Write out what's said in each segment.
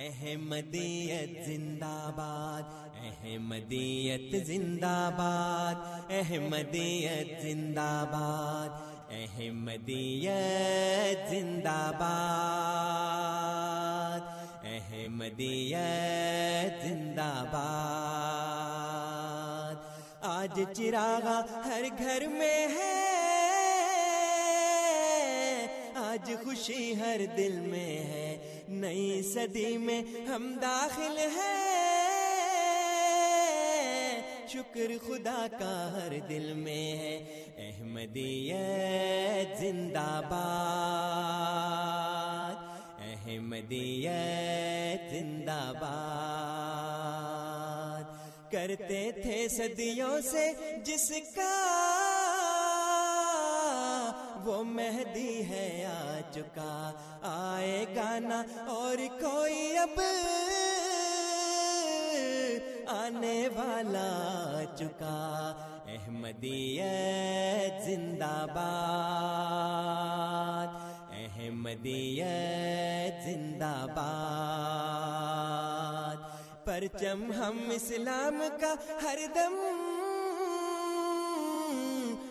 احمدیت زندہ باد احمدیت زندہ باد احمدیت زندہ باد احمدیت زندہ باد احمدیت زندہ باد آج چراغا ہر گھر میں ہے، آج خوشی ہر دل میں ہے۔ نئی صدی میں ہم داخل ہیں۔ شکر خدا کا ہر دل میں ہے۔ احمدیت زندہ باد۔ احمدیت زندہ باد۔ کرتے تھے صدیوں سے جس کا وہ مہدی ہے آ چکا آئے گانا اور کوئی اب آنے والا چکا احمدیت زندہ باد، احمدیت زندہ باد۔ پرچم ہم اسلام کا ہر دم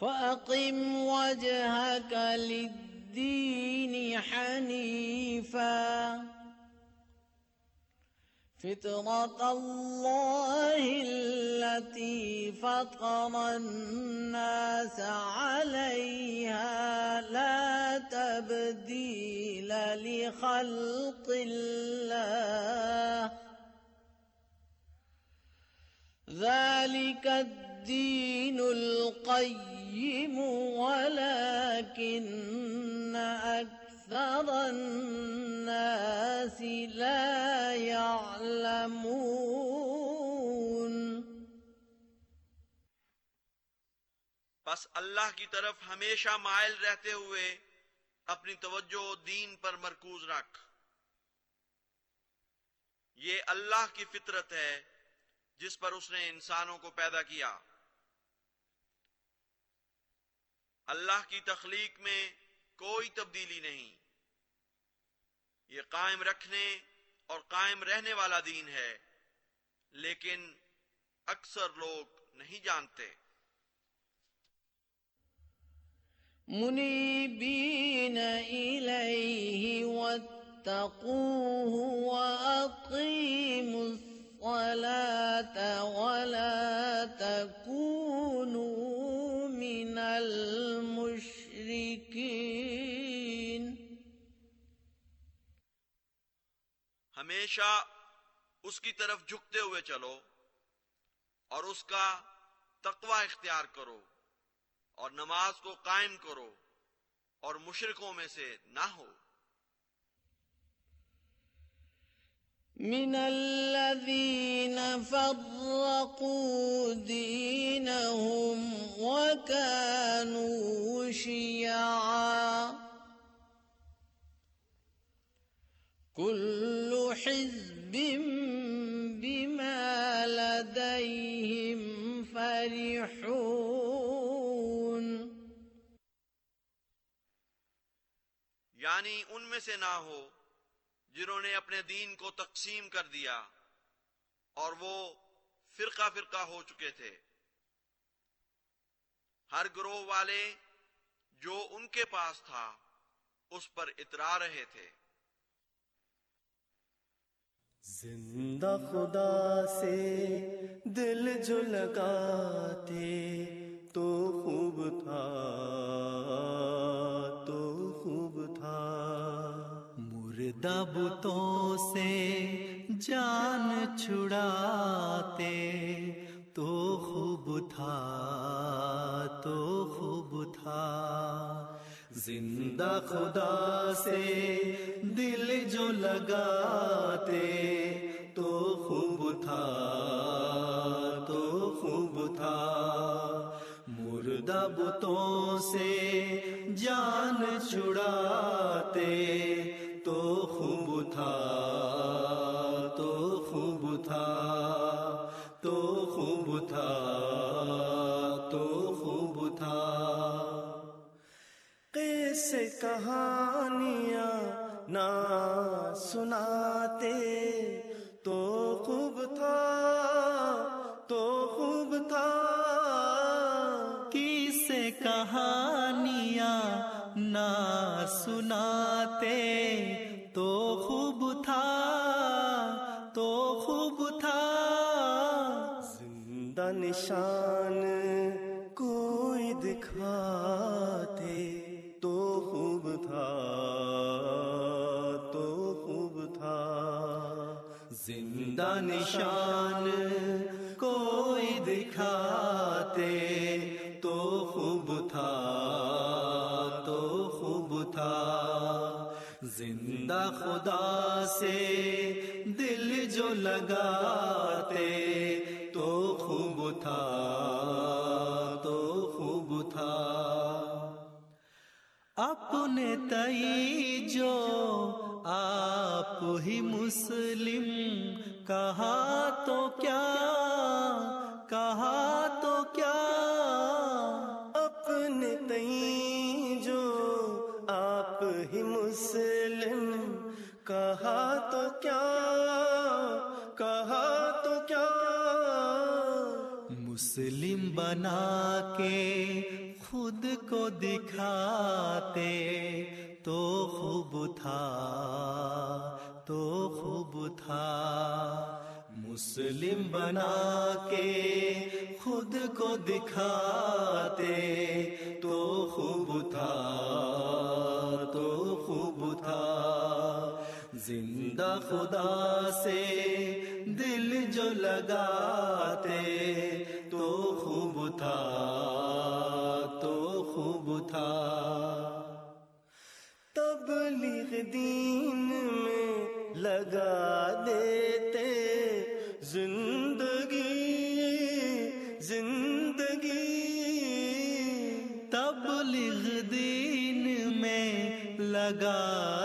فأقم وجهك للدين حنيفا. فطرة الله التي فطر الناس عليها لا تبديل لخلق الله. ذلك الدين القيم، ولكن أكثر الناس لا يعلمون. بس اللہ کی طرف ہمیشہ مائل رہتے ہوئے اپنی توجہ دین پر مرکوز رکھ۔ یہ اللہ کی فطرت ہے جس پر اس نے انسانوں کو پیدا کیا۔ اللہ کی تخلیق میں کوئی تبدیلی نہیں۔ یہ قائم رکھنے اور قائم رہنے والا دین ہے، لیکن اکثر لوگ نہیں جانتے۔ منيبين إليه واتقوه وأقيموا الصلاة ولا ہمیشہ اس کی طرف جھکتے ہوئے چلو اور اس کا تقوی اختیار کرو اور نماز کو قائم کرو اور مشرکوں میں سے نہ ہو۔ من الذين فرقوا دينهم وكانوا شيعا كل حزب بما لديهم فرحون یعنی ان میں سے نہ ہو جنہوں نے اپنے دین کو تقسیم کر دیا اور وہ فرقہ فرقہ ہو چکے تھے۔ ہر گروہ والے جو ان کے پاس تھا، اس پر اترا رہے تھے۔ زندہ خدا سے دل جو لگاتے تو خوب تھا، تو خوب تھا۔ مردہ بتوں سے جان چھڑاتے تو خوب تھا، تو خوب تھا۔ زندہ خدا سے دل جو لگاتے تو خوب تھا، تو خوب تھا۔ مردہ بتوں سے جان چھڑاتے تو خوب تھا۔ کہانیاں نہ سناتے۔ تو خوب تھا، تو خوب تھا۔ کیسے کہانیاں نہ سناتے؟ تو خوب تھا، تو خوب تھا۔ زندہ نشان زندہ نشان کوئی دکھاتے تو خوب تھا، تو خوب تھا۔ زندہ خدا سے دل جو لگاتے تو خوب تھا، تو خوب تھا۔ اپنے تئی جو آپ ہی مسلم کہا تو کیا؟ کہا تو کیا؟ اپنے تئی جو آپ ہی مسلم۔ کہا تو کیا؟ کہا تو کیا؟ مسلم بنا کے خود کو دکھاتے تو خوب تھا۔ تو خوب تھا۔ مسلم بنا کے خود کو دکھاتے تو خوب تھا، تو خوب تھا۔ زندہ خدا سے دل جو لگاتے تو خوب تھا، تو خوب تھا۔ تبلیغ دین لگا۔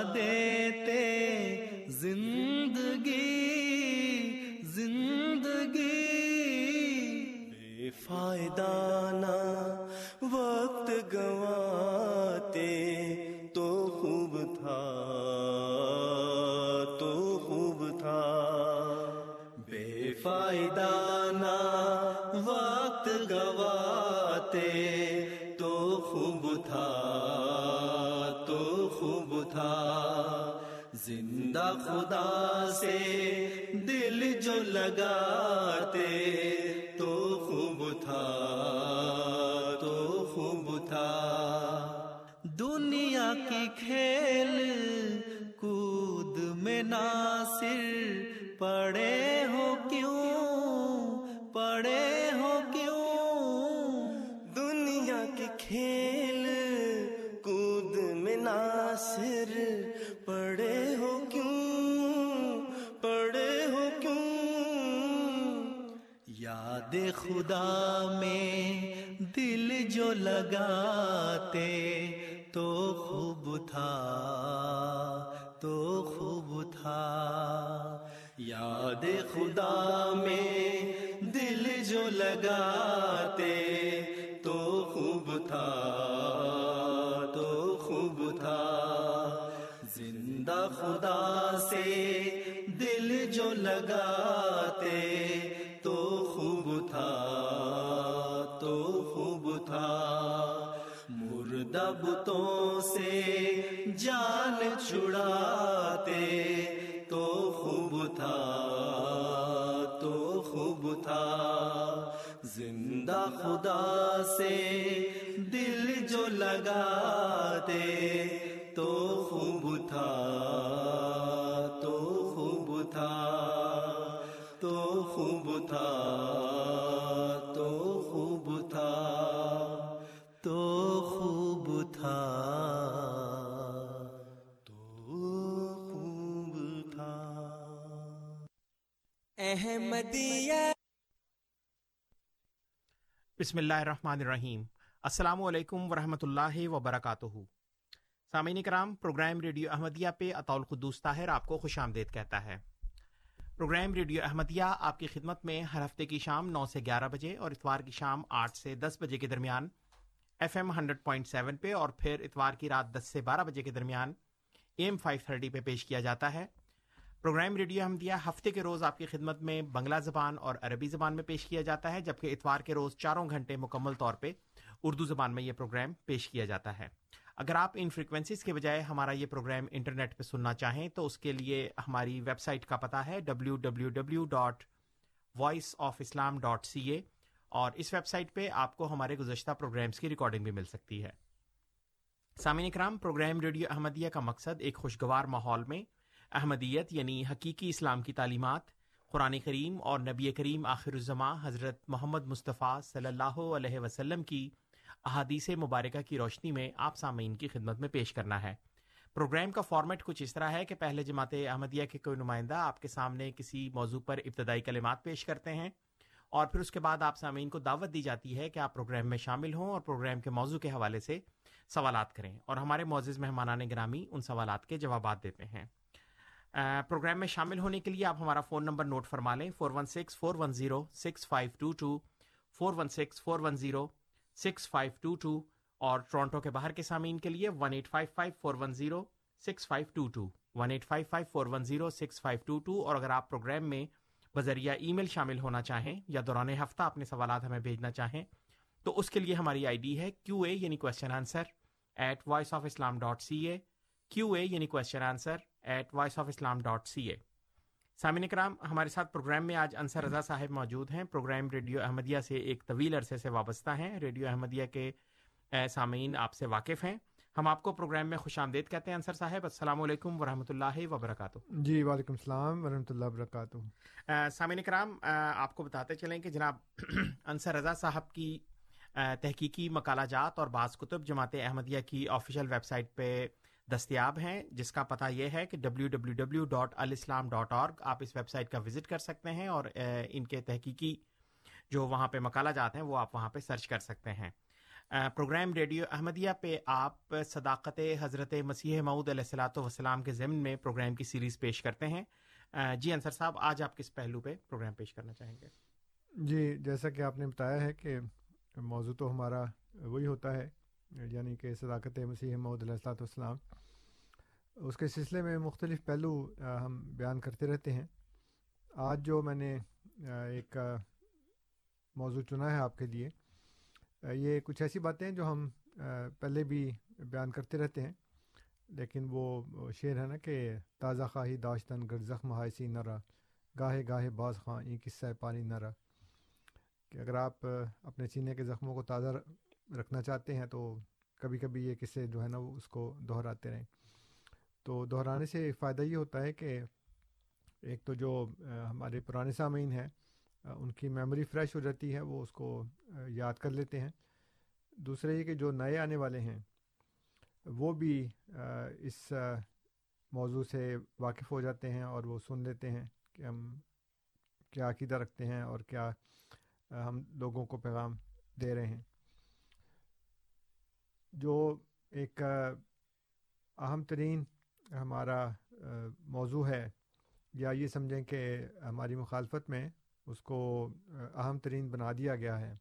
سے دل جو لگاتے تو خوب تھا، تو خوب تھا۔ دنیا کی کھیل، کود میں ناصر پڑے خدا میں دل جو لگاتے تو خوب تھا، تو خوب تھا۔ یاد خدا میں دل جو لگاتے ربتوں تو سے جان چھڑاتے تو خوب تھا، تو خوب تھا۔ زندہ خدا سے دل جو لگاتے تو احمدیہ بسم اللہ الرحمن الرحیم۔ السلام علیکم ورحمۃ اللہ وبرکاتہ۔ سامعین کرام، پروگرام ریڈیو احمدیہ پہ اطول قدوس طاہر آپ کو خوش آمدید کہتا ہے۔ پروگرام ریڈیو احمدیہ آپ کی خدمت میں ہر ہفتے کی شام نو سے گیارہ بجے اور اتوار کی شام آٹھ سے دس بجے کے درمیان F M hundred point seven پہ اور پھر اتوار کی رات دس سے بارہ بجے کے درمیان ایم فائیو تھرٹی پہ پیش کیا جاتا ہے۔ پروگرام ریڈیو احمدیہ ہفتے کے روز آپ کی خدمت میں بنگلہ زبان اور عربی زبان میں پیش کیا جاتا ہے، جبکہ اتوار کے روز چاروں گھنٹے مکمل طور پہ اردو زبان میں یہ پروگرام پیش کیا جاتا ہے۔ اگر آپ ان فریکوینسیز کے بجائے ہمارا یہ پروگرام انٹرنیٹ پہ سننا چاہیں، تو اس کے لیے ہماری ویب سائٹ کا پتہ ہے W W W dot Voice of Islam dot C A اور اس ویب سائٹ پہ آپ کو ہمارے گزشتہ پروگرامس کی ریکارڈنگ بھی مل سکتی ہے۔ سامعین کرام پروگرام ریڈیو احمدیہ کا مقصد ایک خوشگوار ماحول میں احمدیت یعنی حقیقی اسلام کی تعلیمات، قرآن کریم اور نبی کریم آخر الزماں حضرت محمد مصطفیٰ صلی اللہ علیہ وسلم کی احادیث مبارکہ کی روشنی میں آپ سامعین کی خدمت میں پیش کرنا ہے۔ پروگرام کا فارمیٹ کچھ اس طرح ہے کہ پہلے جماعت احمدیہ کے کوئی نمائندہ آپ کے سامنے کسی موضوع پر ابتدائی کلمات پیش کرتے ہیں اور پھر اس کے بعد آپ سامعین کو دعوت دی جاتی ہے کہ آپ پروگرام میں شامل ہوں اور پروگرام کے موضوع کے حوالے سے سوالات کریں اور ہمارے معزز مہمانان گرامی ان سوالات کے جوابات دیتے ہیں۔ پروگرام میں شامل ہونے کے لیے آپ ہمارا فون نمبر نوٹ فرما لیں۔ Four one six, four one zero, six five two two. Four one six, four one zero, six five two two. اور ٹورانٹو کے باہر کے سامعین کے لیے one eight five five, four one zero, six five two two. One eight five five, four one zero, six five two two. اور اگر آپ پروگرام میں بذریعہ ای میل شامل ہونا چاہیں یا دوران ہفتہ اپنے سوالات ہمیں بھیجنا چاہیں، تو اس کے لیے ہماری آئی ڈی ہے کیو اے یعنی question answer at Voice of Islam dot C A Q A یعنی question answer at Voice of Islam dot C A سامعین کرام ہمارے ساتھ پروگرام میں آج انصر رضا صاحب موجود ہیں۔ پروگرام ریڈیو احمدیہ سے ایک طویل عرصے سے وابستہ ہیں۔ ریڈیو احمدیہ کے سامعین آپ سے واقف ہیں۔ ہم آپ کو پروگرام میں خوش آمدید کہتے ہیں انصر صاحب۔ السلام علیکم ورحمۃ اللہ وبرکاتہ۔ جی وعلیکم السلام ورحمۃ اللہ وبرکاتہ۔ سامعین کرام آپ کو بتاتے چلیں کہ جناب انصر رضا صاحب کی تحقیقی مکالہ جات اور بعض کتب جماعت احمدیہ کی آفیشیل ویب سائٹ پہ دستیاب ہیں، جس کا پتہ یہ ہے کہ W W W dot alislam dot org آپ اس ویب سائٹ کا وزٹ کر سکتے ہیں اور ان کے تحقیقی جو وہاں پہ مکالہ جات ہیں، وہ آپ وہاں پہ سرچ کر سکتے ہیں۔ پروگرام ریڈیو احمدیہ پہ آپ صداقت حضرت مسیح معود علیہ السلاۃ وسلام کے ضمن میں پروگرام کی سیریز پیش کرتے ہیں۔ جی انصر صاحب، آج آپ کس پہلو پہ پروگرام پیش کرنا چاہیں گے؟ جی جیسا کہ آپ نے بتایا ہے کہ موضوع تو ہمارا وہی ہوتا ہے۔ یعنی کہ صداقت مسیح محدود علیہ السلاۃ والسلام، اس کے سلسلے میں مختلف پہلو ہم بیان کرتے رہتے ہیں۔ آج جو میں نے ایک موضوع چنا ہے آپ کے لیے یہ کچھ ایسی باتیں ہیں جو ہم پہلے بھی بیان کرتے رہتے ہیں، لیکن وہ شعر ہے نا کہ تازہ خواہی داشتن گر زخم حائسی نہ رہا گاہے گاہے باز خواہ یہ قصہ پانی نہ رہا کہ اگر آپ اپنے سینے کے زخموں کو تازہ رکھنا چاہتے ہیں تو کبھی کبھی یہ قصے جو ہے نا وہ اس کو دہراتے رہیں۔ تو دہرانے سے فائدہ یہ ہوتا ہے کہ ایک تو جو ہمارے پرانے سامعین ہیں ان کی میموری فریش ہو جاتی ہے، وہ اس کو یاد کر لیتے ہیں۔ دوسرا یہ کہ جو نئے آنے والے ہیں، وہ بھی اس موضوع سے واقف ہو جاتے ہیں اور وہ سن لیتے ہیں کہ ہم کیا عقیدہ رکھتے ہیں اور کیا ہم لوگوں کو پیغام دے رہے ہیں۔ جو ایک اہم ترین ہمارا موضوع ہے، یا یہ سمجھیں کہ ہماری مخالفت میں اس کو اہم ترین بنا دیا گیا ہے۔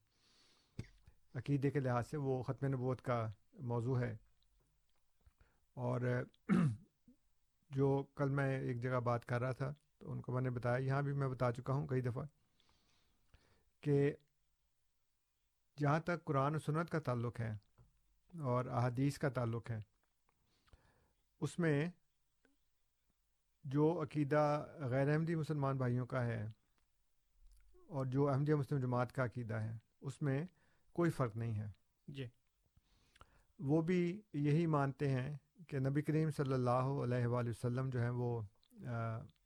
عقیدے کے لحاظ سے وہ ختم نبوت کا موضوع ہے۔ اور جو کل میں ایک جگہ بات کر رہا تھا، تو ان کو میں نے بتایا، یہاں بھی میں بتا چکا ہوں کئی دفعہ، کہ جہاں تک قرآن و سنت کا تعلق ہے اور احادیث کا تعلق ہے۔ اس میں جو عقیدہ غیر احمدی مسلمان بھائیوں کا ہے اور جو احمدیہ مسلم جماعت کا عقیدہ ہے اس میں کوئی فرق نہیں ہے۔ جی۔ وہ بھی یہی مانتے ہیں کہ نبی کریم صلی اللہ علیہ وآلہ وسلم جو ہیں وہ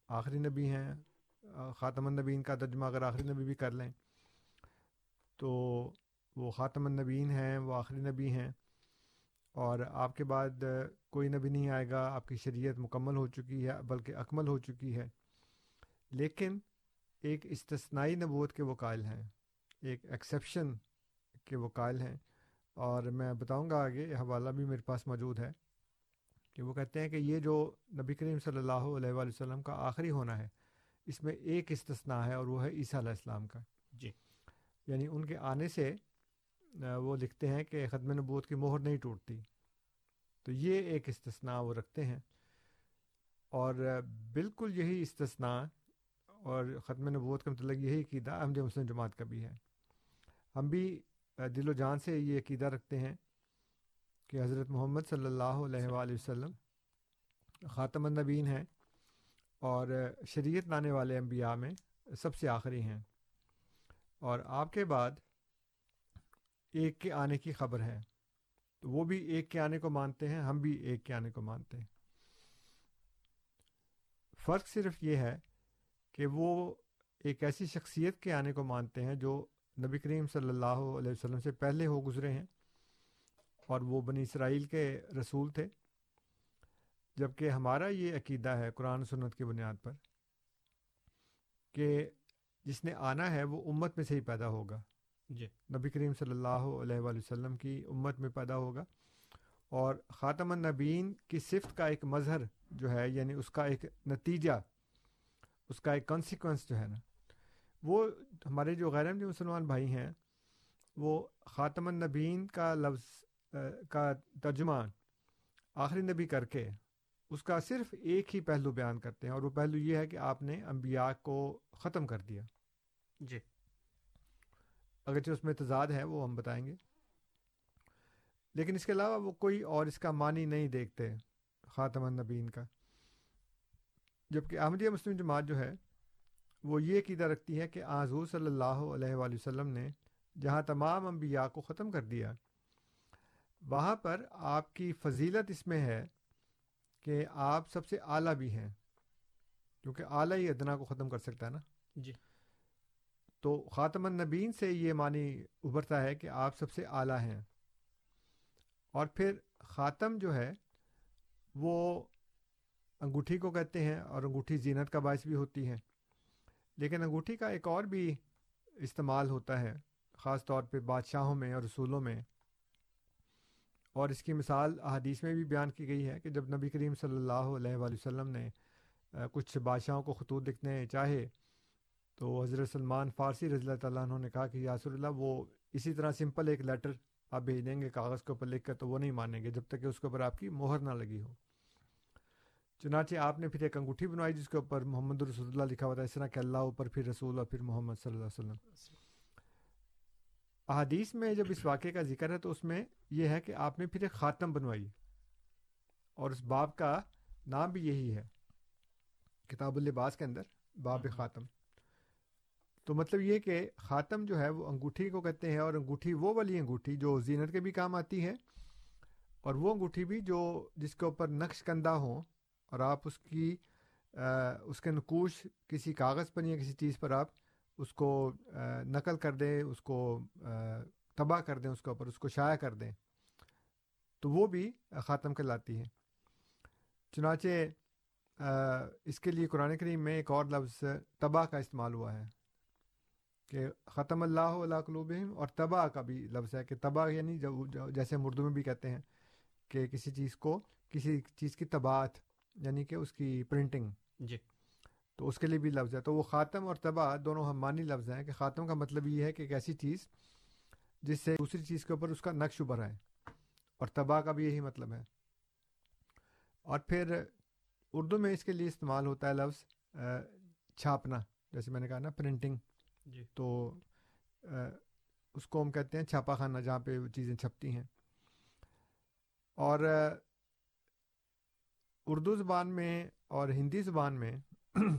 آخری نبی ہیں۔ خاتم النبین کا ترجمہ اگر آخری نبی بھی کر لیں تو وہ خاتم النبین ہیں وہ آخری نبی ہیں۔ اور آپ کے بعد کوئی نبی نہیں آئے گا آپ کی شریعت مکمل ہو چکی ہے بلکہ اکمل ہو چکی ہے۔ لیکن ایک استثنائی نبوت کے وہ قائل ہیں ایک ایکسیپشن کے وہ قائل ہیں۔ اور میں بتاؤں گا آگے یہ حوالہ بھی میرے پاس موجود ہے کہ وہ کہتے ہیں کہ یہ جو نبی کریم صلی اللہ علیہ وآلہ وسلم کا آخری ہونا ہے اس میں ایک استثناء ہے اور وہ ہے عیسیٰ علیہ السلام کا۔ جی۔ یعنی ان کے آنے سے وہ لکھتے ہیں کہ ختم نبوت کی مہر نہیں ٹوٹتی۔ تو یہ ایک استثناء وہ رکھتے ہیں۔ اور بالکل یہی استثناء اور ختم نبوت کا مطلب یہی عقیدہ احمد مسلم جماعت کا بھی ہے۔ ہم بھی دل و جان سے یہ عقیدہ رکھتے ہیں کہ حضرت محمد صلی اللہ علیہ وآلہ وسلم خاتم النبین ہیں اور شریعت لانے والے انبیاء میں سب سے آخری ہیں۔ اور آپ کے بعد ایک کے آنے کی خبر ہے۔ تو وہ بھی ایک کے آنے کو مانتے ہیں، ہم بھی ایک کے آنے کو مانتے ہیں۔ فرق صرف یہ ہے کہ وہ ایک ایسی شخصیت کے آنے کو مانتے ہیں جو نبی کریم صلی اللہ علیہ وسلم سے پہلے ہو گزرے ہیں اور وہ بنی اسرائیل کے رسول تھے۔ جبکہ ہمارا یہ عقیدہ ہے قرآن سنت کی بنیاد پر کہ جس نے آنا ہے وہ امت میں سے ہی پیدا ہوگا۔ جی۔ نبی کریم صلی اللہ علیہ وآلہ وسلم کی امت میں پیدا ہوگا۔ اور خاتم النبین کی صفت کا ایک مظہر جو ہے یعنی اس کا ایک نتیجہ اس کا ایک کانسیکوینس جو ہے نا وہ ہمارے جو غیر احمدی مسلمان بھائی ہیں وہ خاتم النبین کا لفظ کا ترجمہ آخری نبی کر کے اس کا صرف ایک ہی پہلو بیان کرتے ہیں۔ اور وہ پہلو یہ ہے کہ آپ نے انبیاء کو ختم کر دیا۔ جی۔ اگرچہ اس میں تضاد ہے، وہ ہم بتائیں گے۔ لیکن اس کے علاوہ وہ کوئی اور اس کا معنی نہیں دیکھتے خاتم النبین کا۔ جبکہ احمدیہ مسلم جماعت جو ہے، وہ یہ عقیدہ رکھتی ہے کہ حضور صلی اللہ علیہ وآلہ وسلم نے جہاں تمام انبیاء کو ختم کر دیا، وہاں پر آپ کی فضیلت اس میں ہے کہ آپ سب سے اعلیٰ بھی ہیں۔ کیونکہ اعلیٰ ہی ادنا کو ختم کر سکتا ہے نا۔ جی۔ تو خاتم النبین سے یہ معنی ابھرتا ہے کہ آپ سب سے اعلیٰ ہیں۔ اور پھر خاتم جو ہے، وہ انگوٹھی کو کہتے ہیں اور انگوٹھی زینت کا باعث بھی ہوتی ہے لیکن انگوٹھی کا ایک اور بھی استعمال ہوتا ہے، خاص طور پہ بادشاہوں میں اور رسولوں میں۔ اور اس کی مثال احادیث میں بھی بیان کی گئی ہے کہ جب نبی کریم صلی اللہ علیہ وآلہ وسلم نے کچھ بادشاہوں کو خطوط لکھنے چاہے تو حضرت سلمان فارسی رضی اللہ تعالیٰ عنہ نے کہا کہ یا رسول اللہ، وہ اسی طرح سمپل ایک لیٹر آپ بھیج دیں گے کاغذ کے اوپر لکھ کر، تو وہ نہیں مانیں گے جب تک کہ اس کے اوپر آپ کی مہر نہ لگی ہو۔ چنانچہ آپ نے پھر ایک انگوٹھی بنوائی جس کے اوپر محمد رسول اللہ لکھا ہوا تھا، اس طرح کہ اللہ اوپر پھر رسول اور پھر محمد صلی اللہ علیہ وسلم۔ احادیث میں جب اس واقعے کا ذکر ہے تو اس میں یہ ہے کہ آپ نے پھر ایک خاتم بنوائی۔ اور اس باب کا نام بھی یہی ہے، کتاب اللباس کے اندر، باب خاتم۔ تو مطلب یہ کہ خاتم جو ہے وہ انگوٹھی کو کہتے ہیں اور انگوٹھی وہ والی انگوٹھی جو زینت کے بھی کام آتی ہے اور وہ انگوٹھی بھی جو جس کے اوپر نقش کندہ ہوں اور آپ اس کی آ، اس کے نقوش کسی کاغذ پر یا کسی چیز پر آپ اس کو آ، نقل کر دیں اس کو آ، تباہ کر دیں اس کے اوپر اس کو شائع کر دیں تو وہ بھی خاتم کہلاتی ہے۔ چنانچہ آ، اس کے لیے قرآن کریم میں ایک اور لفظ تباہ کا استعمال ہوا ہے۔ کہ ختم اللہ علیہ قلوبہم اور تباہ کا بھی لفظ ہے کہ تباہ یعنی جو- جیسے اردو میں بھی کہتے ہیں کہ کسی چیز کو کسی چیز کی تباہت یعنی کہ اس کی پرنٹنگ جی۔ تو اس کے لیے بھی لفظ ہے۔ تو وہ خاتم اور تباہ دونوں ہم مانی لفظ ہیں کہ خاتم کا مطلب یہ ہے کہ ایک ایسی چیز جس سے دوسری چیز کے اوپر اس کا نقش ابھر آئے اور تباہ کا بھی یہی مطلب ہے۔ اور پھر اردو میں اس کے لیے استعمال ہوتا ہے لفظ چھاپنا جیسے میں نے کہا نا پرنٹنگ جی۔ تو اس کو ہم کہتے ہیں چھاپا خانہ جہاں پہ وہ چیزیں چھپتی ہیں۔ اور اردو زبان میں اور ہندی زبان میں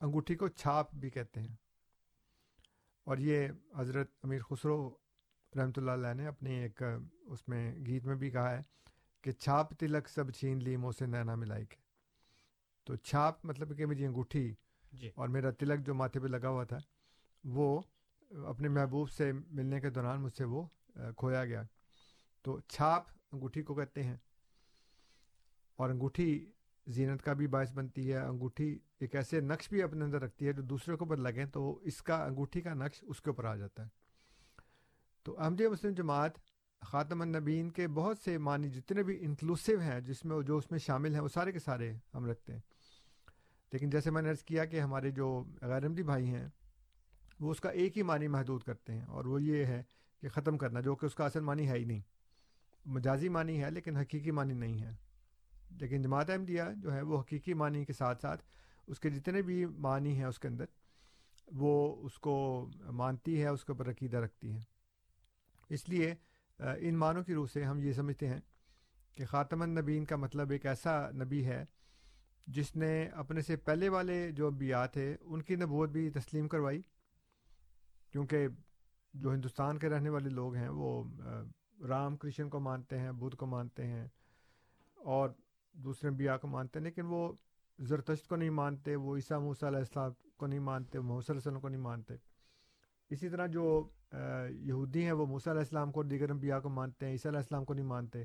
انگوٹھی کو چھاپ بھی کہتے ہیں۔ اور یہ حضرت امیر خسرو رحمۃ اللہ علیہ نے اپنی ایک اس میں گیت میں بھی کہا ہے کہ چھاپ تلک سب چھین لی منہ سے نینا ملائی کے۔ تو چھاپ مطلب کہ میری انگوٹھی جی۔ اور میرا تلک جو ماتھے پہ لگا ہوا تھا۔ وہ اپنے محبوب سے ملنے کے دوران مجھ سے وہ کھویا گیا۔ تو چھاپ انگوٹھی کو کہتے ہیں۔ اور انگوٹھی زینت کا بھی باعث بنتی ہے۔ انگوٹھی ایک ایسے نقش بھی اپنے اندر رکھتی ہے جو دوسرے کے اوپر لگیں تو اس کا، انگوٹھی کا نقش اس کے اوپر آ جاتا ہے۔ تو احمد مسلم جماعت خاتم النبین کے بہت سے معنی جتنے بھی انکلوسیو ہیں، جس میں جو اس میں شامل ہیں، وہ سارے کے سارے ہم رکھتے ہیں۔ لیکن جیسے میں نے عرض کیا کہ ہمارے جو غیرمدی بھائی ہیں وہ اس کا ایک ہی معنی محدود کرتے ہیں اور وہ یہ ہے کہ ختم کرنا، جو کہ اس کا اصل معنی ہے ہی نہیں۔ مجازی معنی ہے لیکن حقیقی معنی نہیں ہے۔ لیکن جماعت احمدیہ جو ہے وہ حقیقی معنی کے ساتھ ساتھ اس کے جتنے بھی معنی ہیں اس کے اندر، وہ اس کو مانتی ہے، اس کے اوپر عقیدہ رکھتی ہے۔ اس لیے ان معنوں کی روح سے ہم یہ سمجھتے ہیں کہ خاتم النبین کا مطلب ایک ایسا نبی ہے جس نے اپنے سے پہلے والے جو انبیاء تھے، ان کی نبوت بھی تسلیم کروائی۔ کیونکہ جو ہندوستان کے رہنے والے لوگ ہیں وہ رام کرشن کو مانتے ہیں، بدھ کو مانتے ہیں اور دوسرے انبیاء کو مانتے ہیں، لیکن وہ زرتشت کو نہیں مانتے، وہ عیسیٰ موسیٰ علیہ السلام کو نہیں مانتے، محمد صلی علیہ کو نہیں مانتے۔ اسی طرح جو یہودی ہیں وہ موسیٰ علیہ السلام کو دیگر انبیاء کو مانتے ہیں، عیسیٰ علیہ السلام کو نہیں مانتے،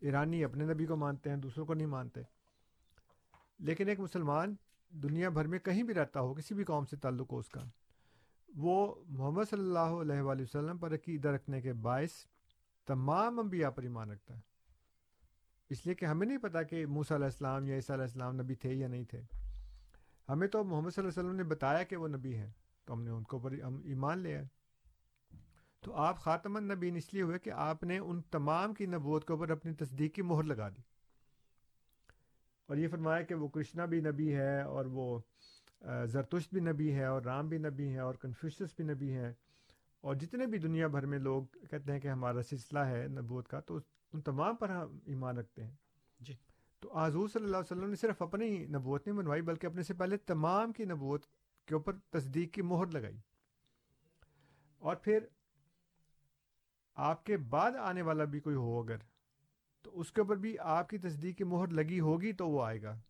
ایرانی اپنے نبی کو مانتے ہیں، دوسروں کو نہیں مانتے۔ لیکن ایک مسلمان دنیا بھر میں کہیں بھی رہتا ہو، کسی بھی قوم سے تعلق ہو اس کا۔ وہ محمد صلی اللہ علیہ وآلہ وسلم پر عقیدہ رکھنے کے باعث تمام انبیاء پر ایمان رکھتا ہے۔ اس لیے کہ ہمیں نہیں پتا کہ موسیٰ علیہ السلام یا عیسیٰ علیہ السلام نبی تھے یا نہیں تھے۔ ہمیں تو محمد صلی اللہ علیہ وسلم نے بتایا کہ وہ نبی ہیں۔ تو ہم نے ان کو پر ہم ایمان لیا تو آپ خاتم النبین اس لیے ہوئے کہ آپ نے ان تمام کی نبوت کے اوپر اپنی تصدیق کی مہر لگا دی۔ اور یہ فرمایا کہ وہ کرشنا بھی نبی ہے اور وہ زرتشت بھی نبی ہے اور رام بھی نبی ہے اور کنفیوشس بھی نبی ہے اور جتنے بھی دنیا بھر میں لوگ کہتے ہیں کہ ہمارا سلسلہ ہے نبوت کا تو ان تمام پر ہم ایمان رکھتے ہیں۔ جی۔ تو آزور صلی اللہ علیہ وسلم نے صرف اپنی نبوت نہیں بنوائی بلکہ اپنے سے پہلے تمام کی نبوت کے اوپر تصدیق کی مہر لگائی۔ اور پھر آپ کے بعد آنے والا بھی کوئی ہو اگر تو اس کے اوپر بھی آپ کی تصدیق کی مہر لگی ہوگی تو وہ آئے گا۔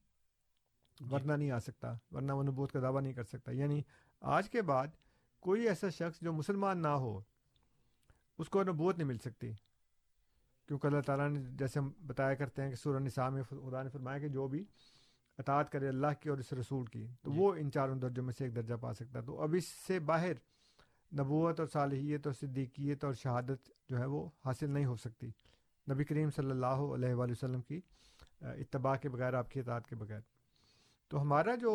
ورنہ نہیں آ سکتا ورنہ وہ نبوت کا دعویٰ نہیں کر سکتا۔ یعنی آج کے بعد کوئی ایسا شخص جو مسلمان نہ ہو اس کو نبوت نہیں مل سکتی۔ کیونکہ اللہ تعالیٰ نے جیسے ہم بتایا کرتے ہیں کہ سورہ نساء میں خدا نے فرمایا کہ جو بھی اطاعت کرے اللہ کی اور اس رسول کی تو جی۔ وہ ان چاروں درجوں میں سے ایک درجہ پا سکتا تو اب اس سے باہر نبوت اور صالحیت اور صدیقیت اور شہادت جو ہے وہ حاصل نہیں ہو سکتی۔ نبی کریم صلی اللہ علیہ وآلہ وسلم کی اتباع کے بغیر آپ کی اطاعت کے بغیر۔ تو ہمارا جو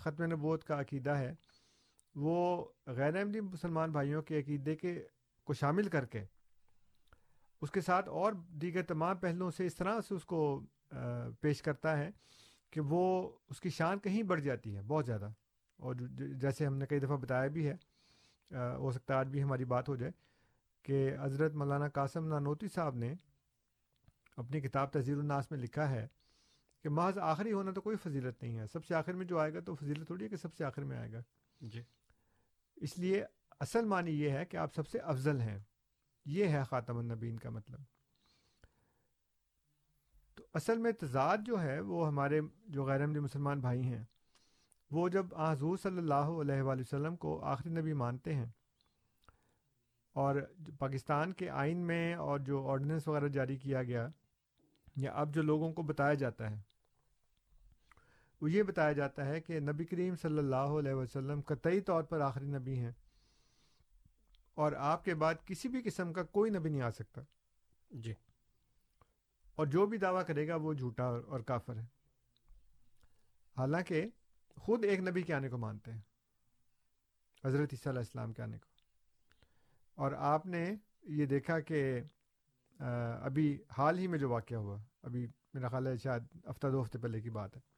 ختم نبوت کا عقیدہ ہے، وہ غیر احمدی مسلمان بھائیوں کے عقیدے کے کو شامل کر کے، اس کے ساتھ اور دیگر تمام پہلوؤں سے اس طرح سے اس کو پیش کرتا ہے کہ وہ اس کی شان کہیں بڑھ جاتی ہے، بہت زیادہ۔ اور جیسے ہم نے کئی دفعہ بتایا بھی ہے ہو سکتا ہے آج بھی ہماری بات ہو جائے کہ حضرت مولانا قاسم نانوتی صاحب نے اپنی کتاب تذیر الناس میں لکھا ہے کہ محض آخری ہونا تو کوئی فضیلت نہیں ہے۔ سب سے آخر میں جو آئے گا تو فضیلت تھوڑی ہے کہ سب سے آخر میں آئے گا۔ جی۔ اس لیے اصل معنی یہ ہے کہ آپ سب سے افضل ہیں۔ یہ ہے خاتم النبین کا مطلب۔ تو اصل میں تضاد جو ہے وہ ہمارے جو غیر مسلمان بھائی ہیں وہ جب حضور صلی اللہ علیہ وآلہ وسلم کو آخری نبی مانتے ہیں اور پاکستان کے آئین میں اور جو آرڈیننس وغیرہ جاری کیا گیا یا اب جو لوگوں کو بتایا جاتا ہے وہ یہ بتایا جاتا ہے کہ نبی کریم صلی اللہ علیہ وسلم قطعی طور پر آخری نبی ہیں اور آپ کے بعد کسی بھی قسم کا کوئی نبی نہیں آ سکتا۔ جی۔ اور جو بھی دعویٰ کرے گا وہ جھوٹا اور کافر ہے۔ حالانکہ خود ایک نبی کے آنے کو مانتے ہیں۔ حضرت عیسیٰ علیہ السلام کے آنے کو۔ اور آپ نے یہ دیکھا کہ ابھی حال ہی میں جو واقعہ ہوا ابھی میرا خیال ہے شاید ہفتہ دو ہفتے پہلے کی بات ہے۔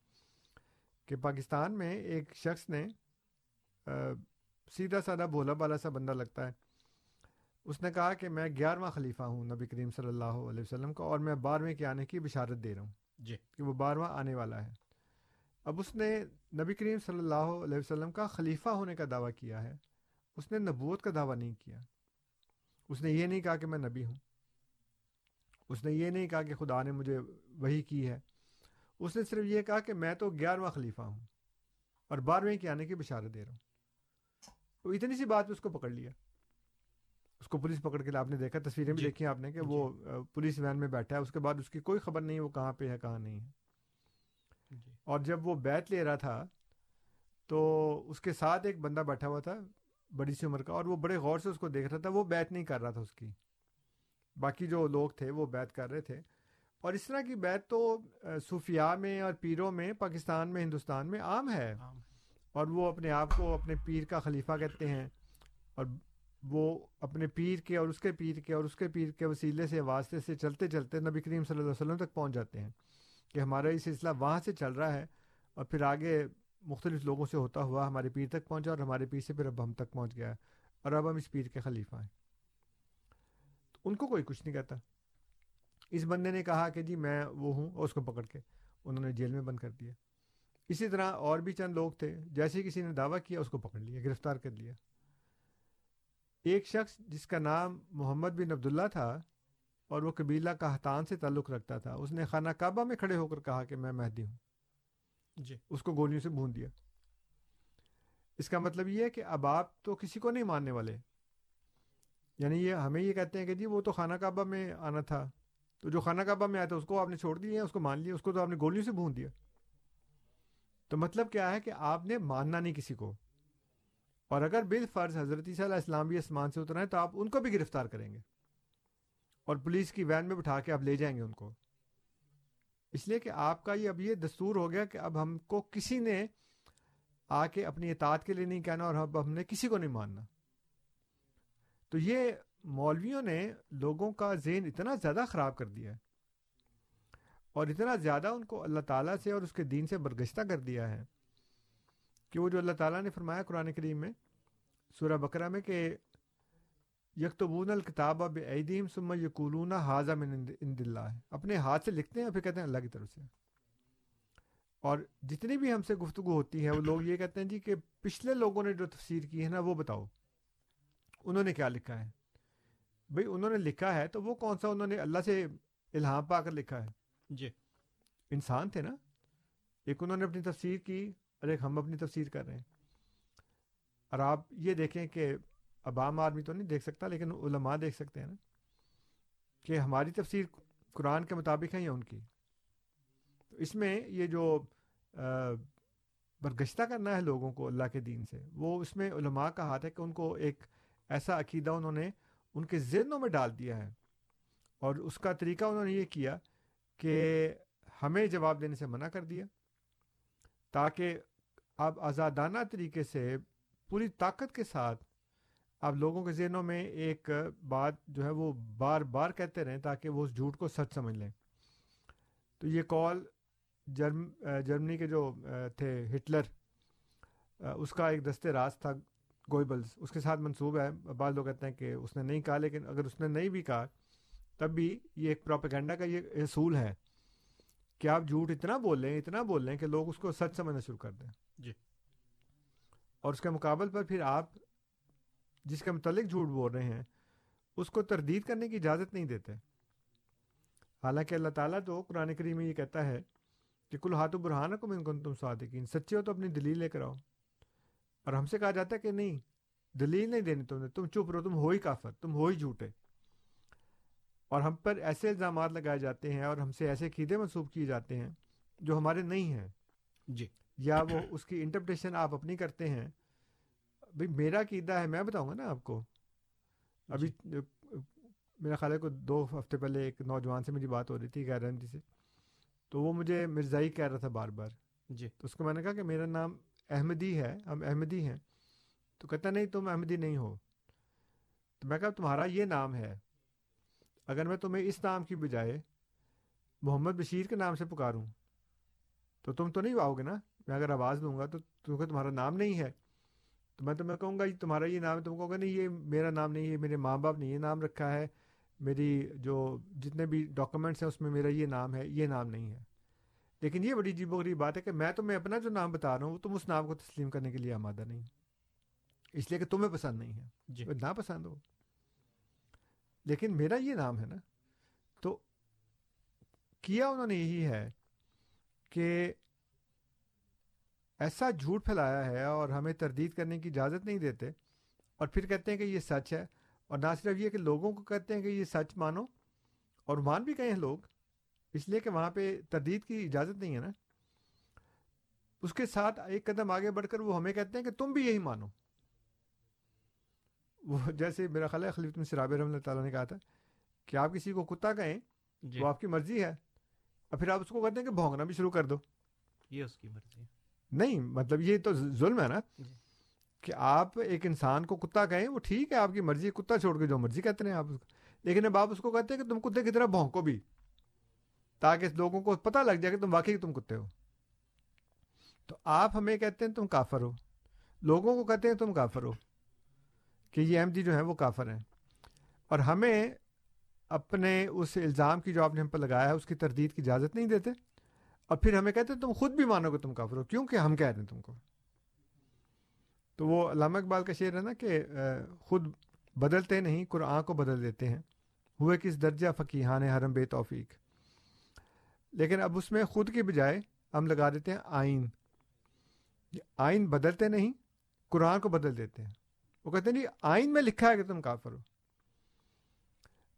کہ پاکستان میں ایک شخص نے سیدھا سادہ بھولا بالا سا بندہ لگتا ہے۔ اس نے کہا کہ میں گیارہواں خلیفہ ہوں نبی کریم صلی اللہ علیہ وسلم کا اور میں بارہویں کے آنے کی بشارت دے رہا ہوں۔ جی۔ کہ وہ بارہواں آنے والا ہے۔ اب اس نے نبی کریم صلی اللہ علیہ وسلم کا خلیفہ ہونے کا دعویٰ کیا ہے۔ اس نے نبوت کا دعویٰ نہیں کیا۔ اس نے یہ نہیں کہا کہ میں نبی ہوں۔ اس نے یہ نہیں کہا کہ خدا نے مجھے وہی کی ہے۔ اس نے صرف یہ کہا کہ میں تو گیارہواں خلیفہ ہوں اور بارہویں کے آنے کی بشارت دے رہا ہوں۔ وہ اتنی سی بات پہ اس کو پکڑ لیا۔ اس کو پولیس پکڑ کے آپ نے دیکھا تصویریں بھی جی۔ دیکھی آپ نے کہ وہ پولیس وین میں بیٹھا ہے اس کے بعد اس کی کوئی خبر نہیں وہ کہاں پہ ہے کہاں نہیں ہے۔ جی۔ اور جب وہ بیت لے رہا تھا تو اس کے ساتھ ایک بندہ بیٹھا ہوا تھا بڑی سی عمر کا اور وہ بڑے غور سے اس کو دیکھ رہا تھا وہ بیت نہیں کر رہا تھا اس کی۔ باقی جو لوگ تھے وہ بیت کر رہے تھے۔ اور اس طرح کی بیت تو صوفیاء میں اور پیروں میں پاکستان میں ہندوستان میں عام ہے۔ اور وہ اپنے آپ کو اپنے پیر کا خلیفہ کہتے ہیں۔ اور وہ اپنے پیر کے اور اس کے پیر کے اور اس کے پیر کے وسیلے سے واسطے سے چلتے چلتے نبی کریم صلی اللہ علیہ وسلم تک پہنچ جاتے ہیں کہ ہمارا یہ سلسلہ وہاں سے چل رہا ہے اور پھر آگے مختلف لوگوں سے ہوتا ہوا ہمارے پیر تک پہنچا اور ہمارے پیر سے پھر اب ہم تک پہنچ گیا ہے۔ اور اب ہم اس پیر کے خلیفہ ہیں۔ تو ان کو کوئی کچھ نہیں کہتا۔ اس بندے نے کہا کہ جی میں وہ ہوں اور اس کو پکڑ کے انہوں نے جیل میں بند کر دیا۔ اسی طرح اور بھی چند لوگ تھے جیسے کسی نے دعویٰ کیا اس کو پکڑ لیا گرفتار کر لیا۔ ایک شخص جس کا نام محمد بن عبداللہ تھا اور وہ قبیلہ کہتان سے تعلق رکھتا تھا اس نے خانہ کعبہ میں کھڑے ہو کر کہا کہ میں مہدی ہوں۔ جی۔ اس کو گولیوں سے بھون دیا۔ اس کا مطلب یہ ہے کہ اب آپ تو کسی کو نہیں ماننے والے۔ یعنی یہ ہمیں یہ کہتے ہیں کہ جی وہ تو خانہ کعبہ میں آنا تھا۔ تو جو خانہ کعبہ میں آیا تھا، اس کو آپ نے چھوڑ دیا، اس کو مان لیا، اس کو تو آپ نے گولیوں سے بھون دیا۔ تو مطلب کیا ہے کہ آپ نے ماننا نہیں کسی کو۔ اور اگر بال فرض حضرت عیسیٰ علیہ السلام بھی آسمان سے اترائیں تو آپ ان کو بھی گرفتار کریں گے۔ اور پولیس کی وین میں بٹھا کے آپ لے جائیں گے ان کو۔ اس لیے کہ آپ کا یہ اب یہ دستور ہو گیا کہ اب ہم کو کسی نے آ کے اپنی اطاعت کے لیے نہیں کہنا اور اب ہم نے کسی کو نہیں ماننا۔ تو یہ مولویوں نے لوگوں کا ذہن اتنا زیادہ خراب کر دیا ہے اور اتنا زیادہ ان کو اللہ تعالیٰ سے اور اس کے دین سے برگشتہ کر دیا ہے کہ وہ جو اللہ تعالیٰ نے فرمایا قرآن کریم میں، سورہ بکرا میں کہ یکتبون الکتاب اب عیدیم سم یقولون حاضہ من عند اللہ ہے۔ اپنے ہاتھ سے لکھتے ہیں اور پھر کہتے ہیں اللہ کی طرف سے۔ اور جتنی بھی ہم سے گفتگو ہوتی ہے، وہ لوگ یہ کہتے ہیں جی کہ پچھلے لوگوں نے جو تفسیر کی ہے نا، وہ بتاؤ۔ انہوں نے کیا لکھا ہے؟ بھئی انہوں نے لکھا ہے تو وہ کون سا انہوں نے اللہ سے الہام پا کر لکھا ہے؟ جی۔ انسان تھے نا۔ ایک انہوں نے اپنی تفسیر کی اور ایک ہم اپنی تفسیر کر رہے ہیں۔ اور آپ یہ دیکھیں کہ اب عام آدمی تو نہیں دیکھ سکتا لیکن علماء دیکھ سکتے ہیں نا کہ ہماری تفسیر قرآن کے مطابق ہے یا ان کی۔ تو اس میں یہ جو برگشتہ کرنا ہے لوگوں کو اللہ کے دین سے وہ اس میں علماء کا ہاتھ ہے کہ ان کو ایک ایسا عقیدہ انہوں نے ان کے ذہنوں میں ڈال دیا ہے۔ اور اس کا طریقہ انہوں نے یہ کیا کہ ہمیں جواب دینے سے منع کر دیا تاکہ آپ آزادانہ طریقے سے پوری طاقت کے ساتھ آپ لوگوں کے ذہنوں میں ایک بات جو ہے وہ بار بار کہتے رہیں تاکہ وہ اس جھوٹ کو سچ سمجھ لیں۔ تو یہ کال جرم، جرمنی کے جو تھے ہٹلر اس کا ایک دستے راز تھا۔ گوئبلز اس کے ساتھ منصوب ہے۔ بعض لوگ کہتے ہیں کہ اس نے نہیں کہا لیکن اگر اس نے نہیں بھی کہا تب بھی یہ ایک پروپیگنڈا کا یہ اصول ہے۔ کہ آپ جھوٹ اتنا بول لیں اتنا بول لیں کہ لوگ اس کو سچ سمجھنا شروع کر دیں۔ جی۔ اور اس کے مقابل پر پھر آپ جس کے متعلق جھوٹ بول رہے ہیں اس کو تردید کرنے کی اجازت نہیں دیتے۔ حالانکہ اللہ تعالیٰ تو قرآن کریم میں یہ کہتا ہے کہ کل ہاتھ و برہانہ کو من کن تم صادقین۔ سچے ہو تو اپنی دلیل لے کر آؤ۔ اور ہم سے کہا جاتا ہے کہ نہیں دلیل نہیں دینی تم نے تم چپ رہو تم ہو ہی کافر تم ہو ہی جھوٹے۔ اور ہم پر ایسے الزامات لگائے جاتے ہیں اور ہم سے ایسے قیدے منسوخ کیے جاتے ہیں جو ہمارے نہیں ہیں۔ جی۔ یا وہ اس کی انٹرپریشن آپ اپنی کرتے ہیں۔ بھائی میرا قیدہ ہے میں بتاؤں گا نا آپ کو۔ ابھی میرا خیال ہے کو دو ہفتے پہلے ایک نوجوان سے میری بات ہو رہی تھی غیر احمدی سے۔ تو وہ مجھے مرزائی کہہ رہا تھا بار بار۔ جی۔ تو اس کو میں نے کہا کہ میرا نام احمدی ہے، ہم احمدی ہیں۔ تو کہتا نہیں، تم احمدی نہیں ہو۔ تو میں کہا، تمہارا یہ نام ہے۔ اگر میں تمہیں اس نام کی بجائے محمد بشیر کے نام سے پکاروں، تو تم تو نہیں آؤ گے نا؟ میں اگر آواز دوں گا تو کیونکہ تمہارا نام نہیں ہے۔ تو میں تمہیں کہوں گا، یہ تمہارا یہ نام ہے۔ تم کہو گا نہیں، یہ میرا نام نہیں ہے میرے ماں باپ نے یہ نام رکھا ہے۔ میری جو جتنے بھی ڈاکومنٹس ہیں، اس میں میرا یہ نام ہے، یہ نام نہیں ہے۔ لیکن یہ بڑی عجیب و غریب بات ہے کہ میں تمہیں اپنا جو نام بتا رہا ہوں تم اس نام کو تسلیم کرنے کے لیے آمادہ نہیں اس لیے کہ تمہیں پسند نہیں ہے۔ جی۔ نہ پسند ہو۔ لیکن میرا یہ نام ہے نا تو کیا انہوں نے یہی ہے کہ ایسا جھوٹ پھیلایا ہے اور ہمیں تردید کرنے کی اجازت نہیں دیتے اور پھر کہتے ہیں کہ یہ سچ ہے اور نہ صرف یہ کہ لوگوں کو کہتے ہیں کہ یہ سچ مانو اور مان بھی گئے ہیں لوگ اس لیے کہ وہاں پہ تردید کی اجازت نہیں ہے نا۔ اس کے ساتھ ایک قدم آگے بڑھ کر وہ ہمیں کہتے ہیں کہ تم بھی یہی مانو۔ وہ جیسے میرا خیال ہے خلیفۃ میں سراب رحمۃ اللہ تعالیٰ نے کہا تھا کہ آپ کسی کو کتا کہیں جی۔ وہ آپ کی مرضی ہے اور پھر آپ اس کو کہتے ہیں کہ بھونکنا بھی شروع کر دو۔ یہ اس کی مرضی ہے۔ نہیں مطلب یہ تو ظلم ہے نا۔ جی۔ کہ آپ ایک انسان کو کتا کہیں وہ ٹھیک ہے آپ کی مرضی کتا چھوڑ کے جو مرضی کہتے ہیں آپ اس کو۔ لیکن اب آپ اس کو کہتے ہیں کہ تم کتے کی طرح بھونکو بھی۔ تاکہ لوگوں کو پتہ لگ جائے کہ تم واقعی تم کتے ہو۔ تو آپ ہمیں کہتے ہیں تم کافر ہو۔ لوگوں کو کہتے ہیں تم کافر ہو۔ کہ یہ احمدی جی جو ہیں وہ کافر ہیں۔ اور ہمیں اپنے اس الزام کی جو آپ نے ہم پر لگایا ہے، اس کی تردید کی اجازت نہیں دیتے۔ اور پھر ہمیں کہتے ہیں تم خود بھی مانو کہ تم کافر ہو، کیونکہ ہم کہہ رہے ہیں تم کو۔ تو وہ علامہ اقبال کا شعر ہے نا کہ خود بدلتے نہیں، قرآن کو بدل دیتے ہیں۔ ہوئے کس درجہ، فقیحان حرم بے توفیق۔ لیکن اب اس میں خود کی بجائے ہم لگا دیتے ہیں آئین۔ آئین بدلتے نہیں، قرآن کو بدل دیتے ہیں۔ وہ کہتے ہیں نہیں آئین میں لکھا ہے کہ تم کافر ہو۔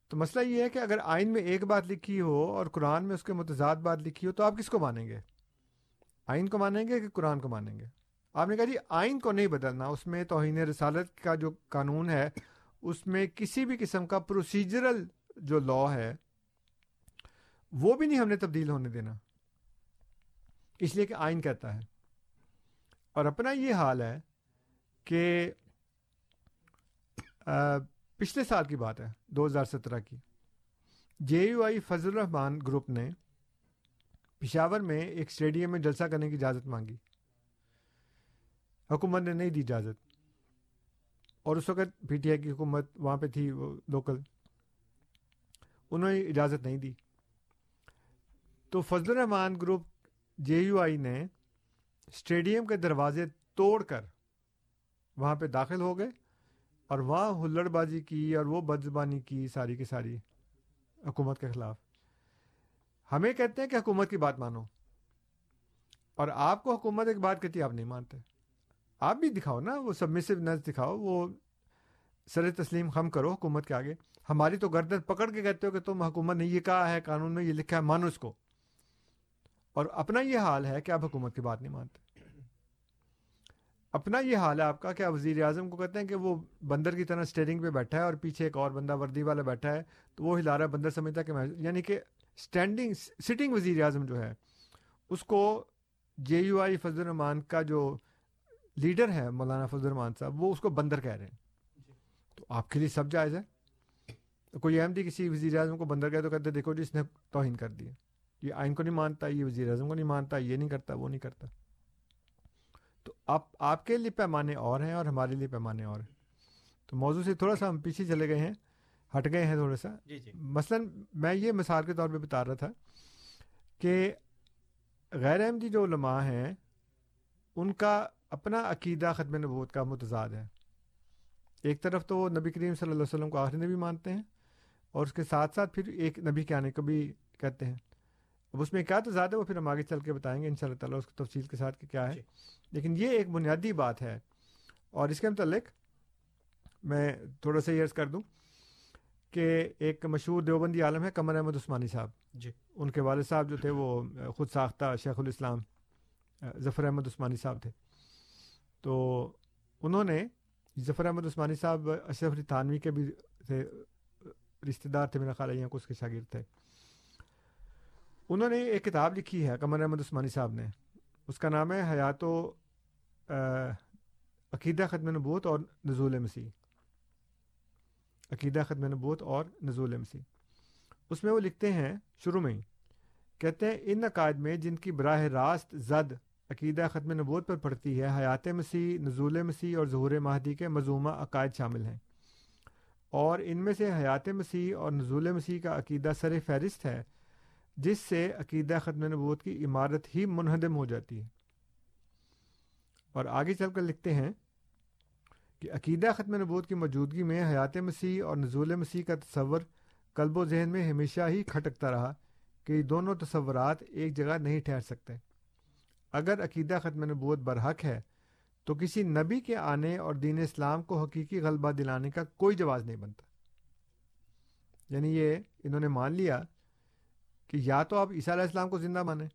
تو مسئلہ یہ ہے کہ اگر آئین میں ایک بات لکھی ہو اور قرآن میں اس کے متضاد بات لکھی ہو تو آپ کس کو مانیں گے؟ آئین کو مانیں گے کہ قرآن کو مانیں گے؟ آپ نے کہا جی آئین کو نہیں بدلنا۔ اس میں توہین رسالت کا جو قانون ہے، اس میں کسی بھی قسم کا پروسیجرل جو لا ہے وہ بھی نہیں ہم نے تبدیل ہونے دینا۔ اس لیے کہ آئین کہتا ہے۔ اور اپنا یہ حال ہے کہ پچھلے سال کی بات ہے، دو ہزار سترہ کی۔ جے you I Fazal Rahman group نے پشاور میں ایک اسٹیڈیم میں جلسہ کرنے کی اجازت مانگی۔ حکومت نے نہیں دی اجازت۔ اور اس وقت پی ٹی آئی کی حکومت وہاں پہ تھی، وہ لوکل۔ انہوں نے اجازت نہیں دی۔ تو فضل الرحمان گروپ جے یو آئی نے اسٹیڈیم کے دروازے توڑ کر وہاں پہ داخل ہو گئے اور وہاں ہلڑ بازی کی اور وہ بد زبانی کی ساری کی ساری حکومت کے خلاف۔ ہمیں کہتے ہیں کہ حکومت کی بات مانو اور آپ کو حکومت ایک بات کہتی ہے، آپ نہیں مانتے۔ آپ بھی دکھاؤ نا، وہ سبمسو نز دکھاؤ، وہ سر تسلیم خم کرو حکومت کے آگے۔ ہماری تو گردن پکڑ کے کہتے ہو کہ تم حکومت نے یہ کہا ہے، قانون میں یہ لکھا ہے، مانو اس کو۔ اور اپنا یہ حال ہے کہ آپ حکومت کی بات نہیں مانتے۔ اپنا یہ حال ہے آپ کا کہ آپ وزیر اعظم کو کہتے ہیں کہ وہ بندر کی طرح اسٹیئرنگ پہ بیٹھا ہے اور پیچھے ایک اور بندہ وردی والا بیٹھا ہے، تو وہ ہلا رہا ہے، بندر سمجھتا ہے کہ میں یعنی کہ اسٹینڈنگ سٹنگ وزیر اعظم جو ہے، اس کو جے یو آئی فضل الرحمان کا جو لیڈر ہے، مولانا فضل الرحمان صاحب، وہ اس کو بندر کہہ رہے ہیں۔ تو آپ کے لیے سب جائز ہے۔ کوئی احمدی کسی وزیر اعظم کو بندر کہے تو کہتے دیکھو جی اس نے توہین کر دی یہ آئین کو نہیں مانتا یہ وزیر اعظم کو نہیں مانتا یہ نہیں کرتا وہ نہیں کرتا۔ تو آپ آپ کے لیے پیمانے اور ہیں اور ہمارے لیے پیمانے اور ہیں۔ تو موضوع سے تھوڑا سا ہم پیچھے چلے گئے ہیں ہٹ گئے ہیں تھوڑا سا۔ جی جی۔ مثلاً میں یہ مثال کے طور پہ بتا رہا تھا کہ غیر احمدی جو علماء ہیں ان کا اپنا عقیدہ ختم نبوت کا متضاد ہے۔ ایک طرف تو وہ نبی کریم صلی اللہ علیہ وسلم کو آخری نبی مانتے ہیں اور اس کے ساتھ ساتھ پھر ایک نبی کے آنے کو بھی کہتے ہیں۔ اب اس میں کیا تو زیادہ وہ پھر ہم آگے چل کے بتائیں گے ان شاء اللہ تعالیٰ اس کی تفصیل کے ساتھ کہ کیا ہے۔ جی۔ لیکن یہ ایک بنیادی بات ہے۔ اور اس کے متعلق میں تھوڑا سا یس کر دوں کہ ایک مشہور دیوبندی عالم ہے قمر احمد عثمانی صاحب۔ جی۔ ان کے والد صاحب جو تھے وہ خود ساختہ شیخ الاسلام ظفر احمد عثمانی صاحب تھے۔ تو انہوں نے ظفر احمد عثمانی صاحب اشرف علی تھانوی کے بھی تھے رشتہ دار تھے میرا خیال ہے یہاں کو اس کے شاگرد تھے۔ انہوں نے ایک کتاب لکھی ہے، قمر احمد عثمانی صاحب نے۔ اس کا نام ہے حیات و عقیدہ ختم نبوت اور نزول مسیح۔ عقیدہ ختم نبوت اور نزول مسیح۔ اس میں وہ لکھتے ہیں شروع میں ہی، کہتے ہیں، ان عقائد میں جن کی براہ راست زد عقیدہ ختم نبوت پر پڑتی ہے، حیات مسیح، نزول مسیح اور ظہور مہدی کے مضمومہ عقائد شامل ہیں۔ اور ان میں سے حیات مسیح اور نزول مسیح کا عقیدہ سر فہرست ہے۔ جس سے عقیدہ ختم نبوت کی عمارت ہی منہدم ہو جاتی ہے۔ اور آگے چل کر لکھتے ہیں کہ عقیدہ ختم نبوت کی موجودگی میں حیات مسیح اور نزول مسیح کا تصور قلب و ذہن میں ہمیشہ ہی کھٹکتا رہا کہ دونوں تصورات ایک جگہ نہیں ٹھہر سکتے۔ اگر عقیدہ ختم نبوت برحق ہے، تو کسی نبی کے آنے اور دین اسلام کو حقیقی غلبہ دلانے کا کوئی جواز نہیں بنتا۔ یعنی یہ انہوں نے مان لیا کہ یا تو آپ عیسیٰ علیہ السلام کو زندہ مانیں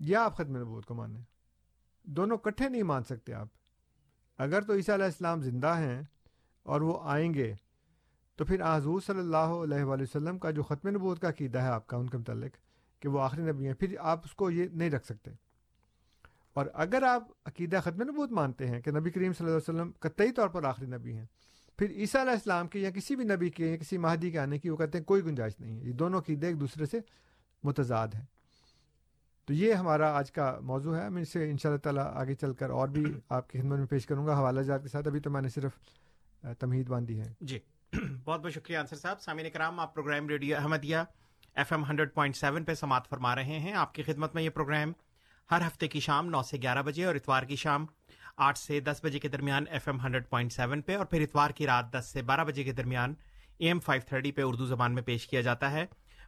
یا آپ ختم نبوت کو مانیں۔ دونوں کٹھے نہیں مان سکتے آپ۔ اگر تو عیسیٰ علیہ السلام زندہ ہیں اور وہ آئیں گے، تو پھر حضور صلی اللہ علیہ وآلہ وسلم کا جو ختم نبوت کا عقیدہ ہے آپ کا، ان کے متعلق، کہ وہ آخری نبی ہیں، پھر آپ اس کو یہ نہیں رکھ سکتے۔ اور اگر آپ عقیدہ ختم نبوت مانتے ہیں کہ نبی کریم صلی اللہ علیہ وسلم قطعی طور پر آخری نبی ہیں پھر عیسیٰ علیہ السلام کے یا کسی بھی نبی کے یا کسی مہدی کے آنے کی وہ کہتے ہیں کوئی گنجائش نہیں ہے۔ یہ دونوں عقیدے ایک دوسرے سے متضاد ہیں۔ تو یہ ہمارا آج کا موضوع ہے۔ میں اسے ان شاء اللہ تعالیٰ آگے چل کر اور بھی آپ کی خدمت میں پیش کروں گا۔ حوالہ جات کے ساتھ ابھی تو میں نے صرف تمہید باندھی ہے۔ جی۔ بہت بہت شکریہ انصر صاحب۔ سامعین کرام، آپ programme radio Ahmadiyya F M hundred point seven پہ سماعت فرما رہے ہیں۔ آپ کی خدمت میں یہ پروگرام ہر ہفتے کی شام نو سے گیارہ بجے اور اتوار کی شام آٹھ سے دس بجے کے درمیان F M hundred point seven پہ اور پھر اتوار کی رات دس سے بارہ بجے کے درمیان اے ایم فائیو تھرٹی پہ اردو زبان میں پیش کیا جاتا ہے۔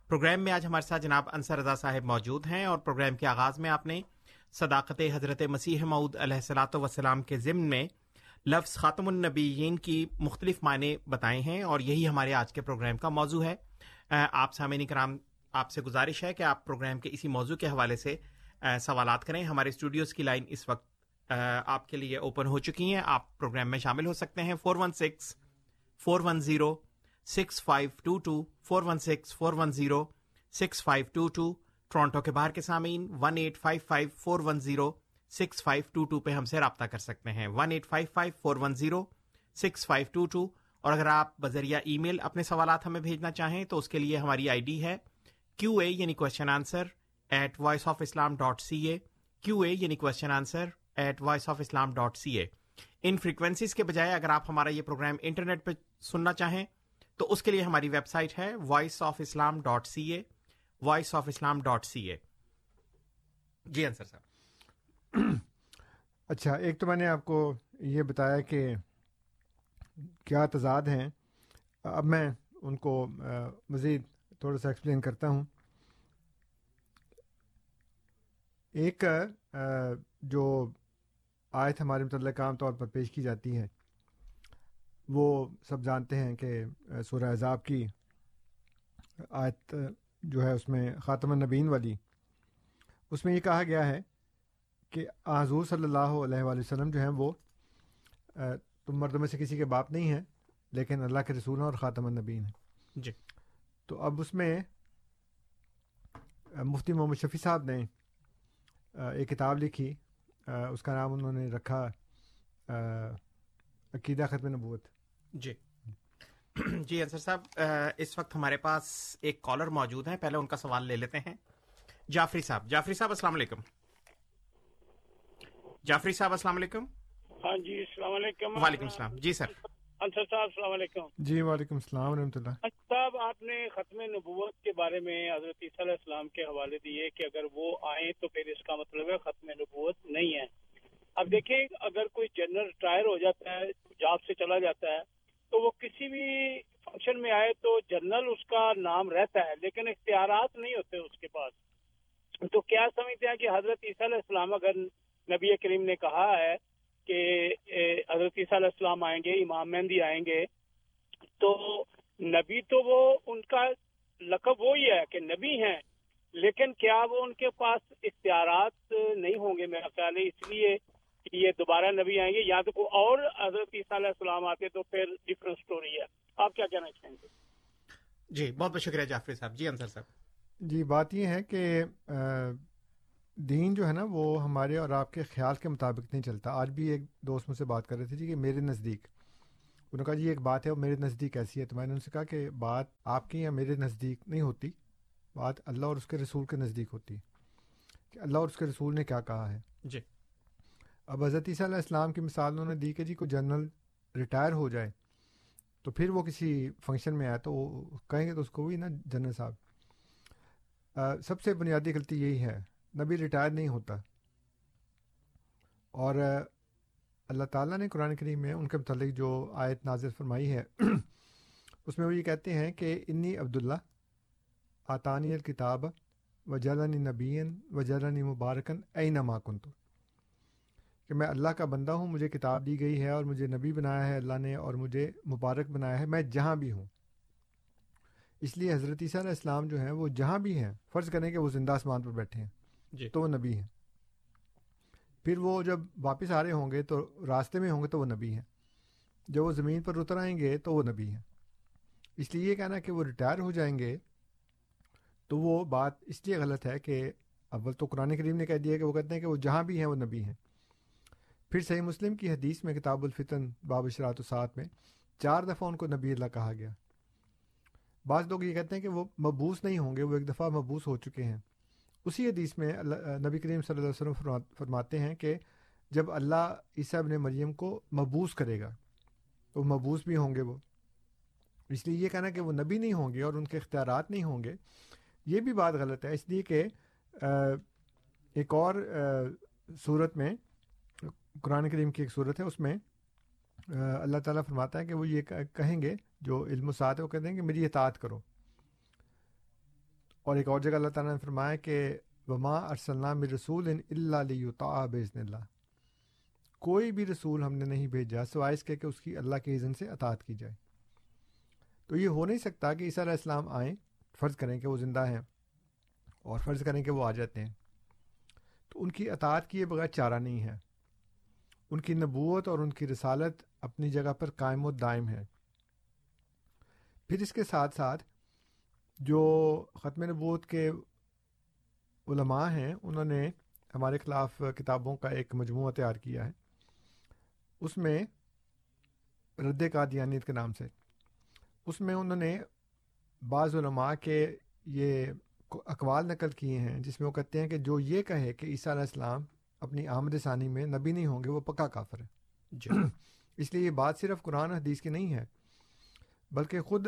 پروگرام میں آج ہمارے ساتھ جناب انصر رضا صاحب موجود ہیں اور پروگرام کے آغاز میں آپ نے صداقت حضرت مسیح معود علیہ السلاۃ وسلام کے ضمن میں لفظ خاتم النبیین کی مختلف معنی بتائے ہیں اور یہی ہمارے آج کے پروگرام کا موضوع ہے۔ آپ سامعین کرام، آپ سے گزارش ہے کہ آپ پروگرام کے اسی موضوع کے حوالے سے سوالات کریں۔ ہمارے اسٹوڈیوز کی لائن اس وقت آپ کے لیے اوپن ہو چکی ہیں۔ آپ پروگرام میں شامل ہو سکتے ہیں۔ Four one six four one zero six five two two four one six four one zero six five two two Toronto کے باہر کے سامعین one eight five five four one zero six five two two پہ ہم سے رابطہ کر سکتے ہیں۔ One eight five five four one zero six five two two اور اگر آپ بذریعہ ای میل اپنے سوالات ہمیں بھیجنا چاہیں، تو اس کے لیے ہماری آئی ڈی ہے کیو اے یعنی question answer at voice of Islam dot C A. Q A یعنی question answer at voice of Islam dot C A in frequencies کے بجائے اگر آپ ہمارا یہ پروگرام انٹرنیٹ پہ سننا چاہیں، تو اس کے لیے ہماری ویب سائٹ ہے voice of Islam dot C A voice of Islam dot C A جی انسر صاحب اچھا ایک تو میں نے آپ کو یہ بتایا کہ کیا تضاد ہیں۔ اب میں ان کو مزید تھوڑا سا ایکسپلین کرتا ہوں۔ ایک جو آیت ہمارے متعلق عام طور پر پیش کی جاتی ہے وہ سب جانتے ہیں کہ سورہ عذاب کی آیت جو ہے اس میں خاتم النبین والی۔ اس میں یہ کہا گیا ہے کہ حضور صلی اللہ علیہ وآلہ وسلم جو ہیں وہ تم مردوں میں سے کسی کے باپ نہیں ہیں لیکن اللہ کے رسول ہیں اور خاتم النبین ہیں۔ جی۔ تو اب اس میں مفتی محمد شفیع صاحب نے ایک کتاب لکھی۔ اس کا نام انہوں نے رکھا عقیدہ ختم نبوت۔ جی۔ جی انصر صاحب اس وقت ہمارے پاس ایک کالر موجود ہیں پہلے ان کا سوال لے لیتے ہیں۔ جعفری صاحب جعفری صاحب السلام علیکم۔ جعفری صاحب السلام علیکم۔ ہاں جی السلام علیکم۔ وعلیکم السلام۔ جی سر۔ انصر صاحب السلام علیکم۔ جی وعلیکم السلام ورحمۃ اللہ۔ صاحب آپ نے ختم نبوت کے بارے میں حضرت عیسیٰ علیہ السلام کے حوالے دیے کہ اگر وہ آئیں تو پھر اس کا مطلب ہے ختم نبوت نہیں ہے۔ اب دیکھیں اگر کوئی جنرل ریٹائر ہو جاتا ہے جاب سے چلا جاتا ہے تو وہ کسی بھی فنکشن میں آئے تو جنرل اس کا نام رہتا ہے لیکن اختیارات نہیں ہوتے اس کے پاس۔ تو کیا سمجھتے ہیں کہ حضرت عیسیٰ علیہ السلام اگر نبی کریم نے کہا ہے کہ حضرت عیسیٰ علیہ السلام آئیں گے امام مہندی آئیں گے تو نبی تو وہ ان کا لقب وہی ہے کہ نبی ہیں لیکن کیا وہ ان کے پاس اختیارات نہیں ہوں گے میرا خیال ہے اس لیے کہ یہ دوبارہ نبی آئیں گے یا تو کوئی اور حضرت عیسیٰ علیہ السلام آتے تو پھر ڈفرنٹ سٹوری ہے۔ آپ کیا کہنا چاہیں گے؟ جی بہت بہت شکریہ جعفری صاحب۔ جی انصر صاحب۔ جی بات یہ ہے کہ دین جو ہے نا وہ ہمارے اور آپ کے خیال کے مطابق نہیں چلتا۔ آج بھی ایک دوست مجھ سے بات کر رہے تھے جی کہ میرے نزدیک۔ انہوں نے کہا جی ایک بات ہے وہ میرے نزدیک ایسی ہے۔ تو میں نے ان سے کہا کہ بات آپ کی یا میرے نزدیک نہیں ہوتی بات اللہ اور اس کے رسول کے نزدیک ہوتی کہ اللہ اور اس کے رسول نے کیا کہا ہے۔ جی۔ اب حضرت عیسیٰ علیہ السلام کی مثال انہوں نے دی کہ جی کو جنرل ریٹائر ہو جائے تو پھر وہ کسی فنکشن میں آئے تو وہ کہیں گے تو اس کو بھی نا جنرل صاحب۔ آ, سب سے بنیادی غلطی یہی ہے۔ نبی ریٹائر نہیں ہوتا۔ اور اللہ تعالیٰ نے قرآن کریم میں ان کے متعلق جو آیت نازل فرمائی ہے، اس میں وہ یہ کہتے ہیں کہ انی عبداللہ آطانی الکتاب و جلنی نبین و جلنی مبارکن اے نما کن تو کہ میں اللہ کا بندہ ہوں، مجھے کتاب دی گئی ہے اور مجھے نبی بنایا ہے اللہ نے اور مجھے مبارک بنایا ہے، میں جہاں بھی ہوں۔ اس لیے حضرت عیسیٰ علیہ السلام جو ہیں، وہ جہاں بھی ہیں، فرض کریں کہ وہ زندہ آسمان پر بیٹھے ہیں۔ جی۔ تو وہ نبی ہیں۔ پھر وہ جب واپس آ رہے ہوں گے تو راستے میں ہوں گے تو وہ نبی ہیں۔ جب وہ زمین پر اتر آئیں گے تو وہ نبی ہیں۔ اس لیے یہ کہنا کہ وہ ریٹائر ہو جائیں گے تو وہ بات اس لیے غلط ہے کہ اول تو قرآن کریم نے کہہ دیا کہ وہ کہتے ہیں کہ وہ جہاں بھی ہیں وہ نبی ہیں۔ پھر صحیح مسلم کی حدیث میں کتاب الفتن باب اشرات وسعت میں چار دفعہ ان کو نبی اللہ کہا گیا۔ بعض لوگ یہ کہتے ہیں کہ وہ مبوس نہیں ہوں گے، وہ ایک دفعہ مبوس ہو چکے ہیں۔ اسی حدیث میں اللہ نبی کریم صلی اللہ علیہ وسلم فرماتے ہیں کہ جب اللہ عیسیٰ ابن مریم کو مبوس کرے گا تو مبوس بھی ہوں گے وہ۔ اس لیے یہ کہنا کہ وہ نبی نہیں ہوں گے اور ان کے اختیارات نہیں ہوں گے، یہ بھی بات غلط ہے۔ اس لیے کہ ایک اور صورت میں، قرآن کریم کی ایک صورت ہے، اس میں اللہ تعالیٰ فرماتا ہے کہ وہ یہ کہیں گے، جو علم و سات ہے، وہ کہتے ہیں کہ میری اطاعت کرو۔ اور ایک اور جگہ اللہ تعالیٰ نے فرمایا کہ وما ارسلام رسول ان اللہ بزن اللہ کوئی بھی رسول ہم نے نہیں بھیجا سوائے اس کے کہ اس کی اللہ کے عزن سے اطاعت کی جائے۔ تو یہ ہو نہیں سکتا کہ عیسیٰ علیہ السلام آئیں، فرض کریں کہ وہ زندہ ہیں اور فرض کریں کہ وہ آ جاتے ہیں۔ تو ان کی اطاعت کیے بغیر چارہ نہیں ہے۔ ان کی نبوت اور ان کی رسالت اپنی جگہ پر قائم و دائم ہے۔ پھر اس کے ساتھ ساتھ جو ختم نبوت کے علماء ہیں انہوں نے ہمارے خلاف کتابوں کا ایک مجموعہ تیار کیا ہے۔ اس میں رد قادیانیت کے نام سے۔ اس میں انہوں نے بعض علماء کے یہ اقوال نقل کیے ہیں جس میں وہ کہتے ہیں کہ جو یہ کہے کہ عیسیٰ علیہ السلام اپنی آمد ثانی میں نبی نہیں ہوں گے وہ پکا کافر ہے جی۔ اس لیے یہ بات صرف قرآن حدیث کی نہیں ہے بلکہ خود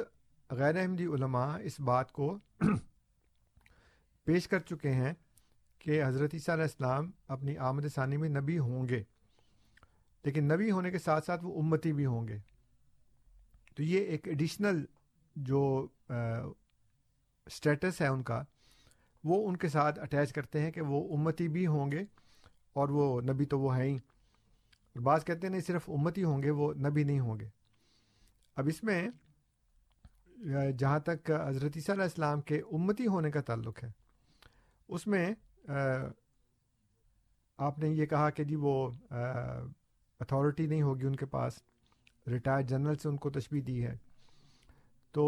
غیر احمدی علماء اس بات کو پیش کر چکے ہیں کہ حضرت عیسیٰ علیہ السلام اپنی آمد ثانی میں نبی ہوں گے۔ لیکن نبی ہونے کے ساتھ ساتھ وہ امتی بھی ہوں گے۔ تو یہ ایک ایڈیشنل جو اسٹیٹس ہے ان کا، وہ ان کے ساتھ اٹیچ کرتے ہیں کہ وہ امتی بھی ہوں گے اور وہ نبی تو وہ ہیں ہی۔ اور بعض کہتے ہیں نہیں، صرف امتی ہوں گے، وہ نبی نہیں ہوں گے۔ اب اس میں جہاں تک حضرت عیسیٰ علیہ السلام کے امتی ہونے کا تعلق ہے، اس میں آپ نے یہ کہا کہ جی وہ اتھارٹی نہیں ہوگی ان کے پاس ریٹائرڈ جنرل سے ان کو تشبیح دی ہے۔ تو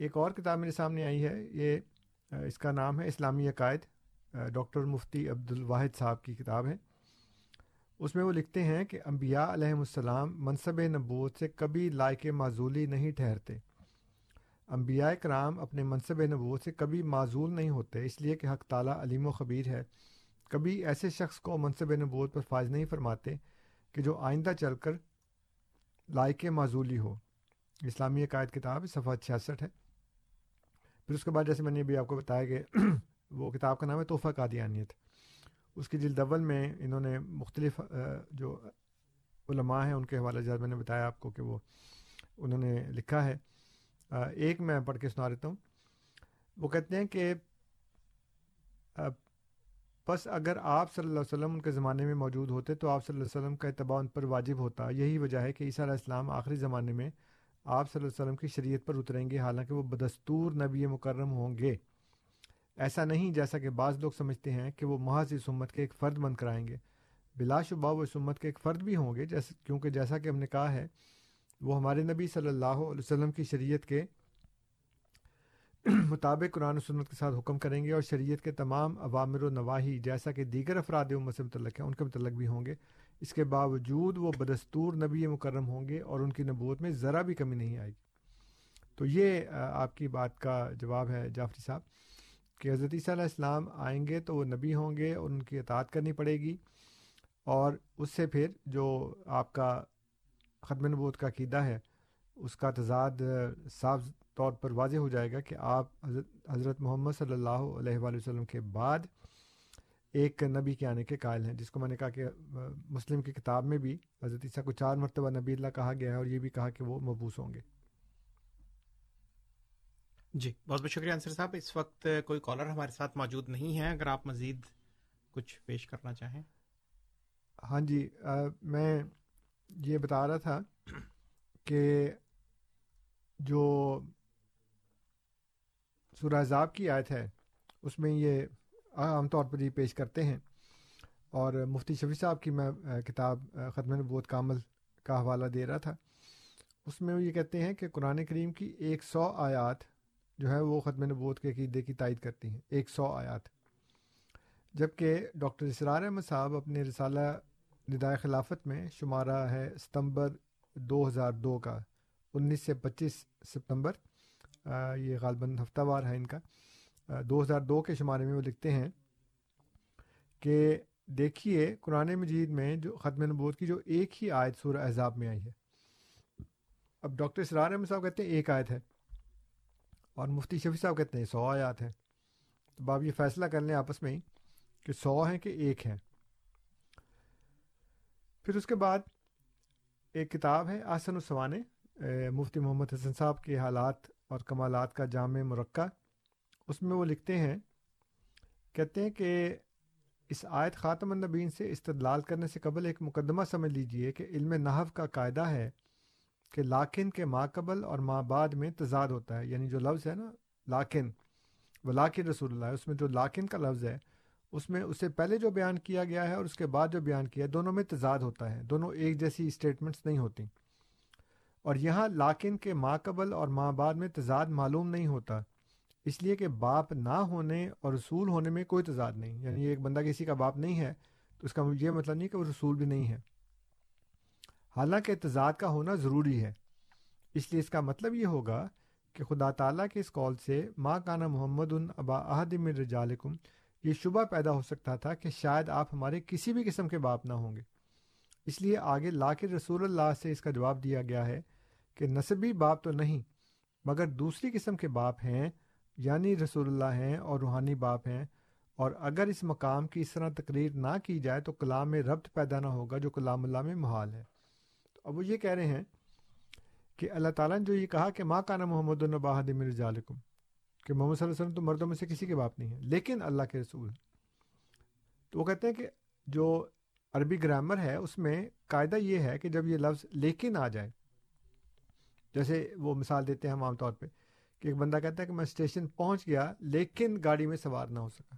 ایک اور کتاب میرے سامنے آئی ہے، یہ اس کا نام ہے اسلامی عقائد ڈاکٹر مفتی عبد الواحد صاحب کی کتاب ہے۔ اس میں وہ لکھتے ہیں کہ انبیاء علیہ السلام منصب نبوت سے کبھی لائق معذولی نہیں ٹھہرتے۔ انبیاء کرام اپنے منصب نبوت سے کبھی معذول نہیں ہوتے، اس لیے کہ حق تعالیٰ علیم و خبیر ہے۔ کبھی ایسے شخص کو منصب نبوت پر فائز نہیں فرماتے کہ جو آئندہ چل کر لائق معذولی ہو۔ اسلامی عقائد کتاب صفحہ چھیاسٹھ ہے۔ پھر اس کے بعد جیسے میں نے ابھی آپ کو بتایا کہ وہ کتاب کا نام ہے تحفہ قادیانیت۔ اس کی جلد اول میں انہوں نے مختلف جو علماء ہیں، ان کے حوالے جات میں نے بتایا آپ کو کہ وہ انہوں نے لکھا ہے۔ ایک میں پڑھ کے سنا دیتا ہوں۔ وہ کہتے ہیں کہ بس اگر آپ صلی اللہ علیہ وسلم ان کے زمانے میں موجود ہوتے تو آپ صلی اللہ علیہ وسلم کا اتباع ان پر واجب ہوتا۔ یہی وجہ ہے کہ عیسیٰ علیہ السلام آخری زمانے میں آپ صلی اللہ علیہ وسلم کی شریعت پر اتریں گے، حالانکہ وہ بدستور نبی مکرم ہوں گے۔ ایسا نہیں جیسا کہ بعض لوگ سمجھتے ہیں کہ وہ محض اس امت کے ایک فرد بن کر آئیں گے۔ بلا شبہ وہ اس امت کے ایک فرد بھی ہوں گے، جیسے، کیونکہ جیسا کہ ہم نے کہا ہے وہ ہمارے نبی صلی اللہ علیہ وسلم کی شریعت کے مطابق قرآن و سنت کے ساتھ حکم کریں گے اور شریعت کے تمام عوامر و نواحی جیسا کہ دیگر افراد امت سے متعلق ہیں، ان کے متعلق بھی ہوں گے۔ اس کے باوجود وہ بدستور نبی مکرم ہوں گے اور ان کی نبوت میں ذرا بھی کمی نہیں آئے گی۔ تو یہ آپ کی بات کا جواب ہے جعفری صاحب، کہ حضرت عیسیٰ علیہ السلام آئیں گے تو وہ نبی ہوں گے اور ان کی اطاعت کرنی پڑے گی اور اس سے پھر جو آپ کا ختم نبوت کا عقیدہ ہے اس کا تضاد صاف طور پر واضح ہو جائے گا کہ آپ حضرت محمد صلی اللہ علیہ وآلہ وسلم کے بعد ایک نبی کے آنے کے قائل ہیں جس کو میں نے کہا کہ مسلم کی کتاب میں بھی حضرت عیسیٰ کو چار مرتبہ نبی اللہ کہا گیا ہے اور یہ بھی کہا کہ وہ مبوس ہوں گے۔ جی بہت بہت شکریہ انصر صاحب۔ اس وقت کوئی کالر ہمارے ساتھ موجود نہیں ہے اگر آپ مزید کچھ پیش کرنا چاہیں۔ ہاں جی میں یہ بتا رہا تھا کہ جو سورہ عذاب کی آیت ہے، اس میں یہ عام طور پر یہ پیش کرتے ہیں۔ اور مفتی شفیع صاحب کی میں کتاب ختم نبوت کامل کا حوالہ دے رہا تھا۔ اس میں وہ یہ کہتے ہیں کہ قرآن کریم کی ایک سو آیات جو ہے، وہ ختم نبوت کے عقیدے کی تائید کرتی ہیں۔ ایک سو آیات۔ جبکہ ڈاکٹر اسرار احمد صاحب اپنے رسالہ ندائے خلافت میں شمارہ ہے ستمبر دو ہزار دو کا، انیس سے پچیس ستمبر یہ غالباً ہفتہ وار ہے ان کا۔ دو ہزار دو کے شمارے میں وہ لکھتے ہیں کہ دیکھیے قرآن مجید میں جو ختم نبوت کی جو ایک ہی آیت سورہ احزاب میں آئی ہے۔ اب ڈاکٹر اسرار احمد صاحب کہتے ہیں ایک آیت ہے اور مفتی شفیع صاحب کہتے ہیں سو آیات ہیں۔ تو آپ یہ فیصلہ کر لیں آپس میں ہی کہ سو ہیں کہ ایک ہیں۔ پھر اس کے بعد ایک کتاب ہے، آسن السوانے مفتی محمد حسن صاحب کے حالات اور کمالات کا جامع مرکہ اس میں وہ لکھتے ہیں، کہتے ہیں کہ اس آیت خاتم النبین سے استدلال کرنے سے قبل ایک مقدمہ سمجھ لیجیے کہ علم نحو کا قاعدہ ہے کہ لاکن کے ماں قبل اور ماں بعد میں تضاد ہوتا ہے یعنی جو لفظ ہے نا لاکن وہ لاکن رسول اللہ ہے اس میں جو لاکن کا لفظ ہے اس میں اس سے پہلے جو بیان کیا گیا ہے اور اس کے بعد جو بیان کیا ہے، دونوں میں تضاد ہوتا ہے، دونوں ایک جیسی اسٹیٹمنٹس نہیں ہوتی۔ اور یہاں لاکن کے ماں قبل اور ماں بعد میں تضاد معلوم نہیں ہوتا، اس لیے کہ باپ نہ ہونے اور رسول ہونے میں کوئی تضاد نہیں۔ یعنی ایک بندہ کسی کا باپ نہیں ہے، تو اس کا یہ مطلب نہیں کہ وہ رسول بھی نہیں ہے۔ حالانکہ تضاد کا ہونا ضروری ہے، اس لیے اس کا مطلب یہ ہوگا کہ خدا تعالیٰ کے اس کال سے ماں کانا محمد ان ابا احدم رجالکم یہ شبہ پیدا ہو سکتا تھا کہ شاید آپ ہمارے کسی بھی قسم کے باپ نہ ہوں گے۔ اس لیے آگے لا کے رسول اللہ سے اس کا جواب دیا گیا ہے کہ نصبی باپ تو نہیں، مگر دوسری قسم کے باپ ہیں یعنی رسول اللہ ہیں اور روحانی باپ ہیں۔ اور اگر اس مقام کی اس طرح تقریر نہ کی جائے تو کلام میں ربط پیدا نہ ہوگا جو کلام اللہ میں محال ہے۔ تو اب وہ یہ کہہ رہے ہیں کہ اللہ تعالیٰ نے جو یہ کہا کہ ماں کانا محمد الباحد مرجالکم کہ محمد صلی اللہ علیہ وسلم تو مردوں میں سے کسی کے باپ نہیں ہے لیکن اللہ کے رسول تو وہ کہتے ہیں کہ جو عربی گرامر ہے اس میں قاعدہ یہ ہے کہ جب یہ لفظ لیکن آ جائے جیسے وہ مثال دیتے ہیں ہم عام طور پہ کہ ایک بندہ کہتا ہے کہ میں اسٹیشن پہنچ گیا لیکن گاڑی میں سوار نہ ہو سکا۔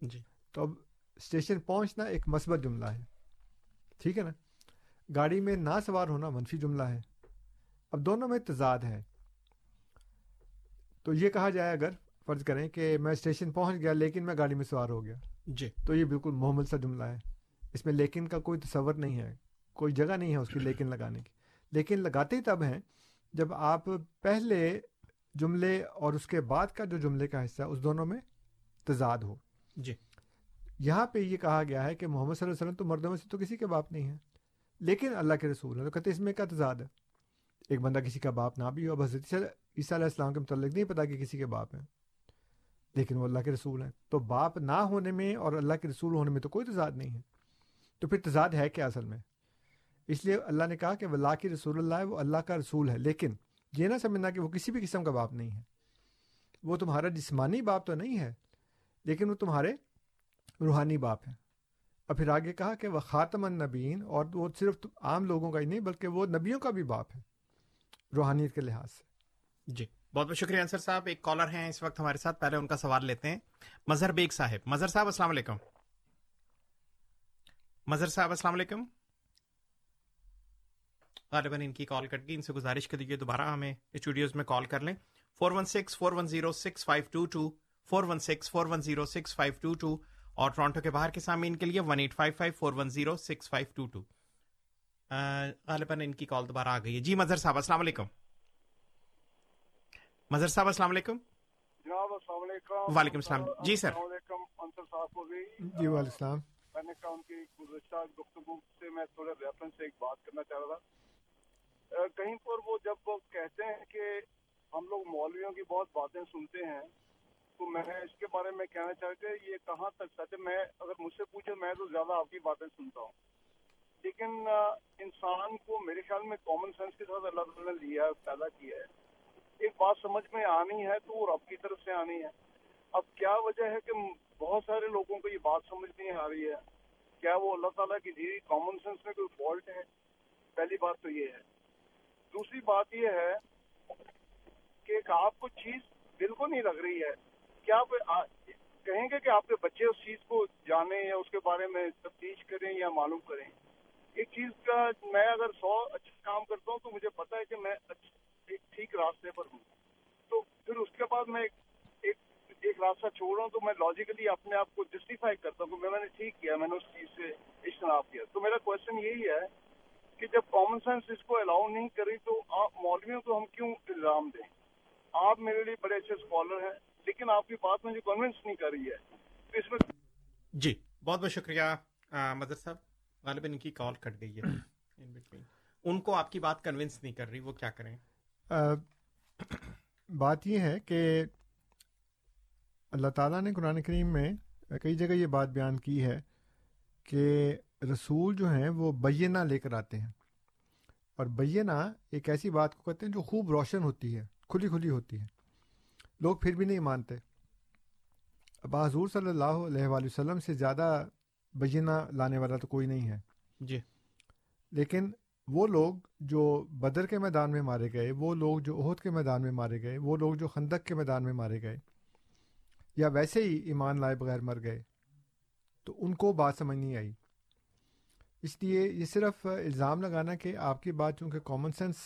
جی۔ تو اب اسٹیشن پہنچنا ایک مثبت جملہ ہے۔ ٹھیک ہے نا؟ گاڑی میں نہ سوار ہونا منفی جملہ ہے۔ اب دونوں میں تضاد ہے۔ تو یہ کہا جائے اگر فرض کریں کہ میں اسٹیشن پہنچ گیا لیکن میں گاڑی میں سوار ہو گیا۔ جی۔ تو یہ بالکل محمد سا جملہ ہے۔ اس میں لیکن کا کوئی تصور نہیں ہے کوئی جگہ نہیں ہے اس کی لیکن لگانے کی۔ لیکن لگاتے ہی تب ہیں جب آپ پہلے جملے اور اس کے بعد کا جو جملے کا حصہ ہے اس دونوں میں تضاد ہو۔ جی۔ یہاں پہ یہ کہا گیا ہے کہ محمد صلی اللہ علیہ وسلم تو مردوں میں سے تو کسی کے باپ نہیں ہے لیکن اللہ کے رسول ہے تو کہتے اس میں کیا تضاد ہے؟ ایک بندہ کسی کا باپ نہ بھی ہو اب حضرت عیسیٰ علیہ السلام کے متعلق نہیں پتا کہ کسی کے باپ ہیں۔ لیکن وہ اللہ کے رسول ہیں۔ تو باپ نہ ہونے میں اور اللہ کے رسول ہونے میں تو کوئی تضاد نہیں ہے۔ تو پھر تضاد ہے کیا اصل میں؟ اس لیے اللہ نے کہا کہ اللہ کی رسول اللہ ہے، وہ اللہ کا رسول ہے۔ لیکن یہ نہ سمجھنا کہ وہ کسی بھی قسم کا باپ نہیں ہے۔ وہ تمہارا جسمانی باپ تو نہیں ہے، لیکن وہ تمہارے روحانی باپ ہیں۔ اور پھر آگے کہا کہ وہ خاتم النبین اور وہ صرف عام لوگوں کا ہی نہیں، بلکہ وہ نبیوں کا بھی باپ ہے۔ روحانیت کے لحاظ سے۔ جی۔ بہت بہت شکریہ انصر صاحب۔ ایک کالر ہیں اس وقت ہمارے ساتھ، پہلے ان کا سوال لیتے ہیں۔ مظہر بیگ صاحب۔ مظہر صاحب، السلام علیکم۔ مظہر صاحب، السلام علیکم۔ غالباً ان کی کال کٹ گئی، ان سے گزارش کر دیجیے دوبارہ ہمیں اسٹوڈیوز میں کال کر لیں۔ Four one six four one zero six five two two four one six four one zero six five two two اور ٹورانٹو کے باہر کے سامعین کے لیے one eight five five four one zero six five two two غالباً ان کی کال دوبارہ آ گئی ہے۔ جی مظہر صاحب، السلام علیکم۔ مظہر صاحب السلام علیکم۔ جناب السلام علیکم۔ وعلیکم السلام۔ جی سر۔ جی وعلیکم السلام۔ میں نے کہا ان کی گزشتہ گفتگو سے میں تھوڑا ریفرنس سے ایک بات کرنا چاہ رہا تھا۔ کہیں پر وہ جب وہ کہتے ہیں کہ ہم لوگ مولویوں کی بہت باتیں سنتے ہیں تو میں اس کے بارے میں کہنا چاہتے یہ کہاں تک سچ ہے؟ میں اگر مجھ سے پوچھے میں تو زیادہ آپ کی باتیں سنتا ہوں۔ لیکن انسان کو میرے خیال میں کامن سینس کے ساتھ اللہ تعالیٰ نے لیا پیدا کیا ہے۔ ایک بات سمجھ میں آنی ہے تو وہ رب کی طرف سے آنی ہے۔ اب کیا وجہ ہے کہ بہت سارے لوگوں کو یہ بات سمجھ نہیں آ رہی ہے؟ کیا وہ اللہ تعالیٰ کی دی کامن سینس میں کوئی فالٹ ہے؟ پہلی بات تو یہ ہے۔ دوسری بات یہ ہے کہ آپ کو چیز دل کو نہیں لگ رہی ہے۔ کیا آپ کہیں گے کہ آپ کے بچے اس چیز کو جانیں یا اس کے بارے میں تفتیش کریں یا معلوم کریں؟ ایک چیز کا میں اگر سو اچھا کام کرتا ہوں تو مجھے پتا ہے کہ میں اچھا ایک ٹھیک راستے پر ہوں۔ تو پھر اس کے بعد میں ایک ایک راستہ چھوڑ رہا ہوں تو میں لاجیکلی اپنے آپ کو جسٹیفائی کرتا ہوں کہ میں نے ٹھیک کیا میں نے اس چیز سے اجتناب کیا۔ تو میرا کوشچن یہی ہے کہ جب کامن سینس اس کو الاؤ نہیں کری تو آپ مولویوں کو ہم کیوں الزام دیں؟ آپ میرے لیے بڑے اچھے اسکالر ہیں لیکن آپ کی بات مجھے کنوینس نہیں کر رہی ہے۔ اس میں جی بہت بہت شکریہ مدر صاحب۔ غالباً ان کی کال کٹ گئی ہے۔ ان کو آپ کی بات کنونس نہیں کر رہی وہ کیا کریں؟ بات یہ ہے کہ اللہ تعالیٰ نے قرآن کریم میں کئی جگہ یہ بات بیان کی ہے کہ رسول جو ہیں وہ بینہ لے کر آتے ہیں۔ اور بینہ ایک ایسی بات کو کہتے ہیں جو خوب روشن ہوتی ہے کھلی کھلی ہوتی ہے۔ لوگ پھر بھی نہیں مانتے۔ اب حضور صلی اللہ علیہ وآلہ وسلم سے زیادہ بینہ لانے والا تو کوئی نہیں ہے۔ جی۔ لیکن وہ لوگ جو بدر کے میدان میں مارے گئے وہ لوگ جو عہد کے میدان میں مارے گئے وہ لوگ جو خندق کے میدان میں مارے گئے یا ویسے ہی ایمان لائے بغیر مر گئے تو ان کو بات سمجھ نہیں آئی۔ اس لیے یہ صرف الزام لگانا کہ آپ کی بات چونکہ کامن سینس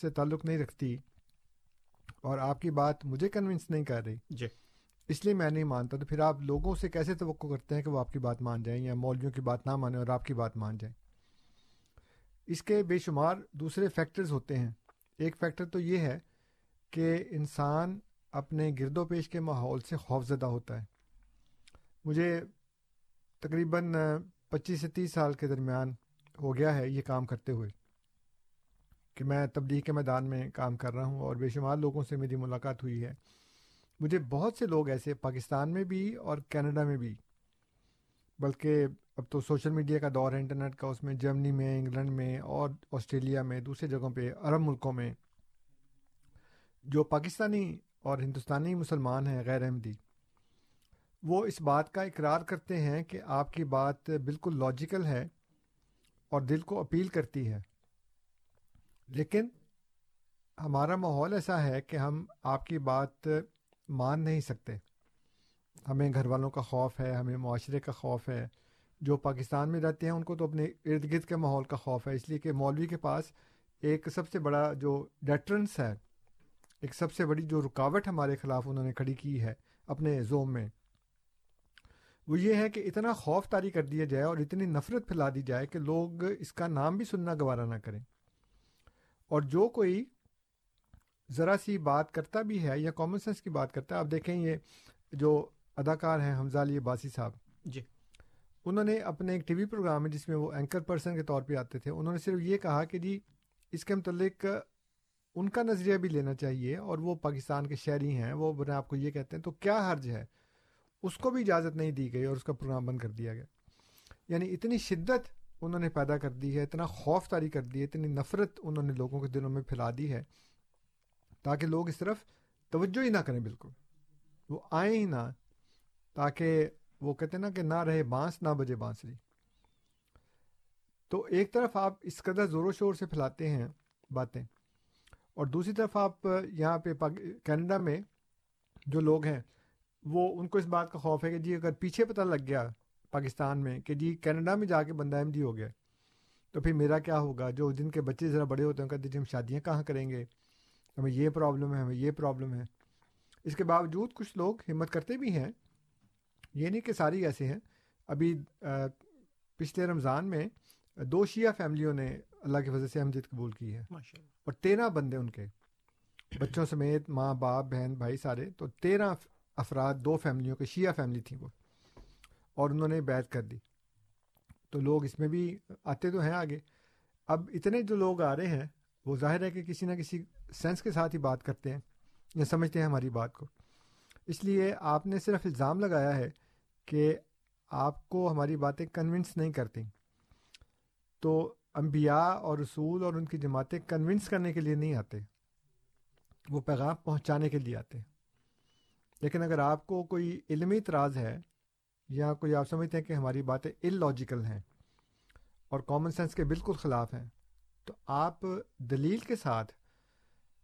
سے تعلق نہیں رکھتی اور آپ کی بات مجھے کنونس نہیں کر رہی۔ جی۔ اس لیے میں نہیں مانتا۔ تو پھر آپ لوگوں سے کیسے توقع کرتے ہیں کہ وہ آپ کی بات مان جائیں یا مولویوں کی بات نہ مانیں اور آپ کی بات مان جائیں؟ اس کے بے شمار دوسرے فیکٹرز ہوتے ہیں۔ ایک فیکٹر تو یہ ہے کہ انسان اپنے گرد و پیش کے ماحول سے خوف زدہ ہوتا ہے۔ مجھے تقریباً پچیس سے تیس سال کے درمیان ہو گیا ہے یہ کام کرتے ہوئے کہ میں تبلیغ کے میدان میں کام کر رہا ہوں اور بے شمار لوگوں سے میری ملاقات ہوئی ہے۔ مجھے بہت سے لوگ ایسے، پاکستان میں بھی اور کینیڈا میں بھی۔ بلکہ اب تو سوشل میڈیا کا دور ہے، انٹرنیٹ کا، اس میں جرمنی میں، انگلینڈ میں اور آسٹریلیا میں، دوسرے جگہوں پہ، عرب ملکوں میں۔ جو پاکستانی اور ہندوستانی مسلمان ہیں، غیر احمدی۔ وہ اس بات کا اقرار کرتے ہیں کہ آپ کی بات بالکل لاجیکل ہے اور دل کو اپیل کرتی ہے۔ لیکن ہمارا ماحول ایسا ہے کہ ہم آپ کی بات مان نہیں سکتے۔ ہمیں گھر والوں کا خوف ہے، ہمیں معاشرے کا خوف ہے۔ جو پاکستان میں رہتے ہیں، ان کو تو اپنے ارد گرد کے ماحول کا خوف ہے۔ اس لیے کہ مولوی کے پاس ایک سب سے بڑا جو ڈیٹرنس ہے، ایک سب سے بڑی جو رکاوٹ ہمارے خلاف انہوں نے کھڑی کی ہے اپنے زوم میں، وہ یہ ہے کہ اتنا خوف تاری کر دیا جائے اور اتنی نفرت پھیلا دی جائے کہ لوگ اس کا نام بھی سننا گوارا نہ کریں۔ اور جو کوئی ذرا سی بات کرتا بھی ہے یا کامن سینس کی بات کرتا ہے، آپ دیکھیں یہ جو اداکار ہیں حمزہ علی عباسی صاحب۔ جی۔ انہوں نے اپنے ایک ٹی وی پروگرام میں جس میں وہ اینکر پرسن کے طور پہ آتے تھے، انہوں نے صرف یہ کہا کہ جی اس کے متعلق ان کا نظریہ بھی لینا چاہیے اور وہ پاکستان کے شہری ہیں، وہ بنا آپ کو یہ کہتے ہیں، تو کیا حرج ہے؟ اس کو بھی اجازت نہیں دی گئی اور اس کا پروگرام بند کر دیا گیا۔ یعنی اتنی شدت انہوں نے پیدا کر دی ہے، اتنا خوف تاری کر دی ہے، اتنی نفرت انہوں نے لوگوں کے دلوں میں پھیلا دی ہے تاکہ لوگ اس طرف توجہ ہی نہ کریں بالکل۔ وہ آئیں ہی نہ تاکہ وہ کہتے ہیں نا کہ نہ رہے بانس، نہ بجے بانسری۔ تو ایک طرف آپ اس قدر زور و شور سے پھیلاتے ہیں باتیں، اور دوسری طرف آپ یہاں پہ کینیڈا میں جو لوگ ہیں، وہ ان کو اس بات کا خوف ہے کہ جی اگر پیچھے پتہ لگ گیا پاکستان میں کہ جی کینیڈا میں جا کے بندہ ایم ڈی ہو گیا، تو پھر میرا کیا ہوگا؟ جو جن کے بچے ذرا بڑے ہوتے ہیں کہتے جی ہم شادیاں کہاں کریں گے؟ ہمیں یہ پرابلم ہے، ہمیں یہ پرابلم ہے۔ اس کے باوجود کچھ لوگ ہمت کرتے بھی ہیں یہ نہیں کہ ساری ایسے ہیں۔ ابھی پچھلے رمضان میں دو شیعہ فیملیوں نے اللہ کی وجہ سے امجد قبول کی ہے۔ اور تیرہ بندے ان کے بچوں سمیت ماں باپ بہن بھائی سارے۔ تو تیرہ افراد دو فیملیوں کے شیعہ فیملی تھیں وہ۔ اور انہوں نے بیت کر دی۔ تو لوگ اس میں بھی آتے تو ہیں آگے۔ اب اتنے جو لوگ آ رہے ہیں وہ ظاہر ہے کہ کسی نہ کسی سینس کے ساتھ ہی بات کرتے ہیں یا سمجھتے ہیں ہماری بات کو۔ اس لیے آپ نے صرف الزام لگایا ہے کہ آپ کو ہماری باتیں کنونس نہیں کرتی۔ تو انبیاء اور رسول اور ان کی جماعتیں کنونس کرنے کے لیے نہیں آتے۔ وہ پیغام پہنچانے کے لیے آتے۔ لیکن اگر آپ کو کوئی علمی اعتراض ہے یا کوئی آپ سمجھتے ہیں کہ ہماری باتیں ان لاجیکل ہیں اور کامن سینس کے بالکل خلاف ہیں، تو آپ دلیل کے ساتھ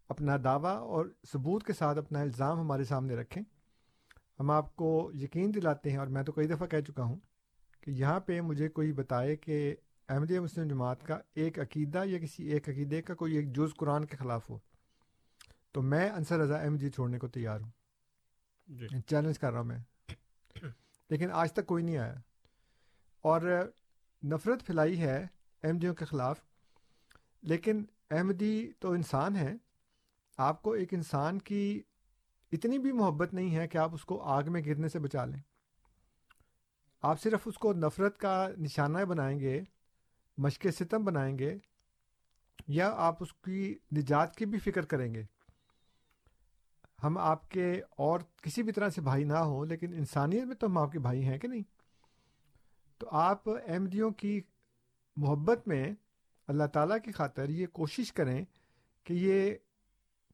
اپنا دعویٰ اور ثبوت کے ساتھ اپنا الزام ہمارے سامنے رکھیں۔ ہم آپ کو یقین دلاتے ہیں اور میں تو کئی دفعہ کہہ چکا ہوں کہ یہاں پہ مجھے کوئی بتائے کہ احمدیہ مسلم جماعت کا ایک عقیدہ یا کسی ایک عقیدے کا کوئی ایک جز قرآن کے خلاف ہو۔ تو میں انصر رضا احمدی چھوڑنے کو تیار ہوں۔ جی۔ چیلنج کر رہا ہوں میں۔ لیکن آج تک کوئی نہیں آیا۔ اور نفرت پھیلائی ہے احمدیوں کے خلاف لیکن احمدی تو انسان ہے آپ کو ایک انسان کی اتنی بھی محبت نہیں ہے کہ آپ اس کو آگ میں گرنے سے بچا لیں۔ آپ صرف اس کو نفرت کا نشانہ بنائیں گے، مشق ستم بنائیں گے، یا آپ اس کی نجات کی بھی فکر کریں گے۔ ہم آپ کے اور کسی بھی طرح سے بھائی نہ ہوں، لیکن انسانیت میں تو ہم آپ کے بھائی ہیں کہ نہیں؟ تو آپ احمدیوں کی محبت میں اللہ تعالیٰ کی خاطر یہ کوشش کریں کہ یہ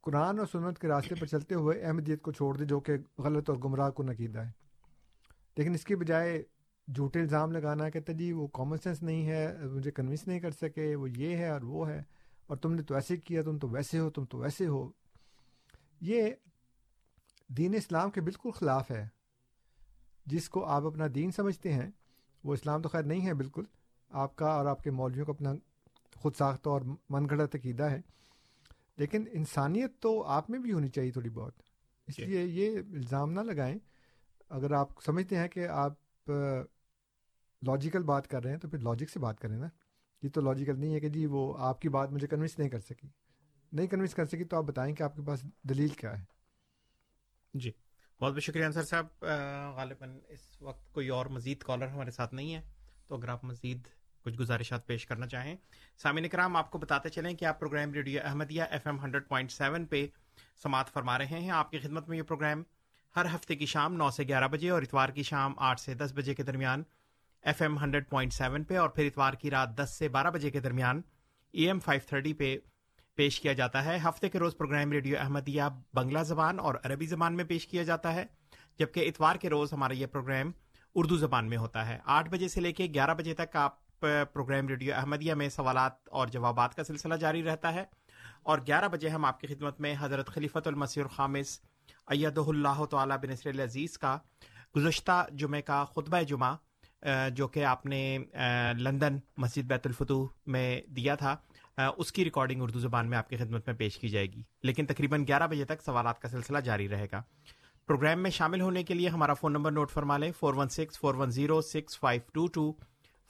قرآن اور سنت کے راستے پر چلتے ہوئے احمدیت کو چھوڑ دے جو کہ غلط اور گمراہ کو نقیدہ ہے۔ لیکن اس کی بجائے جھوٹے الزام لگانا کہتے جی وہ کامن سینس نہیں ہے، مجھے کنوینس نہیں کر سکے، وہ یہ ہے اور وہ ہے، اور تم نے تو ایسے کیا، تم تو ویسے ہو، تم تو ویسے ہو۔ یہ دین اسلام کے بالکل خلاف ہے۔ جس کو آپ اپنا دین سمجھتے ہیں، وہ اسلام تو خیر نہیں ہے، بالکل۔ آپ کا اور آپ کے مولویوں کا اپنا خود ساختہ اور من گھڑت عقیدہ ہے۔ لیکن انسانیت تو آپ میں بھی ہونی چاہیے تھوڑی بہت۔ اس جی۔ لیے یہ الزام نہ لگائیں۔ اگر آپ سمجھتے ہیں کہ آپ لاجیکل بات کر رہے ہیں تو پھر لاجک سے بات کریں نا۔ یہ تو لاجیکل نہیں ہے کہ جی وہ آپ کی بات مجھے کنوینس نہیں کر سکی۔ نہیں کنوینس کر سکی تو آپ بتائیں کہ آپ کے پاس دلیل کیا ہے۔ جی۔ بہت بہت شکریہ انصر صاحب۔ غالباً اس وقت کوئی اور مزید کالر ہمارے ساتھ نہیں ہے۔ تو اگر آپ مزید کچھ گزارشات پیش کرنا چاہیں۔ سامعین کرام، آپ کو بتاتے چلیں کہ آپ programme radio Ahmadiyya F M hundred point seven پہ سماعت فرما رہے ہیں۔ آپ کی خدمت میں یہ پروگرام ہر ہفتے کی شام نو سے گیارہ بجے اور اتوار کی شام آٹھ سے دس بجے کے درمیان F M hundred point seven پہ اور پھر اتوار کی رات دس سے بارہ بجے کے درمیان ای ایم فائیو تھرٹی پہ پیش کیا جاتا ہے۔ ہفتے کے روز پروگرام ریڈیو احمدیہ بنگلہ زبان اور عربی زبان میں پیش کیا جاتا ہے، جبکہ اتوار کے روز ہمارا یہ پروگرام اردو زبان میں ہوتا ہے۔ آٹھ بجے سے لے کے گیارہ بجے تک آپ پروگرام ریڈیو احمدیہ میں سوالات اور جوابات کا سلسلہ جاری رہتا ہے اور گیارہ بجے ہم آپ کی خدمت میں حضرت خلیفۃ المسیح الخامس ایدہ اللہ تعالیٰ بنصر العزیز کا گزشتہ جمعہ کا خطبہ جمعہ جو کہ آپ نے لندن مسجد بیت الفتوح میں دیا تھا اس کی ریکارڈنگ اردو زبان میں آپ کی خدمت میں پیش کی جائے گی۔ لیکن تقریباً گیارہ بجے تک سوالات کا سلسلہ جاری رہے گا۔ پروگرام میں شامل ہونے کے لیے ہمارا فون نمبر نوٹ فرما لیں، four one six, four one zero, six five two two.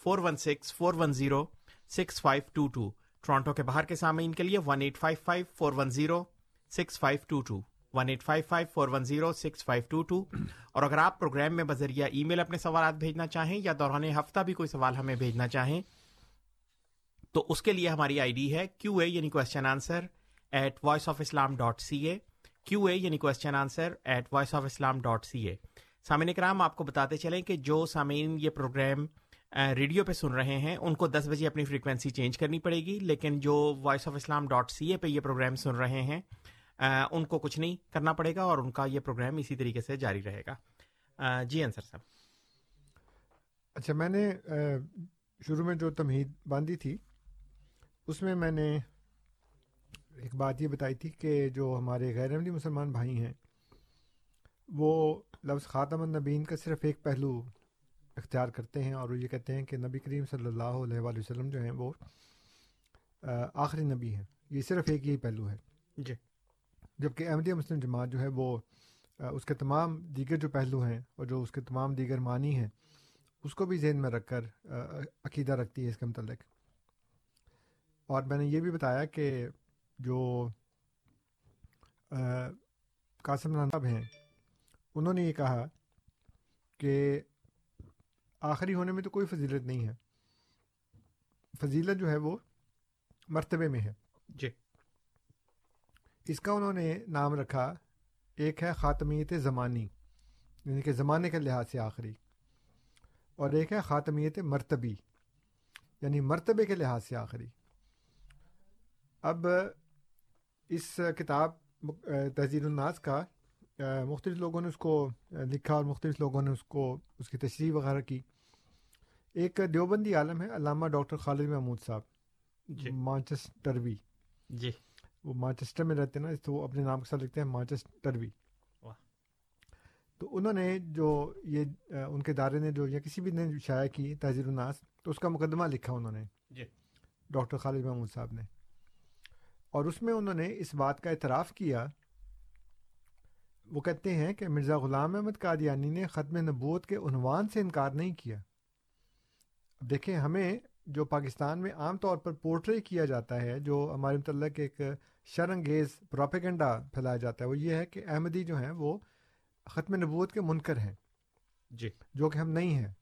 Four one six, four one zero, six five two two. Toronto کے باہر کے سامعین کے لیے one eight five five, four one zero, six five two two. One eight five five, four one zero, six five two two. اور اگر آپ programme میں بذریعہ ای میل اپنے سوالات بھیجنا چاہیں یا دوران ہفتہ بھی کوئی سوال ہمیں بھیجنا چاہیں، تو اس کے لیے ہماری آئی ڈی ہے کیو اے یعنی question answer at voice of Islam dot C A Q A یعنی question answer at voice of Islam dot C A سامعین کرام آپ کو بتاتے چلیں کہ جو سامعین یہ پروگرام ریڈیو پہ سن رہے ہیں۔ ان کو دس بجے اپنی فریکوینسی چینج کرنی پڑے گی، لیکن جو voice of Islam dot C A پہ یہ پروگرام سن رہے ہیں ان کو کچھ نہیں کرنا پڑے گا اور ان کا یہ پروگرام اسی طریقے سے جاری رہے گا۔ جی انصر صاحب۔ اچھا میں نے شروع میں جو تمہید باندھی تھی، اس میں میں نے ایک بات یہ بتائی تھی کہ جو ہمارے غیر عملی مسلمان بھائی ہیں، وہ لفظ خاتم النبین کا صرف ایک پہلو اختیار کرتے ہیں اور وہ یہ کہتے ہیں کہ نبی کریم صلی اللہ علیہ وآلہ وسلم جو ہیں وہ آخری نبی ہیں۔ یہ صرف ایک ہی پہلو ہے۔ جی۔ جبکہ احمدیہ مسلم جماعت جو ہے وہ اس کے تمام دیگر جو پہلو ہیں اور جو اس کے تمام دیگر معنی ہیں اس کو بھی ذہن میں رکھ کر عقیدہ رکھتی ہے اس کے متعلق۔ اور میں نے یہ بھی بتایا کہ جو قاسم صاحب ہیں انہوں نے یہ کہا کہ آخری ہونے میں تو کوئی فضیلت نہیں ہے۔ فضیلت جو ہے وہ مرتبے میں ہے۔ جی۔ اس کا انہوں نے نام رکھا ایک ہے خاتمیت زمانی یعنی کہ زمانے کے لحاظ سے آخری اور ایک ہے خاتمیت مرتبی یعنی مرتبے کے لحاظ سے آخری۔ اب اس کتاب تہذیب الناس کا مختلف لوگوں نے اس کو لکھا اور مختلف لوگوں نے اس کو اس کی تشریح وغیرہ کی۔ ایک دیوبندی عالم ہے علامہ ڈاکٹر خالد محمود صاحب جی۔ مانچسٹروی جی۔ وہ مانچسٹر میں رہتے ہیں نا تو وہ اپنے نام کے ساتھ لکھتے ہیں مانچسٹروی۔ تو انہوں نے جو یہ ان کے دارے نے جو یا کسی بھی نے شائع کی تہذیب الناس تو اس کا مقدمہ لکھا انہوں نے۔ جی۔ ڈاکٹر خالد محمود صاحب نے۔ اور اس میں انہوں نے اس بات کا اعتراف کیا وہ کہتے ہیں کہ مرزا غلام احمد قادیانی نے ختم نبوت کے عنوان سے انکار نہیں کیا۔ دیکھیں ہمیں جو پاکستان میں عام طور پر پورٹری کیا جاتا ہے جو ہمارے متعلق ایک شرنگیز پروپیگنڈا پھیلایا جاتا ہے وہ یہ ہے کہ احمدی جو ہیں وہ ختم نبوت کے منکر ہیں۔ جی۔ جو کہ ہم نہیں ہیں۔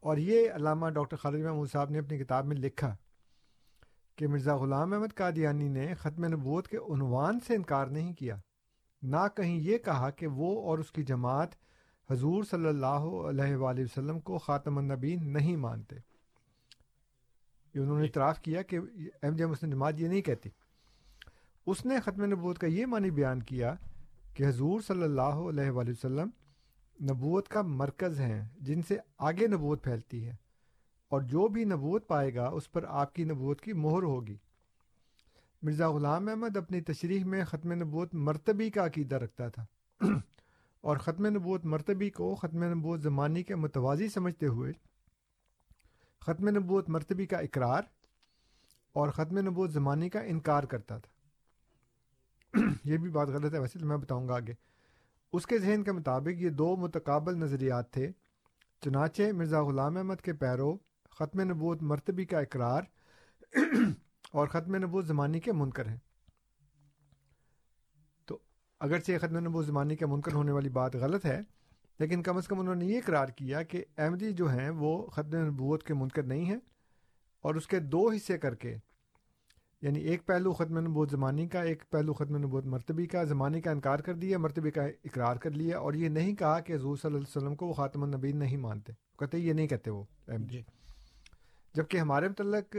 اور یہ علامہ ڈاکٹر خالد محمود صاحب نے اپنی کتاب میں لکھا کہ مرزا غلام احمد قادیانی نے ختم نبوت کے عنوان سے انکار نہیں کیا۔ نہ کہیں یہ کہا کہ وہ اور اس کی جماعت حضور صلی اللہ علیہ وآلہ وسلم کو خاتم النبی نہیں مانتے۔ یہ انہوں نے اعتراف کیا کہ ایم جے مسلم جماعت یہ نہیں کہتی۔ اس نے ختم نبوت کا یہ معنی بیان کیا کہ حضور صلی اللہ علیہ وآلہ وسلم نبوت کا مرکز ہیں جن سے آگے نبوت پھیلتی ہے اور جو بھی نبوت پائے گا اس پر آپ کی نبوت کی مہر ہوگی۔ مرزا غلام احمد اپنی تشریح میں ختم نبوت مرتبی کا عقیدہ رکھتا تھا۔ اور ختم نبوت مرتبی کو ختم نبوت زمانی کے متوازی سمجھتے ہوئے ختم نبوت مرتبی کا اقرار اور ختم نبوت زمانی کا انکار کرتا تھا۔ یہ بھی بات غلط ہے، ویسے تو میں بتاؤں گا آگے۔ اس کے ذہن کے مطابق یہ دو متقابل نظریات تھے، چنانچہ مرزا غلام احمد کے پیرو ختم نبوت مرتبی کا اقرار اور ختم نبوت زمانی کے منکر ہیں۔ اگرچہ ختم نبوت زمانی کے منکر ہونے والی بات غلط ہے لیکن کم از کم انہوں نے یہ اقرار کیا کہ احمدی جو ہیں وہ ختم نبوت کے منکر نہیں ہیں اور اس کے دو حصے کر کے یعنی ایک پہلو ختم نبوت زمانی کا ایک پہلو ختم نبوت مرتبی کا زمانی کا انکار کر دیا مرتبی کا اقرار کر لیا اور یہ نہیں کہا کہ حضور صلی اللہ علیہ وسلم کو وہ خاتم النبی نہیں مانتے۔ کہتے یہ نہیں کہتے وہ احمدی۔ جی۔ جبکہ ہمارے متعلق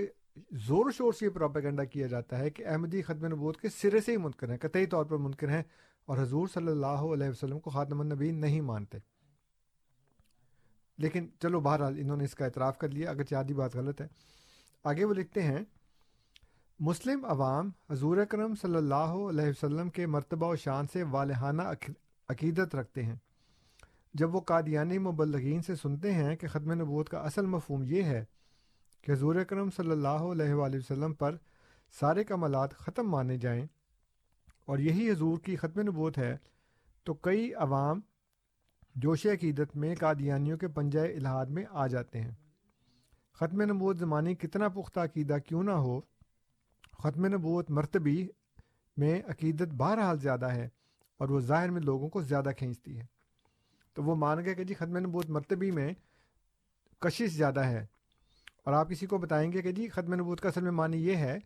زور شور سے یہ پروپیگنڈا کیا جاتا ہے کہ احمدی ختم نبوت کے سرے سے ہی منکر ہیں قطعی طور پر منکر ہیں۔ اور حضور صلی اللہ علیہ وسلم کو خاتم النبی نہیں مانتے۔ لیکن چلو بہرحال انہوں نے اس کا اعتراف کر لیا اگر آدھی بات غلط ہے۔ آگے وہ لکھتے ہیں، مسلم عوام حضور اکرم صلی اللہ علیہ وسلم کے مرتبہ و شان سے والہانہ عقیدت رکھتے ہیں۔ جب وہ قادیانی مبلغین سے سنتے ہیں کہ ختم نبوت کا اصل مفہوم یہ ہے کہ حضور اکرم صلی اللہ علیہ وآلہ وسلم پر سارے کمالات ختم مانے جائیں اور یہی حضور کی ختم نبوت ہے۔ تو کئی عوام جوش عقیدت میں قادیانیوں کے پنجہ الہاد میں آ جاتے ہیں۔ ختم نبوت زمانی کتنا پختہ عقیدہ کیوں نہ ہو، ختم نبوت مرتبی میں عقیدت بہرحال زیادہ ہے اور وہ ظاہر میں لوگوں کو زیادہ کھینچتی ہے۔ تو وہ مان گئے کہ جی ختم نبوت مرتبی میں کشش زیادہ ہے۔ اور آپ کسی کو بتائیں گے کہ جی ختم نبوت کا اصل میں معنی یہ ہے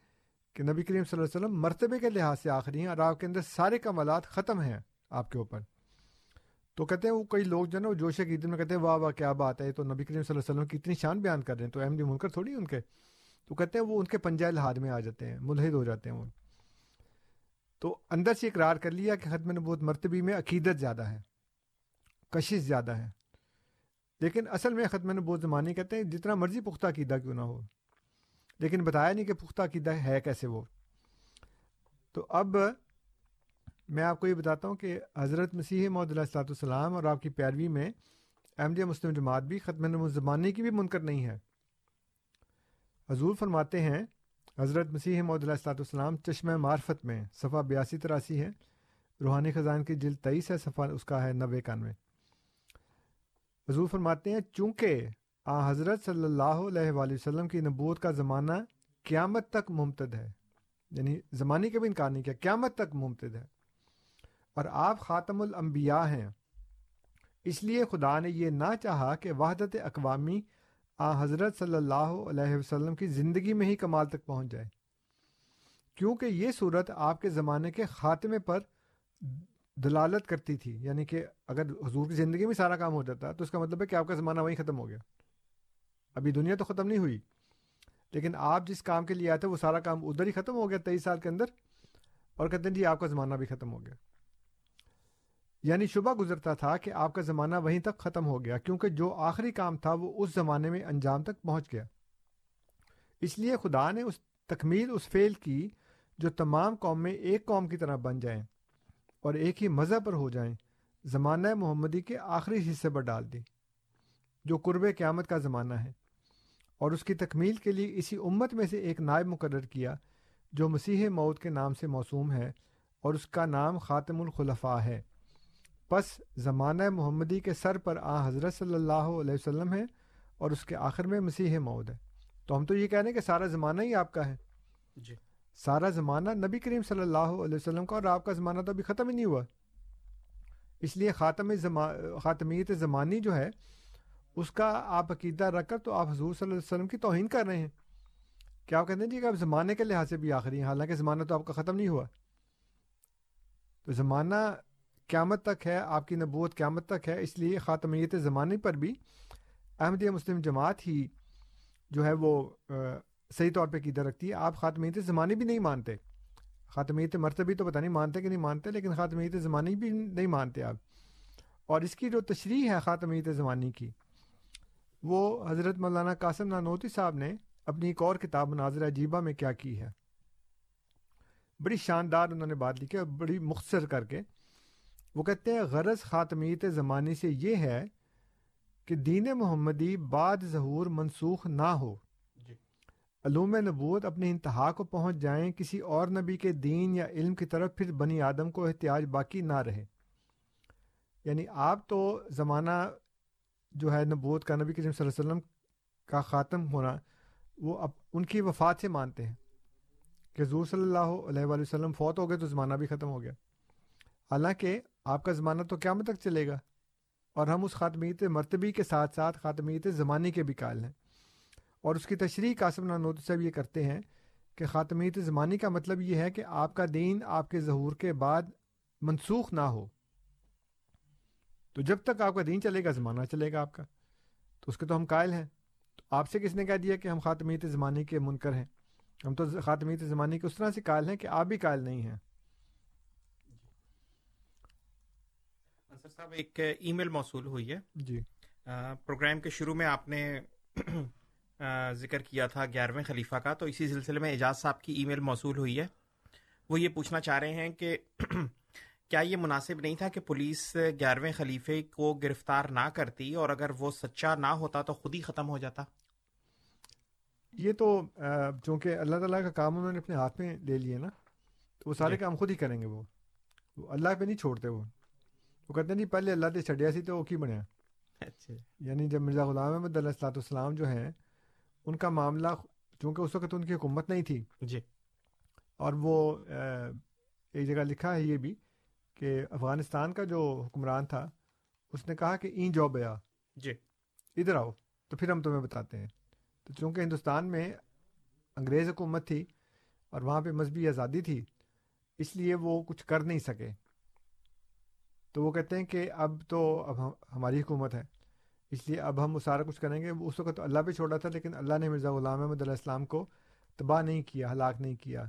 کہ نبی کریم صلی اللہ علیہ وسلم مرتبے کے لحاظ سے آخری ہیں اور آپ کے اندر سارے کمالات ختم ہیں آپ کے اوپر۔ تو کہتے ہیں وہ کئی لوگ جو ہے نا وہ جوش عقیدت میں کہتے ہیں واہ واہ کیا بات ہے تو نبی کریم صلی اللہ علیہ وسلم کی اتنی شان بیان کر رہے ہیں، تو احمدی منکر تھوڑی ان کے۔ تو کہتے ہیں وہ ان کے پنجہ الحاد میں آ جاتے ہیں، ملحد ہو جاتے ہیں وہ۔ تو اندر سے اقرار کر لیا کہ ختم نبوت مرتبی میں عقیدت زیادہ ہے، کشش زیادہ ہے۔ لیکن اصل میں ختم نبوت زمانی کہتے ہیں جتنا مرضی پختہ عقیدہ کیوں نہ ہو۔ لیکن بتایا نہیں کہ پختہ عقیدہ ہے کیسے وہ۔ تو اب میں آپ کو یہ بتاتا ہوں کہ حضرت مسیح محدود السلاۃ السلام اور آپ کی پیروی میں احمد مسلم جماعت بھی ختم نبوت زمانی کی بھی منکر نہیں ہے۔ حضور فرماتے ہیں، حضرت مسیح محدود السلاۃ السلام چشمہ معرفت میں صفحہ بیاسی تراسی ہے، روحانی خزان کی جلد تیئیس ہے، صفحہ اس کا ہے نوے کانوے حضور فرماتے ہیں، چونکہ آ، حضرت صلی اللہ علیہ وآلہ وسلم کی نبوت کا زمانہ قیامت تک ممتد ہے۔ یعنی زمانے کا بھی انکار نہیں کیا، قیامت تک ممتد ہے۔ اور آپ خاتم الانبیاء ہیں۔ اس لیے خدا نے یہ نہ چاہا کہ وحدت اقوامی آ، حضرت صلی اللہ علیہ وسلم کی زندگی میں ہی کمال تک پہنچ جائے۔ کیونکہ یہ صورت آپ کے زمانے کے خاتمے پر دلالت کرتی تھی یعنی کہ اگر حضور کی زندگی میں سارا کام ہو جاتا تو اس کا مطلب ہے کہ آپ کا زمانہ وہیں ختم ہو گیا۔ ابھی دنیا تو ختم نہیں ہوئی۔ لیکن آپ جس کام کے لیے آئے تھے، وہ سارا کام ادھر ہی ختم ہو گیا تیئیس سال کے اندر۔ اور کہتے ہیں جی آپ کا زمانہ بھی ختم ہو گیا۔ یعنی شبہ گزرتا تھا کہ آپ کا زمانہ وہیں تک ختم ہو گیا، کیونکہ جو آخری کام تھا وہ اس زمانے میں انجام تک پہنچ گیا۔ اس لیے خدا نے اس تکمیل، اس فعل کی جو تمام قوم میں ایک قوم کی طرح بن جائیں اور ایک ہی مذہب پر ہو جائیں، زمانہ محمدی کے آخری حصے پر ڈال دی جو قرب قیامت کا زمانہ ہے۔ اور اس کی تکمیل کے لیے اسی امت میں سے ایک نائب مقرر کیا جو مسیح موت کے نام سے موسوم ہے اور اس کا نام خاتم الخلفاء ہے۔ پس زمانہ محمدی کے سر پر آ حضرت صلی اللہ علیہ وسلم ہے اور اس کے آخر میں مسیح مود ہے۔ تو ہم تو یہ کہہ رہے ہیں کہ سارا زمانہ ہی آپ کا ہے۔ جی۔ سارا زمانہ نبی کریم صلی اللہ علیہ وسلم کا اور آپ کا زمانہ تو ابھی ختم ہی نہیں ہوا۔ اس لیے خاتم خاتمیت زمانی جو ہے اس کا آپ عقیدہ رکھ کر تو آپ حضور صلی اللہ علیہ وسلم کی توہین کر رہے ہیں۔ کیا آپ کہتے ہیں جی کہ آپ زمانے کے لحاظ سے بھی آخری ہیں؟ حالانکہ زمانہ تو آپ کا ختم نہیں ہوا۔ تو زمانہ قیامت تک ہے، آپ کی نبوت قیامت تک ہے، اس لیے خاتمیت زمانے پر بھی احمدیہ مسلم جماعت ہی جو ہے وہ صحیح طور پہ قیدہ رکھتی ہے۔ آپ خاتمیت زمانی بھی نہیں مانتے۔ خاتمیت مرتبی تو پتہ نہیں مانتے کہ نہیں مانتے، لیکن خاتمیت زمانی بھی نہیں مانتے آپ۔ اور اس کی جو تشریح ہے خاتمیت زمانی کی وہ حضرت مولانا قاسم نانوتی صاحب نے اپنی ایک اور کتاب مناظر عجیبہ میں کیا کی ہے۔ بڑی شاندار انہوں نے بات لکھی اور بڑی مختصر کر کے۔ وہ کہتے ہیں غرض خاتمیت زمانی سے یہ ہے کہ دین محمدی بعد ظہور منسوخ نہ ہو۔ جی۔ علوم نبوت اپنی انتہا کو پہنچ جائیں کسی اور نبی کے دین یا علم کی طرف پھر بنی آدم کو احتیاج باقی نہ رہے۔ یعنی آپ تو زمانہ جو ہے نبوت کا نبی کریم صلی اللہ علیہ وسلم کا خاتم ہونا، وہ اب ان کی وفات سے مانتے ہیں۔ کہ حضور صلی اللہ علیہ وآلہ وسلم فوت ہو گئے تو زمانہ بھی ختم ہو گیا۔ حالانکہ آپ کا زمانہ تو قیامت تک چلے گا اور ہم اس خاتمیت مرتبی کے ساتھ ساتھ خاتمیت زمانی کے بھی قائل ہیں۔ اور اس کی تشریح قاسم نانوت صاحب یہ کرتے ہیں کہ خاتمیت زمانی کا مطلب یہ ہے کہ آپ کا دین آپ کے ظہور کے بعد منسوخ نہ ہو۔ تو جب تک آپ کا دین چلے گا زمانہ چلے گا آپ کا۔ تو اس کے تو ہم قائل ہیں۔ تو آپ سے کس نے کہہ دیا کہ ہم خاتمیت زمانی کے منکر ہیں؟ ہم تو خاتمیت زمانی کے اس طرح سے قائل ہیں کہ آپ بھی قائل نہیں ہیں۔ انصر صاحب ایک ای میل موصول ہوئی ہے۔ جی۔ پروگرام کے شروع میں آپ نے ذکر کیا تھا گیارہویں خلیفہ کا۔ تو اسی سلسلے میں اعجاز صاحب کی ای میل موصول ہوئی ہے۔ وہ یہ پوچھنا چاہ رہے ہیں کہ کیا یہ مناسب نہیں تھا کہ پولیس گیارہویں خلیفے کو گرفتار نہ کرتی اور اگر وہ سچا نہ ہوتا تو خود ہی ختم ہو جاتا؟ یہ تو چونکہ اللہ تعالیٰ کا کام انہوں نے اپنے ہاتھ میں لے لیے نا تو وہ سارے جی۔ کام خود ہی کریں گے وہ۔ اللہ پہ نہیں چھوڑتے وہ۔ وہ کہتے ہیں نہیں پہلے اللہ تے چھڈیا سی تو وہ کی بنیا اچھا۔ یعنی جب مرزا غلام احمد علیہ السلاۃ والسلام جو ہیں ان کا معاملہ چونکہ اس وقت ان کی حکومت نہیں تھی۔ جی۔ اور وہ ایک جگہ لکھا ہے یہ بھی کہ افغانستان کا جو حکمران تھا اس نے کہا کہ این جو بیا۔ جی۔ ادھر آؤ تو پھر ہم تمہیں بتاتے ہیں۔ تو چونکہ ہندوستان میں انگریز حکومت تھی اور وہاں پہ مذہبی آزادی تھی اس لیے وہ کچھ کر نہیں سکے۔ تو وہ کہتے ہیں کہ اب تو اب ہماری حکومت ہے۔ اس لیے اب ہم وہ سارا کچھ کریں گے۔ اس وقت تو اللہ پہ چھوڑا تھا لیکن اللہ نے مرزا غلام احمد علیہ السلام کو تباہ نہیں کیا ہلاک نہیں کیا۔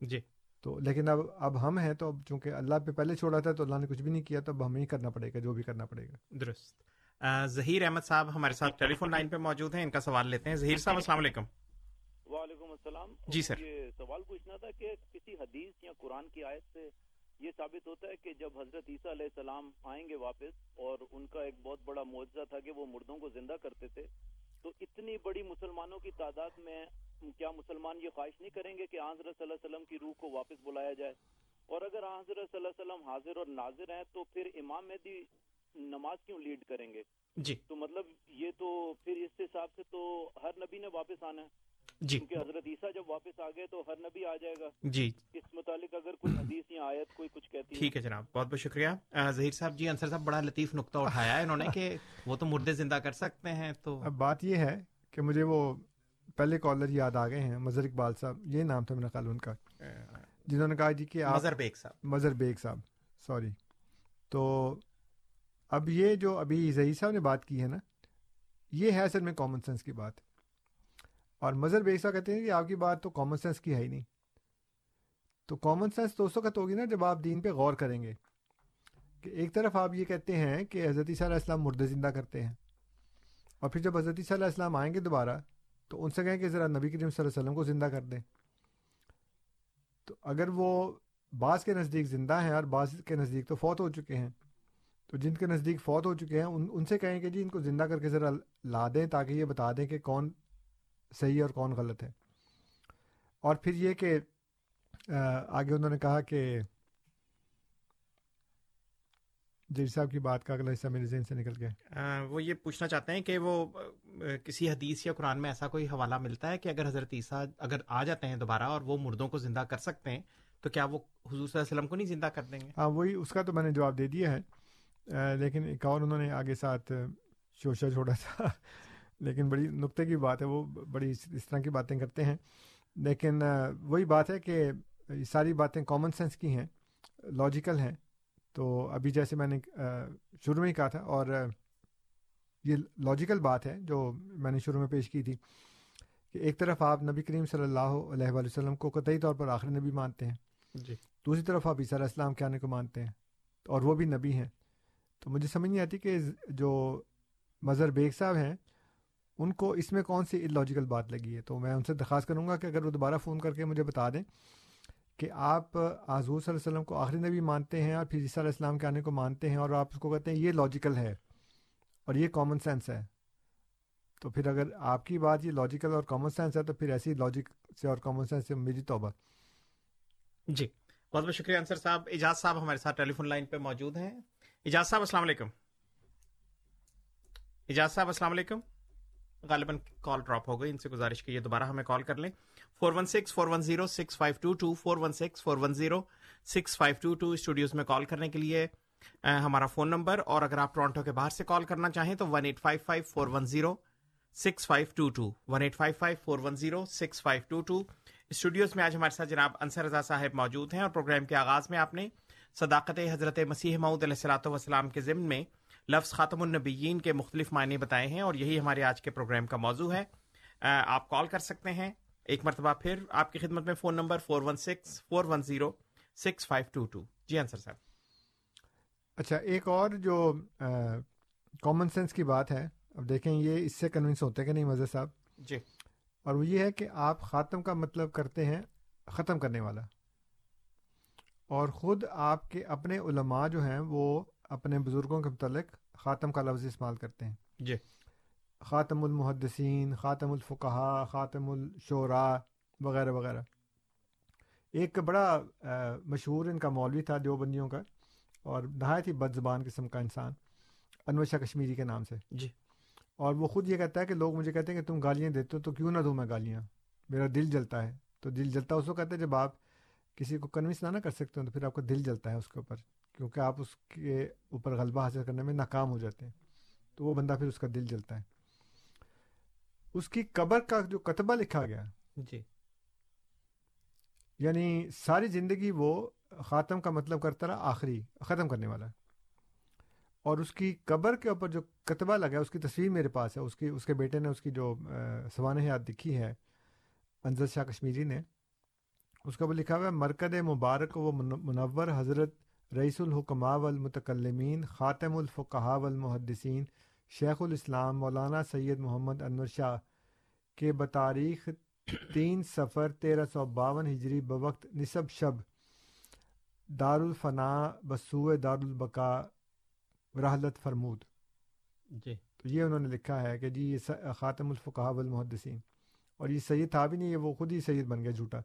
جی۔ تو لیکن اب اب ہم ہیں تو اب چونکہ اللہ پہ پہلے چھوڑا تھا تو اللہ نے کچھ بھی نہیں کیا تو اب ہمیں ہی کرنا پڑے گا جو بھی کرنا پڑے گا۔ درست۔ ظہیر احمد صاحب ہمارے ساتھ ٹیلی فون لائن پہ موجود ہیں ان کا سوال لیتے ہیں۔ ظہیر صاحب السلام علیکم۔ وعلیکم السلام۔ جی سر۔ یہ سوال پوچھنا تھا کہ کسی حدیث یا قرآن کی آیت سے یہ ثابت ہوتا ہے کہ جب حضرت عیسیٰ علیہ السلام آئیں گے واپس اور ان کا ایک بہت بڑا معجزہ تھا کہ وہ مردوں کو زندہ کرتے تھے تو اتنی بڑی مسلمانوں کی تعداد میں کیا مسلمان یہ خواہش نہیں کریں گے کہ حضرت صلی اللہ علیہ وسلم کی روح کو واپس بلایا جائے؟ اور اگر حضرت صلی اللہ علیہ وسلم حاضر اور ناظر ہیں تو پھر امام مہدی نماز کیوں لیڈ کریں گے؟ جی۔ تو مطلب یہ تو پھر اس حساب سے تو ہر نبی نے واپس آنا ہے۔ جی۔ کیونکہ حضرت عیسیٰ جب واپس آ گئے تو ہر نبی آ جائے گا۔ جی۔ اس متعلق اگر کوئی حدیث یا آیت کوئی کچھ کہتی ہے۔ ٹھیک ہے جناب بہت بہت شکریہ۔ ظہیر صاحب جی انصر صاحب بڑا لطیف نقطہ اٹھایا ہے انہوں نے کہ وہ تو مردے زندہ کر سکتے ہیں تو۔ اب بات یہ ہے کہ مجھے وہ پہلے کالر یاد آ گئے ہیں مظہر اقبال صاحب یہ نام تھا میرا خیال ان کا جنہوں نے کہا جی کہ آپ مظہر بیگ صاحب۔ مظہر بیگ صاحب سوری۔ تو اب یہ جو ابھی ظہیر صاحب نے بات کی ہے نا یہ ہے اصل میں کامن سینس کی بات۔ اور مظہر بیگ صاحب کہتے ہیں کہ آپ کی بات تو کامن سینس کی ہے ہی نہیں۔ تو کامن سینس تو اس وقت ہوگی نا جب آپ دین پہ غور کریں گے۔ کہ ایک طرف آپ یہ کہتے ہیں کہ حضرت عیسیٰ علیہ السلام مردے زندہ کرتے ہیں اور پھر جب حضرت علیہ السلام آئیں گے دوبارہ تو ان سے کہیں کہ ذرا نبی کریم صلی اللہ علیہ وسلم کو زندہ کر دیں۔ تو اگر وہ بعض کے نزدیک زندہ ہیں اور بعض کے نزدیک تو فوت ہو چکے ہیں۔ تو جن کے نزدیک فوت ہو چکے ہیں، ان ان سے کہیں کہ جی ان کو زندہ کر کے ذرا لا دیں تاکہ یہ بتا دیں کہ کون صحیح اور کون غلط ہے۔ اور پھر یہ کہ آگے انہوں نے کہا کہ جی صاحب کی بات کا اگلا حصہ میرے ذہن سے نکل گیا وہ یہ پوچھنا چاہتے ہیں کہ وہ کسی حدیث یا قرآن میں ایسا کوئی حوالہ ملتا ہے کہ اگر حضرت عیسیٰ اگر آ جاتے ہیں دوبارہ اور وہ مردوں کو زندہ کر سکتے ہیں تو کیا وہ حضور صلی اللہ علیہ وسلم کو نہیں زندہ کر دیں گے؟ ہاں وہی اس کا تو میں نے جواب دے دیا ہے۔ لیکن ایک اور انہوں نے آگے ساتھ شوشا چھوڑا تھا۔ لیکن بڑی نقطے کی بات ہے وہ بڑی اس طرح کی باتیں کرتے ہیں۔ لیکن وہی بات ہے کہ یہ ساری باتیں کامن سینس کی ہیں لاجیکل ہیں۔ تو ابھی جیسے میں نے شروع میں ہی کہا تھا اور یہ لاجیکل بات ہے جو میں نے شروع میں پیش کی تھی کہ ایک طرف آپ نبی کریم صلی اللہ علیہ وآلہ وسلم کو قطعی طور پر آخری نبی مانتے ہیں جی۔ دوسری طرف آپ عیسیٰ علیہ السلام کے آنے کو مانتے ہیں اور وہ بھی نبی ہیں۔ تو مجھے سمجھ نہیں آتی کہ جو مظہر بیگ صاحب ہیں ان کو اس میں کون سی لاجیکل بات لگی ہے؟ تو میں ان سے درخواست کروں گا کہ اگر وہ دوبارہ فون کر کے مجھے بتا دیں کہ آپ حضور صلی اللہ علیہ وسلم کو آخری نبی مانتے ہیں اور پھر عیسیٰ علیہ السلام کے آنے کو مانتے ہیں اور آپ اس کو کہتے ہیں یہ لاجیکل ہے اور یہ کامن سینس ہے۔ تو پھر اگر آپ کی بات یہ لاجیکل اور کامن سینس ہے تو پھر ایسی لاجک سے اور کامن سینس سے میری توبہ۔ جی بہت بہت شکریہ انصر صاحب۔ اجاز صاحب ہمارے ساتھ ٹیلی فون لائن پہ موجود ہیں۔ اجاز صاحب، السلام علیکم۔ اجاز صاحب، السلام علیکم۔ غالباً کال ڈراپ ہو گئی، ان سے گزارش کی یہ دوبارہ ہمیں کال کر لیں۔ Four one six, four one zero, six five two two four one six, four one zero, six five two two studios میں کال کرنے کے لیے ہمارا فون نمبر، اور اگر آپ ٹورانٹو کے باہر سے کال کرنا چاہیں تو one eight five five, four one zero, six five two two, one eight five five, four one zero, six five two two. Studios میں آج ہمارے ساتھ جناب انصر رضا صاحب موجود ہیں اور پروگرام کے آغاز میں آپ نے صداقت حضرت مسیح معود علیہ السلاۃ والسلام کے ضمن میں لفظ خاتم النبیین کے مختلف معنی بتائے ہیں اور یہی ہمارے آج کے پروگرام کا موضوع ہے۔ آپ کال کر سکتے ہیں۔ ایک مرتبہ پھر آپ کی خدمت میں phone number four one six four one zero six five two two جی انصر صاحب۔ اچھا ایک اور جو کامن سینس کی بات ہے اب دیکھیں یہ اس سے کنونس ہوتے کہ نہیں مزہ صاحب؟ جی۔ اور وہ یہ ہے کہ آپ خاتم کا مطلب کرتے ہیں ختم کرنے والا۔ اور خود آپ کے اپنے علماء جو ہیں وہ اپنے بزرگوں کے متعلق خاتم کا لفظ استعمال کرتے ہیں۔ جی۔ خاتم المحدثین خاتم الفقہا خاتم الشعراء وغیرہ وغیرہ۔ ایک بڑا مشہور ان کا مولوی تھا دیوبندیوں کا اور نہایت ہی بد زبان قسم کا انسان انور شاہ کشمیری کے نام سے۔ جی۔ اور وہ خود یہ کہتا ہے کہ لوگ مجھے کہتے ہیں کہ تم گالیاں دیتے ہو تو کیوں نہ دوں میں گالیاں؟ میرا دل جلتا ہے۔ تو دل جلتا اس کو کہتے ہیں جب آپ کسی کو کنوینس نہ نہ کر سکتے ہو تو پھر آپ کا دل جلتا ہے اس کے اوپر کیونکہ آپ اس کے اوپر غلبہ حاصل کرنے میں ناکام ہو جاتے ہیں۔ تو وہ بندہ پھر اس کا دل جلتا ہے۔ اس کی قبر کا جو کتبہ لکھا گیا جی۔ یعنی ساری زندگی وہ خاتم کا مطلب کرتا رہا آخری ختم کرنے والا۔ اور اس کی قبر کے اوپر جو کتبہ لگا ہے اس کی تصویر میرے پاس ہے اس کی اس کے بیٹے نے اس کی جو سوانح یاد دکھی ہے انزل شاہ کشمیری نے اس کا وہ لکھا ہوا ہے مرکز مبارک و من- منور حضرت رئیس الحکماء والمتکلمین خاتم الفقہا والمحدثین شیخ الاسلام مولانا سید محمد انور شاہ کے بتاریخ تین سفر تیرہ سو باون ہجری بوقت نصب شب دار الفنا بسوء دار البقا رحلت فرمود۔ جی۔ تو یہ انہوں نے لکھا ہے کہ جی یہ خاتم الفقہ والمحدثین۔ اور یہ سید تھا بھی نہیں یہ وہ خود ہی سید بن گیا جھوٹا۔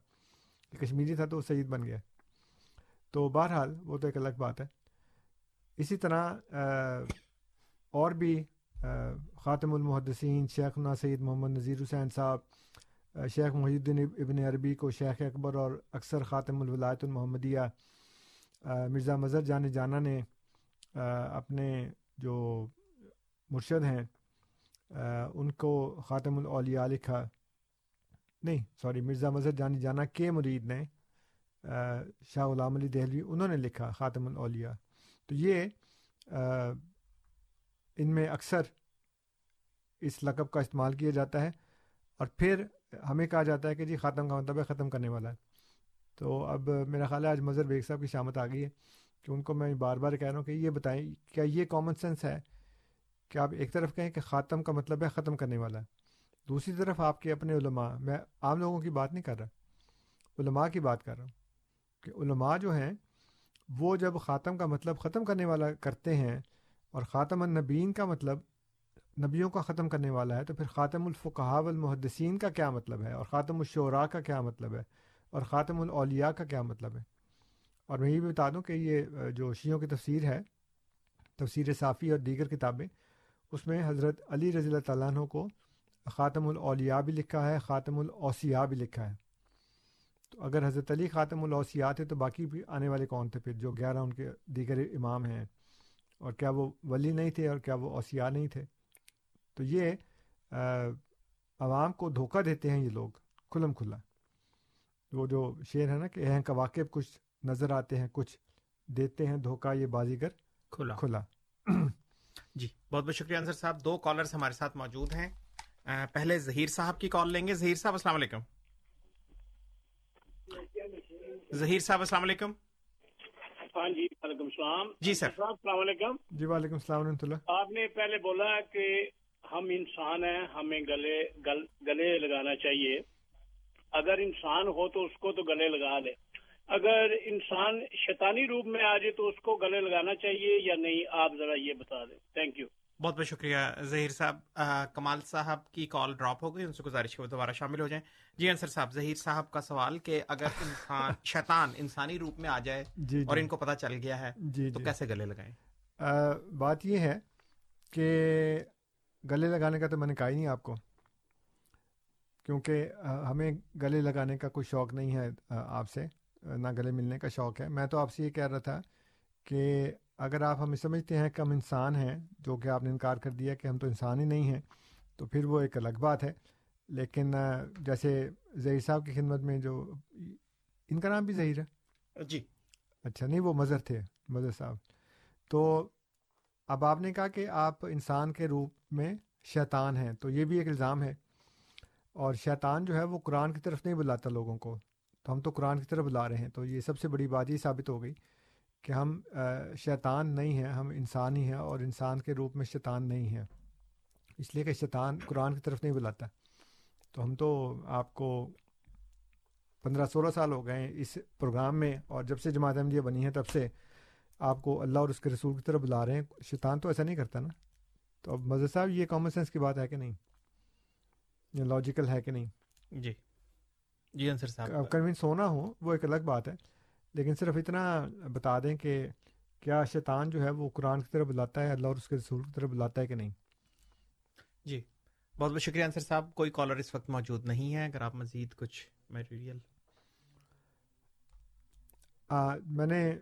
یہ کشمیری تھا تو وہ سید بن گیا۔ تو بہرحال وہ تو ایک الگ بات ہے۔ اسی طرح اور بھی خاتم المحدثین شیخنا سید محمد نذیر حسین صاحب شیخ محی الدین ابن عربی کو شیخ اکبر اور اکثر خاتم الولایت المحمدیہ مرزا مظہر جان جانا نے اپنے جو مرشد ہیں ان کو خاتم الاولیاء لکھا۔ نہیں، سوری، مرزا مظہر جانی جانا کے مرید نے شاہ غلام علی دہلوی، انہوں نے لکھا خاتم الاولیاء۔ تو یہ ان میں اکثر اس لقب کا استعمال کیا جاتا ہے اور پھر ہمیں کہا جاتا ہے کہ جی خاتم کا مطلب ہے ختم کرنے والا ہے۔ تو اب میرا خیال ہے آج مظہر بیگ صاحب کی شامت آ گئی ہے کہ ان کو میں بار بار کہہ رہا ہوں کہ یہ بتائیں، کیا یہ کامن سینس ہے کہ آپ ایک طرف کہیں کہ خاتم کا مطلب ہے ختم کرنے والا ہے، دوسری طرف آپ کے اپنے علماء، میں عام لوگوں کی بات نہیں کر رہا، علماء کی بات کر رہا ہوں کہ علماء جو ہیں وہ جب خاتم کا مطلب ختم کرنے والا کرتے ہیں اور خاتم النبین کا مطلب نبیوں کا ختم کرنے والا ہے، تو پھر خاتم الفقہ والمحدثین کا کیا مطلب ہے؟ اور خاتم الشعراء کا کیا مطلب ہے؟ اور خاتم الاولیاء کا کیا مطلب ہے؟ اور میں یہ بھی بتا دوں کہ یہ جو شیعوں کی تفسیر ہے، تفسیر صافی اور دیگر کتابیں، اس میں حضرت علی رضی اللہ تعالیٰ عنہ کو خاتم الاولیاء بھی لکھا ہے، خاتم الاوسیاء بھی لکھا ہے۔ تو اگر حضرت علی خاتم الاوسیاء تھے تو باقی بھی آنے والے کون تھے؟ پھر جو گیارہ ان کے دیگر امام ہیں۔ اور کیا وہ ولی نہیں تھے اور کیا وہ اوسیاء نہیں تھے؟ تو یہ عوام کو دھوکہ دیتے ہیں یہ لوگ کھلم کھلا۔ وہ جو شعر ہے نا کہ اہم کا واقع کچھ نظر آتے ہیں کچھ دیتے ہیں دھوکہ یہ بازیگر کھلا۔ کھلا۔ جی بہت بہت شکریہ انصر صاحب۔ دو کالرز ہمارے ساتھ موجود ہیں۔ پہلے ظہیر صاحب کی کال لیں گے۔ ظہیر صاحب السلام علیکم۔ ظہیر صاحب السلام علیکم۔ ہاں جی وعلیکم السلام۔ جی سر۔ السلام علیکم۔ جی وعلیکم السلام ورحمۃ اللہ۔ آپ نے پہلے بولا کہ ہم انسان ہیں ہمیں گلے گل گلے لگانا چاہیے۔ اگر انسان ہو تو اس کو تو گلے لگا لے۔ اگر انسان شیطانی روپ میں آ جائے تو اس کو گلے لگانا چاہیے یا نہیں آپ ذرا یہ بتا دیں۔ تھینک یو بہت بہت شکریہ ظہیر صاحب. کمال صاحب کی کال ڈراپ ہو گئی ان سے گزارش وہ دوبارہ شامل ہو جائیں۔ جی انصر صاحب ظہیر صاحب کا سوال کہ اگر انسان شیطان انسانی روپ میں آ جائے جی اور جی ان کو پتا چل گیا ہے جی تو جی۔ کیسے گلے لگائیں؟ بات یہ ہے کہ گلے لگانے کا تو میں نے کہا ہی نہیں آپ کو کیونکہ ہمیں گلے لگانے کا کوئی شوق نہیں ہے آپ سے نہ گلے ملنے کا شوق ہے۔ میں تو آپ سے یہ کہہ رہا تھا کہ اگر آپ ہمیں سمجھتے ہیں کہ ہم انسان ہیں جو کہ آپ نے انکار کر دیا کہ ہم تو انسان ہی نہیں ہیں تو پھر وہ ایک الگ بات ہے۔ لیکن جیسے ظہیر صاحب کی خدمت میں جو ان کا نام بھی ظہیر ہے؟ جی۔ اچھا نہیں وہ مظہر تھے مظہر صاحب۔ تو اب آپ نے کہا کہ آپ انسان کے روپ میں شیطان ہیں تو یہ بھی ایک الزام ہے۔ اور شیطان جو ہے وہ قرآن کی طرف نہیں بلاتا لوگوں کو۔ تو ہم تو قرآن کی طرف بلا رہے ہیں تو یہ سب سے بڑی بات یہ ثابت ہو گئی۔ کہ ہم شیطان نہیں ہیں ہم انسان ہی ہیں اور انسان کے روپ میں شیطان نہیں ہیں۔ اس لیے کہ شیطان قرآن کی طرف نہیں بلاتا۔ تو ہم تو آپ کو پندرہ سولہ سال ہو گئے ہیں اس پروگرام میں اور جب سے جماعت احمدیہ بنی ہے تب سے آپ کو اللہ اور اس کے رسول کی طرف بلا رہے ہیں۔ شیطان تو ایسا نہیں کرتا نا۔ تو اب مزہ صاحب یہ کامن سینس کی بات ہے کہ نہیں؟ یہ لاجیکل ہے کہ نہیں؟ جی۔ جی انصر صاحب۔ کنوینس ہونا ہو وہ ایک الگ بات ہے۔ لیکن صرف اتنا بتا دیں کہ کیا شیطان جو ہے وہ قرآن کی طرف بلاتا ہے اللہ اور اس کے رسول کی طرف بلاتا ہے کہ نہیں؟ جی بہت بہت شکریہ انصر صاحب کوئی کالر اس وقت موجود نہیں ہے اگر آپ مزید کچھ میٹیریل میں نے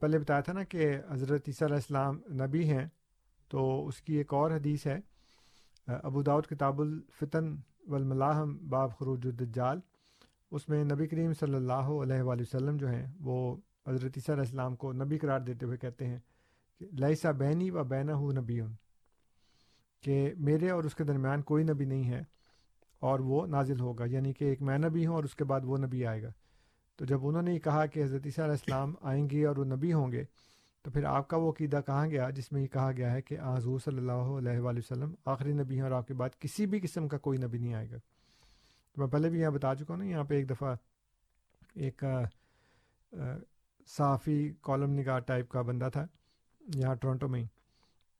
پہلے بتایا تھا نا کہ حضرت عیسیٰ علیہ السلام نبی ہیں تو اس کی ایک اور حدیث ہے ابو داود کتاب الفتن والملاحم باب خروج الدجال۔ اس میں نبی کریم صلی اللہ علیہ وآلہ وسلم جو ہیں، وہ حضرت عیسیٰ علیہ السلام کو نبی قرار دیتے ہوئے کہتے ہیں کہ لئیسا بینی و بینا ہو نبی کہ میرے اور اس کے درمیان کوئی نبی نہیں ہے اور وہ نازل ہوگا یعنی کہ ایک میں نبی ہوں اور اس کے بعد وہ نبی آئے گا۔ تو جب انہوں نے کہا کہ حضرت عیسیٰ علیہ السلام آئیں گے اور وہ نبی ہوں گے، تو پھر آپ کا وہ عقیدہ کہاں گیا، جس میں یہ کہا گیا ہے کہ حضور صلی اللہ علیہ وآلہ وسلم آخری نبی ہیں اور آپ کے بعد کسی بھی قسم کا کوئی نبی نہیں آئے گا۔ تو میں پہلے بھی یہاں بتا چکا ہوں نا، یہاں پہ ایک دفعہ ایک صحافی کالم نگار ٹائپ کا بندہ تھا یہاں ٹورنٹو میں ہی۔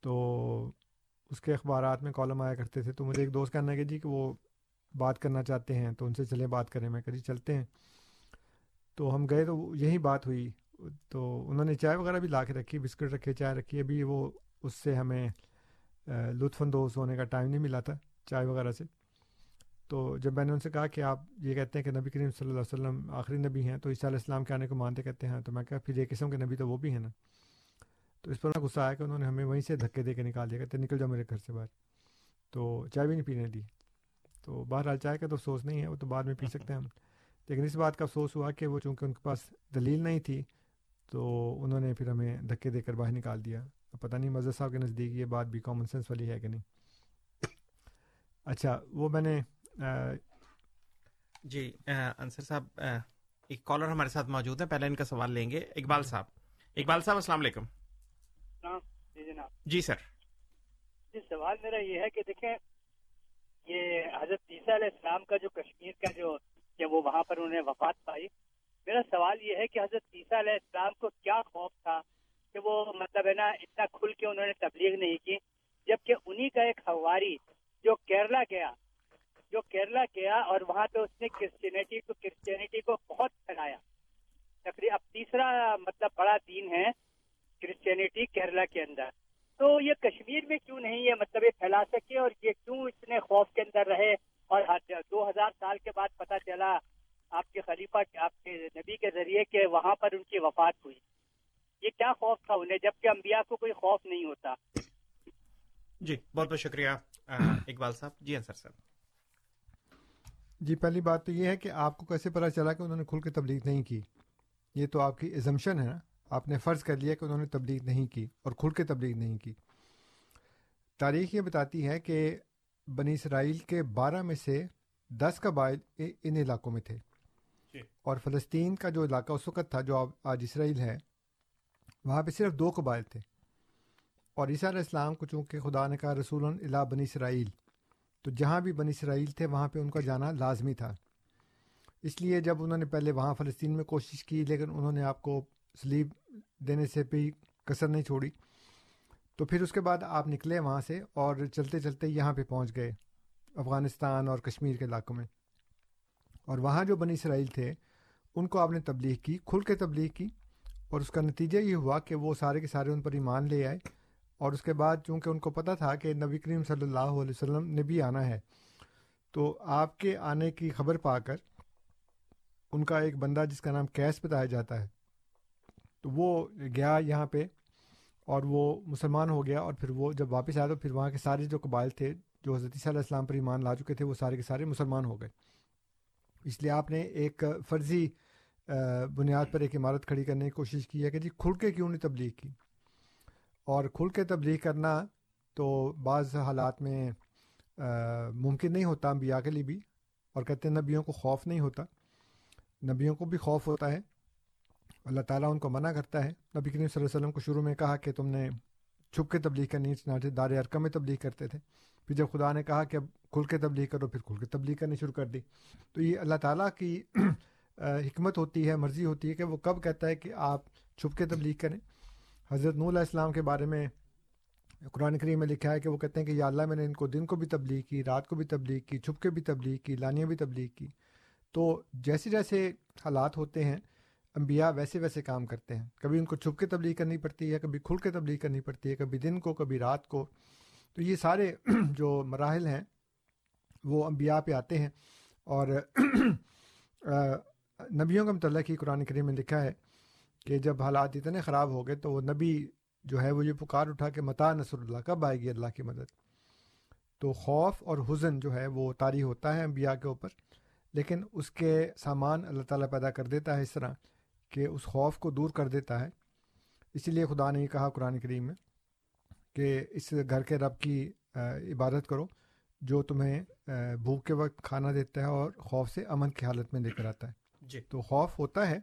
تو اس کے اخبارات میں کالم آیا کرتے تھے، تو مجھے ایک دوست کہنا کہ جی کہ وہ بات کرنا چاہتے ہیں، تو ان سے چلے بات کریں۔ میں کری جی چلتے ہیں۔ تو ہم گئے تو یہی بات ہوئی۔ تو انہوں نے چائے وغیرہ بھی لا کے رکھی، بسکٹ رکھے، چائے رکھی۔ ابھی وہ اس سے ہمیں لطف اندوز ہونے کا ٹائم نہیں ملا تھا چائے وغیرہ سے۔ تو جب میں نے ان سے کہا کہ آپ یہ کہتے ہیں کہ نبی کریم صلی اللہ علیہ وسلم آخری نبی ہیں، تو عیسیٰ علیہ السلام کے آنے کو مانتے کہتے ہیں، تو میں کہا پھر ایک قسم کے نبی تو وہ بھی ہیں نا۔ تو اس پر غصہ آیا کہ انہوں نے ہمیں وہیں سے دھکے دے کے نکال دیا، کہتے نکل جاؤ میرے گھر سے باہر۔ تو چائے بھی نہیں پینے دی۔ تو باہر چائے کا تو افسوس نہیں ہے، وہ تو بعد میں پی سکتے ہیں ہم۔ لیکن اس بات کا افسوس ہوا کہ وہ چونکہ ان کے پاس دلیل نہیں تھی، تو انہوں نے پھر ہمیں دھکے دے کر باہر نکال دیا۔ پتہ نہیں مزہ صاحب کے نزدیک یہ بات بھی کامن سینس والی ہے کہ نہیں۔ اچھا وہ میں نے جی انصر صاحب ایک کالر ہمارے ساتھ موجود ہیں پہلے ان کا سوال لیں گے۔ اقبال صاحب اقبال صاحب السلام علیکم۔ جی جناب۔ جی سر۔ جی سوال میرا یہ ہے کہ دیکھیں یہ حضرت عیسیٰ علیہ السلام کا جو کشمیر کا جو کہ وہ وہاں پر انہوں نے وفات پائی میرا سوال یہ ہے کہ حضرت عیسیٰ علیہ السلام کو کیا خوف تھا کہ وہ مطلب ہے نا اتنا کھل کے انہوں نے تبلیغ نہیں کی جبکہ انہی کا ایک ہواری جو کیرلا گیا جو کیرلا گیا اور وہاں پہ اس نے کرسچینٹی کو کرسچینٹی کو بہت پھیلایا۔ تقریباً اب تیسرا مطلب بڑا دین ہے کرسچینٹی کیرلا کے اندر۔ تو یہ کشمیر میں کیوں نہیں یہ مطلب یہ پھیلا سکے اور یہ کیوں اتنے خوف کے اندر رہے؟ اور دو ہزار سال کے بعد پتہ چلا آپ کے خلیفہ آپ کے نبی کے ذریعے کہ وہاں پر ان کی وفات ہوئی۔ یہ کیا خوف تھا انہیں جبکہ انبیاء کو کوئی خوف نہیں ہوتا؟ جی بہت بہت شکریہ اقبال صاحب۔ جی ہاں، انصر صاحب جی پہلی بات تو یہ ہے کہ آپ کو کیسے پتہ چلا کہ انہوں نے کھل کے تبلیغ نہیں کی؟ یہ تو آپ کی ایزمشن ہے نا۔ آپ نے فرض کر لیا کہ انہوں نے تبلیغ نہیں کی اور کھل کے تبلیغ نہیں کی۔ تاریخ یہ بتاتی ہے کہ بنی اسرائیل کے بارہ میں سے دس قبائل ان علاقوں میں تھے۔ جی۔ اور فلسطین کا جو علاقہ اس وقت تھا جو آج اسرائیل ہے وہاں پہ صرف دو قبائل تھے۔ اور عیسیٰ علیہ السلام کو چونکہ خدا نے کہا رسول اللہ بنی اسرائیل تو جہاں بھی بنی اسرائیل تھے، وہاں پہ ان کا جانا لازمی تھا۔ اس لیے جب انہوں نے پہلے وہاں فلسطین میں کوشش کی، لیکن انہوں نے آپ کو سلیب دینے سے بھی کثر نہیں چھوڑی۔ تو پھر اس کے بعد آپ نکلے وہاں سے اور چلتے چلتے یہاں پہ پہنچ گئے، افغانستان اور کشمیر کے علاقوں میں۔ اور وہاں جو بنی اسرائیل تھے، ان کو آپ نے تبلیغ کی، کھل کے تبلیغ کی۔ اور اس کا نتیجہ یہ ہوا کہ وہ سارے کے سارے ان پر ایمان لے آئے۔ اور اس کے بعد چونکہ ان کو پتہ تھا کہ نبی کریم صلی اللہ علیہ وسلم نے بھی آنا ہے، تو آپ کے آنے کی خبر پا کر ان کا ایک بندہ جس کا نام کیس بتایا جاتا ہے، تو وہ گیا یہاں پہ اور وہ مسلمان ہو گیا اور پھر وہ جب واپس آیا تو پھر وہاں کے سارے جو قبائل تھے، جو حضرت صلی السلام پر ایمان لا چکے تھے، وہ سارے کے سارے مسلمان ہو گئے۔ اس لیے آپ نے ایک فرضی بنیاد پر ایک عمارت کھڑی کرنے کی کوشش کی ہے کہ جی کھل کے کیوں نہیں تبلیغ کی؟ اور کھل کے تبلیغ کرنا تو بعض حالات میں ممکن نہیں ہوتا انبیاء کے لیے بھی، اور کہتے ہیں نبیوں کو خوف نہیں ہوتا۔ نبیوں کو بھی خوف ہوتا ہے۔ اللہ تعالیٰ ان کو منع کرتا ہے۔ نبی کریم صلی اللہ علیہ وسلم کو شروع میں کہا کہ تم نے چھپ کے تبلیغ کرنی چنانچہ دار ارکم میں تبلیغ کرتے تھے۔ پھر جب خدا نے کہا کہ اب کھل کے تبلیغ کرو، پھر کھل کے تبلیغ کرنی شروع کر دی۔ تو یہ اللہ تعالیٰ کی حکمت ہوتی ہے، مرضی ہوتی ہے کہ وہ کب کہتا ہے کہ آپ چھپ کے تبلیغ کریں۔ حضرت نور علیہ السلام کے بارے میں قرآن کریم میں لکھا ہے کہ وہ کہتے ہیں کہ یا اللہ میں نے ان کو دن کو بھی تبلیغ کی، رات کو بھی تبلیغ کی چھپ کے بھی تبلیغ کی، لانیاں بھی تبلیغ کی۔ تو جیسے جیسے حالات ہوتے ہیں، انبیاء ویسے ویسے کام کرتے ہیں۔ کبھی ان کو چھپ کے تبلیغ کرنی پڑتی ہے، کبھی کھل کے تبلیغ کرنی پڑتی ہے، کبھی دن کو، کبھی رات کو۔ تو یہ سارے جو مراحل ہیں، وہ انبیاء پہ آتے ہیں۔ اور نبیوں کا متعلق ہی قرآن کریم میں لکھا ہے کہ جب حالات اتنے خراب ہو گئے تو وہ نبی جو ہے وہ یہ پکار اٹھا کہ متا نصر اللہ کب آئے گی اللہ کی مدد؟ تو خوف اور حزن جو ہے وہ طاری ہوتا ہے انبیاء کے اوپر لیکن اس کے سامان اللہ تعالیٰ پیدا کر دیتا ہے اس طرح کہ اس خوف کو دور کر دیتا ہے۔ اسی لیے خدا نے یہ کہا قرآن کریم میں کہ اس گھر کے رب کی عبادت کرو جو تمہیں بھوک کے وقت کھانا دیتا ہے اور خوف سے امن کی حالت میں لے کر آتا ہے۔ جی۔ تو خوف ہوتا ہے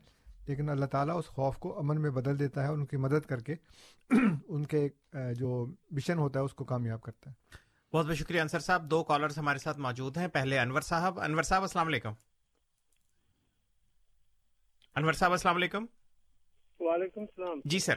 لیکن اللہ تعالیٰ اس خوف کو امن میں بدل دیتا ہے ان کی مدد کر کے ان کے جو مشن ہوتا ہے اس کو کامیاب کرتا ہے۔ بہت بہت شکریہ انصر صاحب۔ دو کالرز ہمارے ساتھ موجود ہیں۔ پہلے انور صاحب۔ انور صاحب السلام علیکم۔ انور صاحب السلام علیکم۔ وعلیکم السلام۔ جی سر۔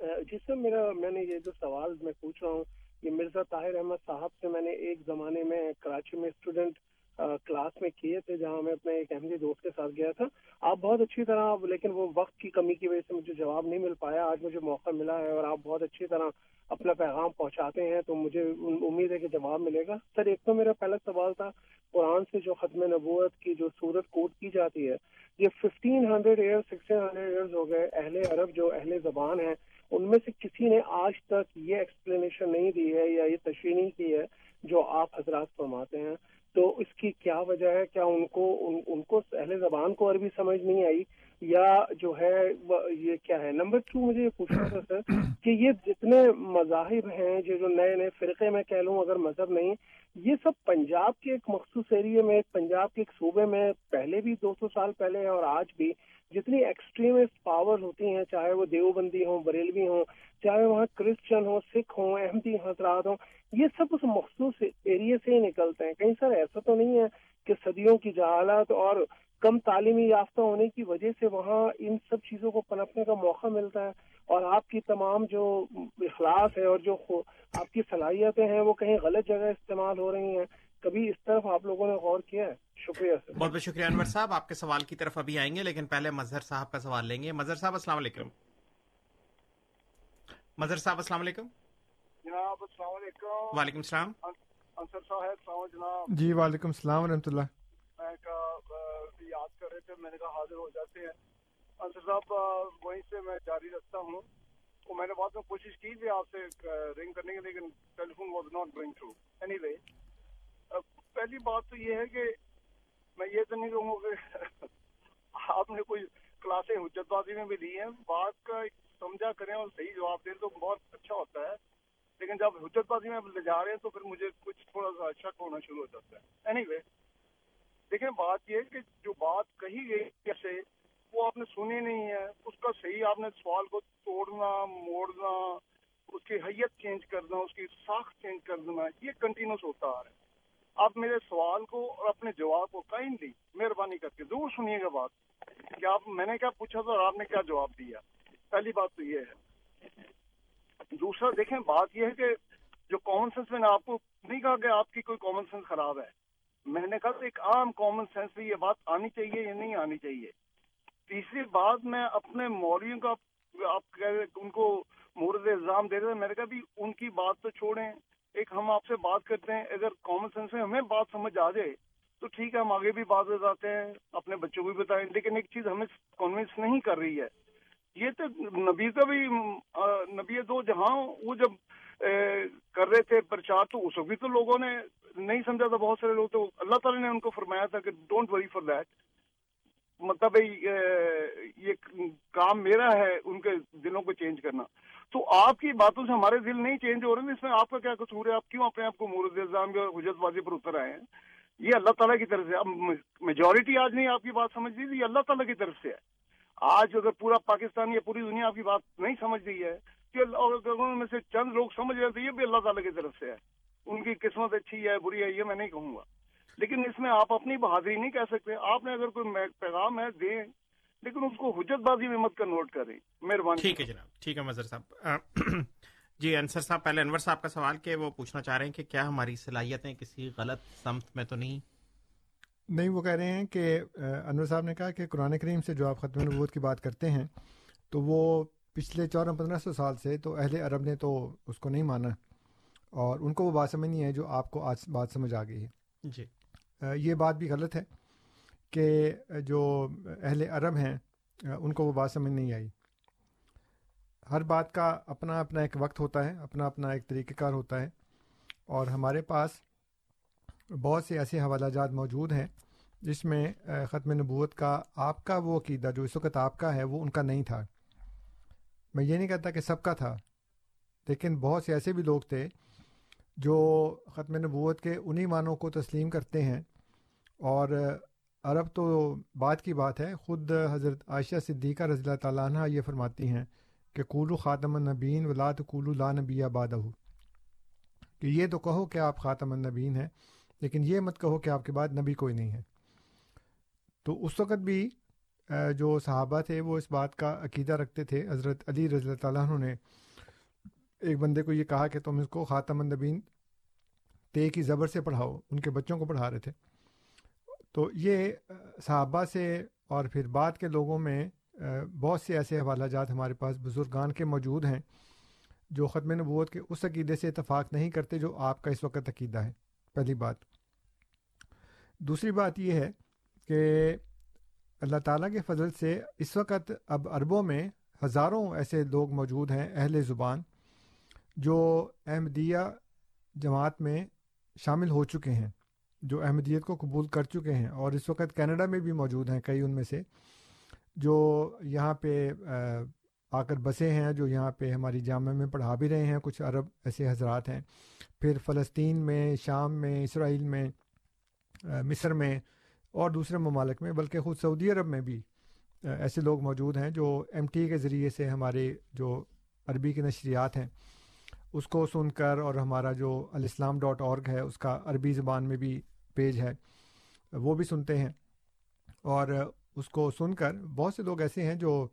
جی سر میرا میں نے یہ جو سوال میں پوچھ رہا ہوں یہ مرزا طاہر احمد صاحب سے میں نے ایک زمانے میں کراچی میں اسٹوڈنٹ کلاس میں کیے تھے جہاں میں اپنے ایک احمدی دوست کے ساتھ گیا تھا۔ آپ بہت اچھی طرح، لیکن وہ وقت کی کمی کی وجہ سے مجھے جواب نہیں مل پایا۔ آج مجھے موقع ملا ہے اور آپ بہت اچھی طرح اپنا پیغام پہنچاتے ہیں، تو مجھے امید ہے کہ جواب ملے گا۔ سر، ایک تو میرا پہلا سوال تھا، قرآن سے جو ختم نبوت کی جو صورت کوٹ کی جاتی ہے، یہ fifteen hundred year sixteen hundred years ہو گئے۔ اہل عرب جو اہل زبان ہیں، ان میں سے کسی نے آج تک یہ ایکسپلینیشن نہیں دی ہے یا یہ تشریح نہیں کی ہے جو آپ حضرات فرماتے ہیں۔ تو اس کی کیا وجہ ہے؟ کیا ان کو ان, ان کو اہل زبان کو عربی سمجھ نہیں آئی؟ یا جو ہے یہ کیا ہے؟ نمبر ٹو مجھے یہ پوچھنا تھا سر کہ یہ جتنے مذاہب ہیں جو جو نئے نئے فرقے میں کہہ لوں اگر مذہب نہیں یہ سب پنجاب کے ایک مخصوص ایریے میں پنجاب کے ایک صوبے میں پہلے بھی دو سو سال پہلے اور آج بھی جتنی ایکسٹریمسٹ پاور ہوتی ہیں چاہے وہ دیوبندی ہوں بریلوی ہوں چاہے وہاں کرسچن ہوں سکھ ہوں احمدی حضرات ہوں یہ سب اس مخصوص ایریے سے ہی نکلتے ہیں۔ کہیں سر ایسا تو نہیں ہے کہ صدیوں کی جہالت اور کم تعلیمی یافتہ ہونے کی وجہ سے وہاں ان سب چیزوں کو پنپنے کا موقع ملتا ہے اور آپ کی تمام جو اخلاص ہے اور جو آپ کی صلاحیتیں ہیں وہ کہیں غلط جگہ استعمال ہو رہی ہیں۔ کبھی اس طرف آپ لوگوں نے غور کیا ہے؟ شکریہ سر۔ بہت بہت شکریہ انور صاحب۔ آپ کے سوال کی طرف ابھی آئیں گے، لیکن پہلے مظہر صاحب کا سوال لیں گے۔ مظہر صاحب، السلام علیکم۔ مظہر صاحب، السلام علیکم۔ جناب السلام علیکم۔ وعلیکم السلام۔ انصر صاحب جناب۔ جی وعلیکم السلام ورحمۃ اللہ۔ میں یاد کر رہے تھے میں نے کہا حاضر ہو جاتے ہیں۔ انصر صاحب وہیں سے میں جاری رکھتا ہوں۔ تو میں نے بعد میں کوشش کی تھی آپ سے رنگ کرنے کی لیکن telephone was not going through. Anyway پہلی بات تو یہ ہے کہ میں یہ تو نہیں کہوں گا کہ آپ نے کوئی کلاسیں حجت بازی میں بھی لی ہیں۔ بات کا سمجھا کریں اور صحیح جواب دیں تو بہت اچھا ہوتا ہے۔ لیکن جب حجت بازی میں لے جا رہے ہیں تو پھر مجھے کچھ تھوڑا سا شک ہونا شروع ہو جاتا ہے۔ اینی وے دیکھیں بات یہ کہ جو بات کہی گئی کیسے وہ آپ نے سنی نہیں ہے۔ اس کا صحیح آپ نے سوال کو توڑنا، موڑنا، اس کی حیت چینج کرنا، اس کی ساخت چینج کر دینا، یہ کنٹینیوس ہوتا آ رہا ہے۔ آپ میرے سوال کو اور اپنے جواب کو کائنڈلی مہربانی کر کے ضرور سنیے گا بات۔ کہ آپ میں نے کیا پوچھا تھا اور آپ نے کیا جواب دیا۔ پہلی بات تو یہ ہے۔ دوسرا دیکھیں، بات یہ ہے کہ جو کامن سینس میں نے آپ کو نہیں کہا کہ آپ کی کوئی کامن سینس خراب ہے۔ میں نے کہا ایک عام کامن سینس سے یہ بات آنی چاہیے یا نہیں آنی چاہیے۔ تیسری بات، میں اپنے موریوں کا آپ ان کو مورد الزام دے رہے ہیں۔ میں نے کہا بھی ان کی بات تو چھوڑیں۔ ایک ہم آپ سے بات کرتے ہیں، اگر کامن سینس میں ہمیں بات سمجھ آ جائے تو ٹھیک ہے، ہم آگے بھی بات بتاتے ہیں، اپنے بچوں کو بھی بتائیں۔ لیکن ایک چیز ہمیں کنوینس نہیں کر رہی ہے۔ یہ تو نبی کا بھی نبی دو جہاں وہ جب کر رہے تھے پرچار تو اس وقت بھی تو لوگوں نے نہیں سمجھا تھا، بہت سارے لوگ تو اللہ تعالیٰ نے ان کو فرمایا تھا کہ ڈونٹ وری فار دیٹ مطلب یہ کام میرا ہے، ان کے دلوں کو چینج کرنا۔ تو آپ کی باتوں سے ہمارے دل نہیں چینج ہو رہے ہیں، اس میں آپ کا کیا قصور ہے؟ آپ کیوں اپنے آپ کو مورد الزام یا حجت بازی پر اتر آئے ہیں؟ یہ اللہ تعالیٰ کی طرف سے، اب میجورٹی آج نہیں آپ کی بات سمجھ رہی یہ اللہ تعالیٰ کی طرف سے ہے۔ آج اگر پورا پاکستان یا پوری دنیا آپ کی بات نہیں سمجھ رہی ہے کہ میں سے چند لوگ سمجھ رہے تھے، یہ بھی اللہ تعالیٰ کی طرف سے ہے۔ ان کی قسمت اچھی ہے، بری ہے، یہ میں نہیں کہوں گا۔ لیکن اس میں آپ اپنی بہادری نہیں کہہ سکتے۔ آپ نے اگر کوئی پیغام ہے، دیں۔ لیکن اس کو حجت بازی میں مت کنورٹ کریں۔ مہربانی۔ ٹھیک ہے جناب۔ ٹھیک ہے، مظہر صاحب۔ جی انصر صاحب، پہلے انور صاحب کا سوال کہ وہ پوچھنا چاہ رہے ہیں کہ کیا ہماری صلاحیتیں کسی غلط سمت میں تو نہیں؟ نہیں وہ کہہ رہے ہیں کہ انور صاحب نے کہا کہ قرآن کریم سے جو آپ ختم نبوت کی بات کرتے ہیں تو وہ پچھلے چودہ پندرہ سو سال سے تو اہل عرب نے تو اس کو نہیں مانا اور ان کو وہ بات سمجھ نہیں ہے جو آپ کو آج بات سمجھ آ گئی ہے۔ جی۔ یہ بات بھی غلط ہے کہ جو اہل عرب ہیں ان کو وہ بات سمجھ نہیں آئی۔ ہر بات کا اپنا اپنا ایک وقت ہوتا ہے اپنا اپنا ایک طریقہ کار ہوتا ہے اور ہمارے پاس بہت سے ایسے حوالہ جات موجود ہیں جس میں ختم نبوت کا آپ کا وہ عقیدہ، جو اس وقت آپ کا ہے، وہ ان کا نہیں تھا۔ میں یہ نہیں کہتا کہ سب کا تھا، لیکن بہت سے ایسے بھی لوگ تھے جو ختم نبوت کے انہی معنوں کو تسلیم کرتے ہیں۔ اور عرب تو بات کی بات ہے، خود حضرت عائشہ صدیقہ رضی اللہ تعالیٰ عنہ یہ فرماتی ہیں کہ کولو خاتم النبین ولاد کولو لا نبی آباد کہ یہ تو کہو کہ آپ خاتم النبین ہیں۔ لیکن یہ مت کہو کہ آپ کے بعد نبی کوئی نہیں ہے۔ تو اس وقت بھی جو صحابہ تھے، وہ اس بات کا عقیدہ رکھتے تھے۔ حضرت علی رضی اللہ تعالیٰ عنہ نے ایک بندے کو یہ کہا کہ تم اس کو خاتم النبین تے کی زبر سے پڑھاؤ، ان کے بچوں کو پڑھا رہے تھے۔ تو یہ صحابہ سے اور پھر بعد کے لوگوں میں بہت سے ایسے حوالہ جات ہمارے پاس بزرگان کے موجود ہیں جو ختم نبوت کے اس عقیدے سے اتفاق نہیں کرتے جو آپ کا اس وقت عقیدہ ہے۔ پہلی بات۔ دوسری بات یہ ہے کہ اللہ تعالیٰ کے فضل سے اس وقت اب عربوں میں ہزاروں ایسے لوگ موجود ہیں، اہل زبان، جو احمدیہ جماعت میں شامل ہو چکے ہیں، جو احمدیت کو قبول کر چکے ہیں اور اس وقت کینیڈا میں بھی موجود ہیں کئی ان میں سے، جو یہاں پہ، آ کر بسے ہیں، جو یہاں پہ ہماری جامعہ میں پڑھا بھی رہے ہیں، کچھ عرب ایسے حضرات ہیں۔ پھر فلسطین میں، شام میں، اسرائیل میں مصر میں اور دوسرے ممالک میں، بلکہ خود سعودی عرب میں بھی ایسے لوگ موجود ہیں جو ایم ٹی کے ذریعے سے ہمارے جو عربی کی نشریات ہیں، اس کو سن کر اور ہمارا جو الاسلام ڈاٹ اورگ ہے، اس کا عربی زبان میں بھی پیج ہے، وہ بھی سنتے ہیں۔ اور اس کو سن کر بہت سے لوگ ایسے ہیں جو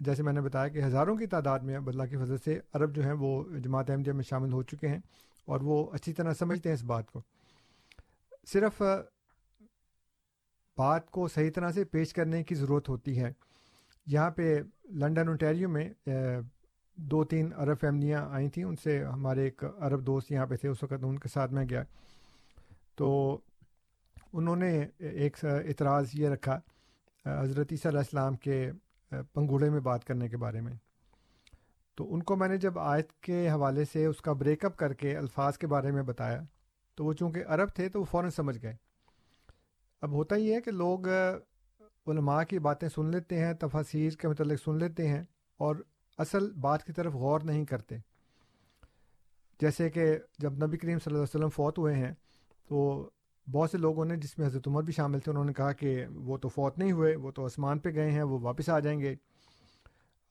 جیسے میں نے بتایا کہ ہزاروں کی تعداد میں اللہ کی فضل سے عرب جو ہیں، وہ جماعت احمدیہ میں شامل ہو چکے ہیں اور وہ اچھی طرح سمجھتے ہیں اس بات کو۔ صرف بات کو صحیح طرح سے پیش کرنے کی ضرورت ہوتی ہے۔ یہاں پہ لنڈن انٹیریو میں دو تین عرب فیملیاں آئی تھیں۔ ان سے ہمارے ایک عرب دوست یہاں پہ تھے، اس وقت ان کے ساتھ میں گیا۔ تو انہوں نے ایک اعتراض یہ رکھا حضرت عیسیٰ علیہ السلام کے پنگوڑے میں بات کرنے کے بارے میں۔ تو ان کو میں نے جب آیت کے حوالے سے اس کا بریک اپ کر کے الفاظ کے بارے میں بتایا تو وہ چونکہ عرب تھے تو وہ فوراً سمجھ گئے۔ اب ہوتا ہی ہے کہ لوگ علماء کی باتیں سن لیتے ہیں تفاصیر کے متعلق سن لیتے ہیں اور اصل بات کی طرف غور نہیں کرتے۔ جیسے کہ جب نبی کریم صلی اللہ علیہ وسلم فوت ہوئے ہیں، تو بہت سے لوگوں نے، جس میں حضرت عمر بھی شامل تھے، انہوں نے کہا کہ وہ تو فوت نہیں ہوئے، وہ تو آسمان پہ گئے ہیں، وہ واپس آ جائیں گے۔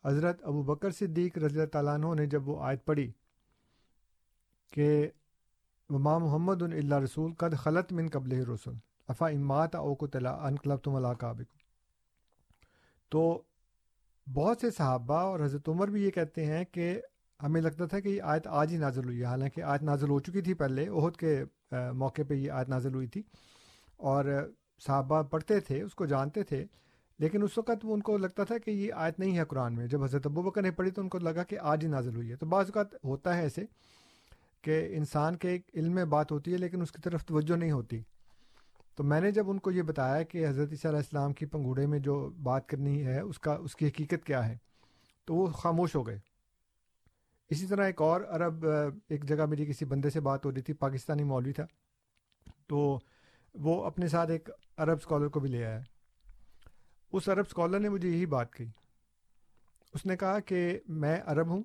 حضرت ابو بکر صدیق رضی اللہ تعالیٰ عنہ نے جب وہ آیت پڑھی کہ وما محمد اللہ رسول قد خلط من قبل رسول افا امات اوق طلا انقلب تم تو بہت سے صحابہ اور حضرت عمر بھی یہ کہتے ہیں کہ ہمیں لگتا تھا کہ یہ آیت آج ہی نازل ہوئی ہے۔ حالانکہ آیت نازل ہو چکی تھی پہلے عہد کے موقع پہ یہ آیت نازل ہوئی تھی۔ اور صحابہ پڑھتے تھے، اس کو جانتے تھے، لیکن اس وقت وہ ان کو لگتا تھا کہ یہ آیت نہیں ہے قرآن میں۔ جب حضرت ابو بکر نے پڑھی تو ان کو لگا کہ آج ہی نازل ہوئی ہے۔ تو بعض اوقات ہوتا ہے ایسے کہ انسان کے ایک علم میں بات ہوتی ہے لیکن اس کی طرف توجہ نہیں ہوتی۔ تو میں نے جب ان کو یہ بتایا کہ حضرت علیہ السلام کی پنگوڑے میں جو بات کرنی ہے، اس کا، اس کی حقیقت کیا ہے، تو وہ خاموش ہو گئے۔ اسی طرح ایک اور عرب، ایک جگہ میری کسی بندے سے بات ہو رہی تھی، پاکستانی مولوی تھا۔ تو وہ اپنے ساتھ ایک عرب اسکالر کو بھی لے آیا۔ اس عرب اسکالر نے مجھے یہی بات کہی۔ اس نے کہا کہ میں عرب ہوں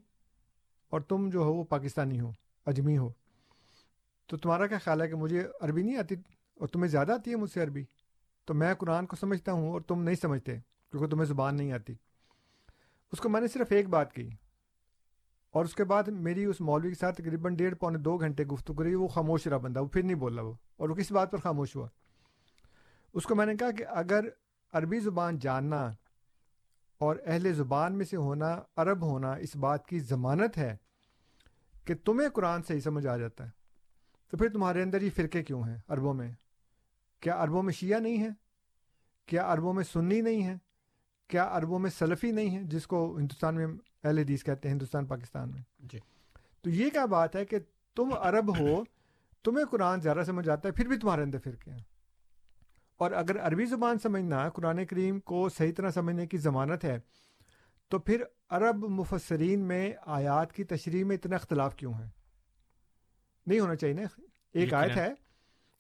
اور تم جو ہو وہ پاکستانی ہو۔ اجمی ہو۔ تو تمہارا کیا خیال ہے کہ مجھے عربی نہیں آتی؟ اور تمہیں زیادہ آتی ہے مجھ سے عربی؟ تو میں قرآن کو سمجھتا ہوں اور تم نہیں سمجھتے، کیونکہ تمہیں زبان نہیں آتی۔ اس کو میں نے صرف ایک بات کی اور اس کے بعد میری اس مولوی کے ساتھ تقریباً ڈیڑھ پونے دو گھنٹے گفتگو رہی وہ خاموش رہا بندہ، وہ پھر نہیں بولا وہ، اور وہ کس بات پر خاموش ہوا؟ اس کو میں نے کہا کہ اگر عربی زبان جاننا اور اہل زبان میں سے ہونا، عرب ہونا اس بات کی ضمانت ہے کہ تمہیں قرآن صحیح سمجھ آ جاتا ہے۔ تو پھر تمہارے اندر یہ فرقے کیوں ہیں عربوں میں؟ کیا عربوں میں شیعہ نہیں ہے کیا عربوں میں سنی نہیں ہے کیا عربوں میں سلفی نہیں ہے جس کو ہندوستان میں اہل حدیث کہتے ہیں ہندوستان پاکستان میں؟ جی۔ تو یہ کیا بات ہے کہ تم عرب ہو تمہیں قرآن زیادہ سمجھ آتا ہے پھر بھی تمہارے اندر فرقے ہیں۔ اور اگر عربی زبان سمجھنا قرآن کریم کو صحیح طرح سمجھنے کی ضمانت ہے تو پھر عرب مفسرین میں آیات کی تشریح میں اتنا اختلاف کیوں ہے؟ نہیں ہونا چاہیے نا۔ ایک آیت ہے۔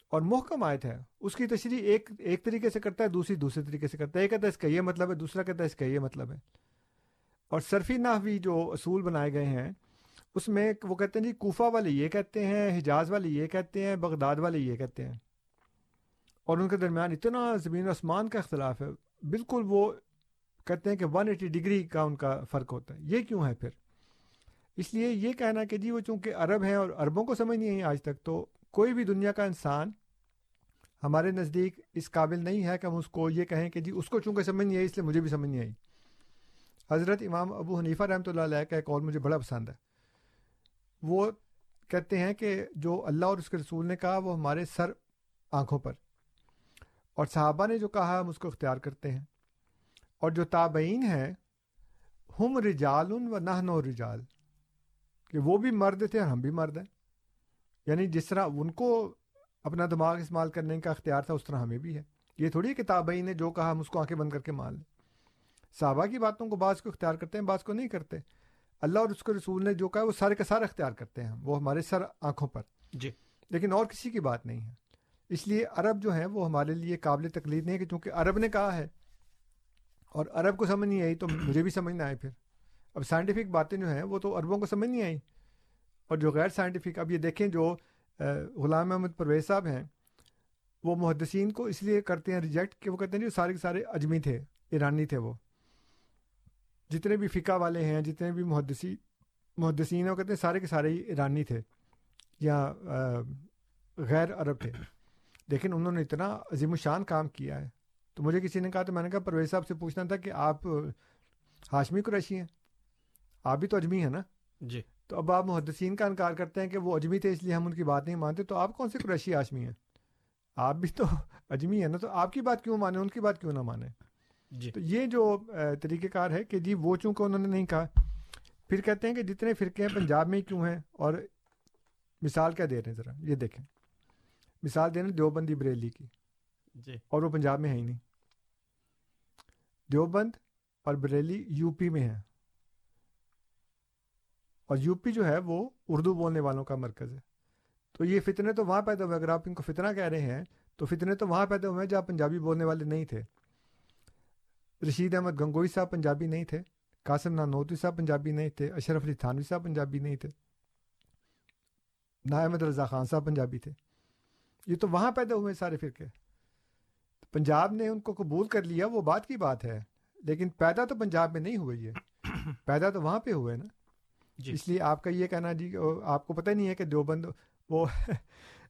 اور محکم آیت ہے۔ اس کی تشریح ایک ایک طریقے سے کرتا ہے دوسری دوسرے طریقے سے کرتا ہے۔ ایک کہتا ہے اس کا یہ مطلب ہے دوسرا کہتا ہے اس کا یہ مطلب ہے۔ اور صرفی نحوی جو اصول بنائے گئے ہیں اس میں وہ کہتے ہیں جی کوفہ والے یہ کہتے ہیں حجاز والے یہ کہتے ہیں بغداد والے یہ کہتے ہیں۔ اور ان کے درمیان اتنا زمین آسمان کا اختلاف ہے۔ بالکل وہ کہتے ہیں کہ ون ایٹی ڈگری کا ان کا فرق ہوتا ہے۔ یہ کیوں ہے پھر؟ اس لیے یہ کہنا کہ جی وہ چونکہ عرب ہیں اور عربوں کو سمجھ نہیں آئی آج تک، تو کوئی بھی دنیا کا انسان ہمارے نزدیک اس قابل نہیں ہے کہ ہم اس کو یہ کہیں کہ جی اس کو چونکہ سمجھ نہیں آئی، اس لیے مجھے بھی سمجھ نہیں آئی۔ حضرت امام ابو حنیفہ رحمۃ اللہ علیہ کا ایک قول مجھے بڑا پسند ہے۔ وہ کہتے ہیں کہ جو اللہ اور اس کے رسول نے کہا وہ ہمارے سر آنکھوں پر، اور صحابہ نے جو کہا ہم اس کو اختیار کرتے ہیں۔ اور جو تابعین ہیں ہم رجال و نہ نو رجال کہ وہ بھی مرد تھے اور ہم بھی مرد ہیں۔ یعنی جس طرح ان کو اپنا دماغ استعمال کرنے کا اختیار تھا اس طرح ہمیں بھی ہے۔ یہ تھوڑی کتابین نے جو کہا ہم اس کو آنکھیں بند کر کے مان لیں۔ صحابہ کی باتوں کو بعض کو اختیار کرتے ہیں بعض کو نہیں کرتے۔ اللہ اور اس کے رسول نے جو کہا وہ سارے کا سارا اختیار کرتے ہیں وہ ہمارے سر آنکھوں پر۔ جی۔ لیکن اور کسی کی بات نہیں ہے۔ اس لیے عرب جو ہیں وہ ہمارے لیے قابل تقلید نہیں ہے کہ چونکہ عرب نے کہا ہے اور عرب کو سمجھ نہیں آئی تو مجھے بھی سمجھ نہ آئے پھر۔ اب سائنٹیفک باتیں جو ہیں وہ تو عربوں کو سمجھ نہیں آئی۔ اور جو غیر سائنٹیفک اب یہ دیکھیں جو غلام احمد پرویز صاحب ہیں، وہ محدثین کو اس لیے کرتے ہیں ریجیکٹ کہ وہ کہتے ہیں جو سارے کے سارے اجمی تھے، ایرانی تھے وہ۔ جتنے بھی فقہ والے ہیں، جتنے بھی محدثی، محدثین ہیں، وہ کہتے ہیں سارے کے سارے ہی ایرانی تھے یا غیر عرب تھے۔ لیکن انہوں نے اتنا عظیم الشان کام کیا ہے۔ تو مجھے کسی نے کہا تو میں نے کہا پرویز صاحب سے پوچھنا تھا کہ آپ ہاشمی قریشی ہیں؟ آپ بھی تو اجمی ہیں نا؟ جی۔ تو اب آپ محدثین کا انکار کرتے ہیں کہ وہ اجمی تھے اس لیے ہم ان کی بات نہیں مانتے تو آپ کون سے قریشی ہاشمی ہیں؟ آپ بھی تو اجمی ہیں نا تو آپ کی بات کیوں مانیں؟ ان کی بات کیوں نہ مانیں؟ جی۔ تو یہ جو طریقہ کار ہے کہ جی وہ چونکہ انہوں نے نہیں کہا پھر کہتے ہیں کہ جتنے فرقے ہیں پنجاب میں کیوں ہیں؟ اور مثال کیا دے رہے ہیں ذرا یہ دیکھیں۔ مثال دے رہے ہیں دیوبندی بریلی کی۔ جی۔ اور وہ پنجاب میں ہے ہی نہیں۔ دیوبند اور بریلی یو پی میں ہے۔ اور یو پی جو ہے وہ اردو بولنے والوں کا مرکز ہے۔ تو یہ فتنے تو وہاں پیدا ہوئے۔ اگر آپ ان کو فتنہ کہہ رہے ہیں، تو فتنے تو وہاں پیدا ہوئے ہیں جہاں پنجابی بولنے والے نہیں تھے۔ رشید احمد گنگوئی صاحب پنجابی نہیں تھے۔ قاسم نانوتوی صاحب پنجابی نہیں تھے۔ اشرف علی تھانوی صاحب پنجابی نہیں تھے۔ نا احمد رضا خان صاحب پنجابی تھے۔ یہ تو وہاں پیدا ہوئے سارے فرقے۔ پنجاب نے ان کو قبول کر لیا وہ بات کی بات ہے۔ لیکن پیدا تو پنجاب میں نہیں ہوئے یہ۔ پیدا تو وہاں پہ ہوئے نا۔ جی۔ اس لیے آپ کا یہ کہنا جی آپ کو پتہ نہیں ہے کہ دیوبند وہ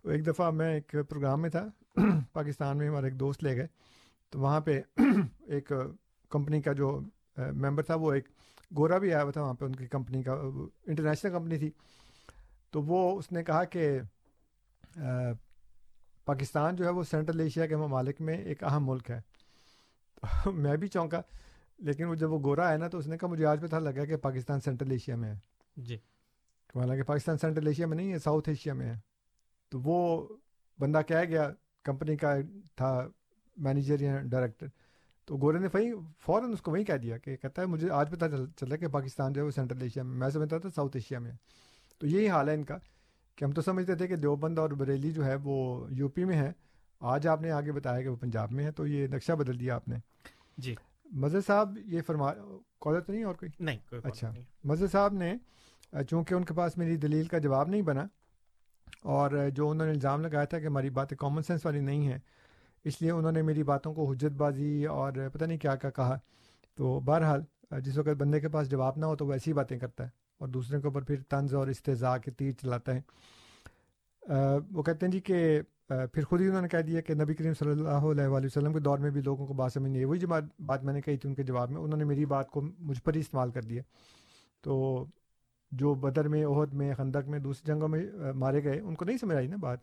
ایک دفعہ میں ایک پروگرام میں تھا۔ پاکستان میں ہمارے ایک دوست لے گئے۔ تو وہاں پہ ایک کمپنی کا جو ممبر تھا وہ ایک گورا بھی آیا ہوا تھا وہاں پہ ان کی کمپنی کا انٹرنیشنل کمپنی تھی۔ تو وہ اس نے کہا کہ پاکستان جو ہے وہ سینٹرل ایشیا کے ممالک میں ایک اہم ملک ہے۔ تو میں بھی چونکا لیکن وہ جب وہ گورا ہے نا تو اس نے کہا مجھے آج پتہ لگا کہ پاکستان سینٹرل ایشیا میں ہے۔ جی۔ حالانکہ پاکستان سینٹرل ایشیا میں نہیں ہے ساؤتھ ایشیا میں ہے۔ تو وہ بندہ کہہ گیا کمپنی کا تھا مینیجر یا ڈائریکٹر۔ تو گورے نے وہیں فوراً اس کو وہیں کہہ دیا کہ کہتا ہے مجھے آج پتہ چلا کہ پاکستان جو ہے وہ سینٹرل ایشیا میں میں سمجھتا تھا ساؤتھ ایشیا میں تو یہی حال ہے ان کا۔ کہ ہم تو سمجھتے تھے کہ دیوبند اور بریلی جو ہے وہ یو پی میں ہے آج آپ نے آگے بتایا کہ وہ پنجاب میں ہے تو یہ نقشہ بدل دیا آپ نے۔ جی۔ مزہ صاحب یہ فرما کالر تو نہیں اور کوئی؟ نہیں اچھا۔ مزہ صاحب نے چونکہ ان کے پاس میری دلیل کا جواب نہیں بنا اور جو انہوں نے الزام لگایا تھا کہ ہماری باتیں کامن سینس والی نہیں ہیں اس لیے انہوں نے میری باتوں کو حجت بازی اور پتہ نہیں کیا کیا کہا۔ تو بہرحال جس وقت بندے کے پاس جواب نہ ہو تو وہ ایسی باتیں کرتا ہے۔ اور دوسرے کے اوپر پھر طنز اور استضاء کے تیر چلاتا ہے وہ کہتے ہیں جی کہ پھر خود ہی انہوں نے کہہ دیا کہ نبی کریم صلی اللہ علیہ وآلہ وسلم کے دور میں بھی لوگوں کو بات سمجھ نہیں ہے۔ وہی جو بات میں نے کہی تھی ان کے جواب میں، انہوں نے میری بات کو مجھ پر ہی استعمال کر دیا۔ تو جو بدر میں عہد میں، خندق میں دوسری جنگوں میں مارے گئے، ان کو نہیں سمجھ آئی نا بات۔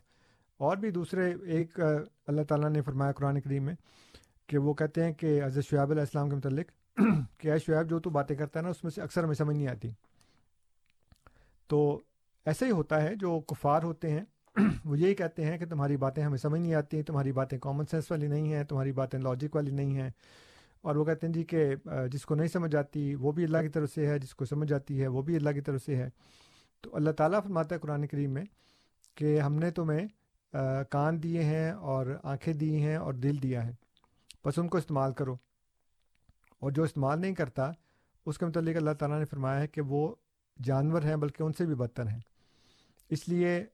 اور بھی دوسرے، ایک اللہ تعالیٰ نے فرمایا قرآن کریم میں کہ وہ کہتے ہیں کہ حضرت شعیب علیہ السلام کے متعلق کہ اے شعیب جو تو باتیں کرتا ہے نا، اس میں سے اکثر ہمیں سمجھ نہیں آتی۔ تو ایسا ہی ہوتا ہے جو کفار ہوتے ہیں، وہ یہی کہتے ہیں کہ تمہاری باتیں ہمیں سمجھ نہیں آتی، تمہاری باتیں کامن سینس والی نہیں ہیں، تمہاری باتیں لاجک والی نہیں ہیں۔ اور وہ کہتے ہیں جی کہ جس کو نہیں سمجھ آتی وہ بھی اللہ کی طرف سے ہے، جس کو سمجھ آتی ہے وہ بھی اللہ کی طرف سے ہے۔ تو اللہ تعالیٰ فرماتا ہے قرآن کریم میں کہ ہم نے تمہیں کان دیے ہیں اور آنکھیں دی ہیں اور دل دیا ہے۔ بس ان کو استعمال کرو۔ اور جو استعمال نہیں کرتا، اس کے متعلق اللہ تعالیٰ نے فرمایا ہے کہ وہ جانور ہیں بلکہ ان سے بھی بدتر ہیں۔ اس لیے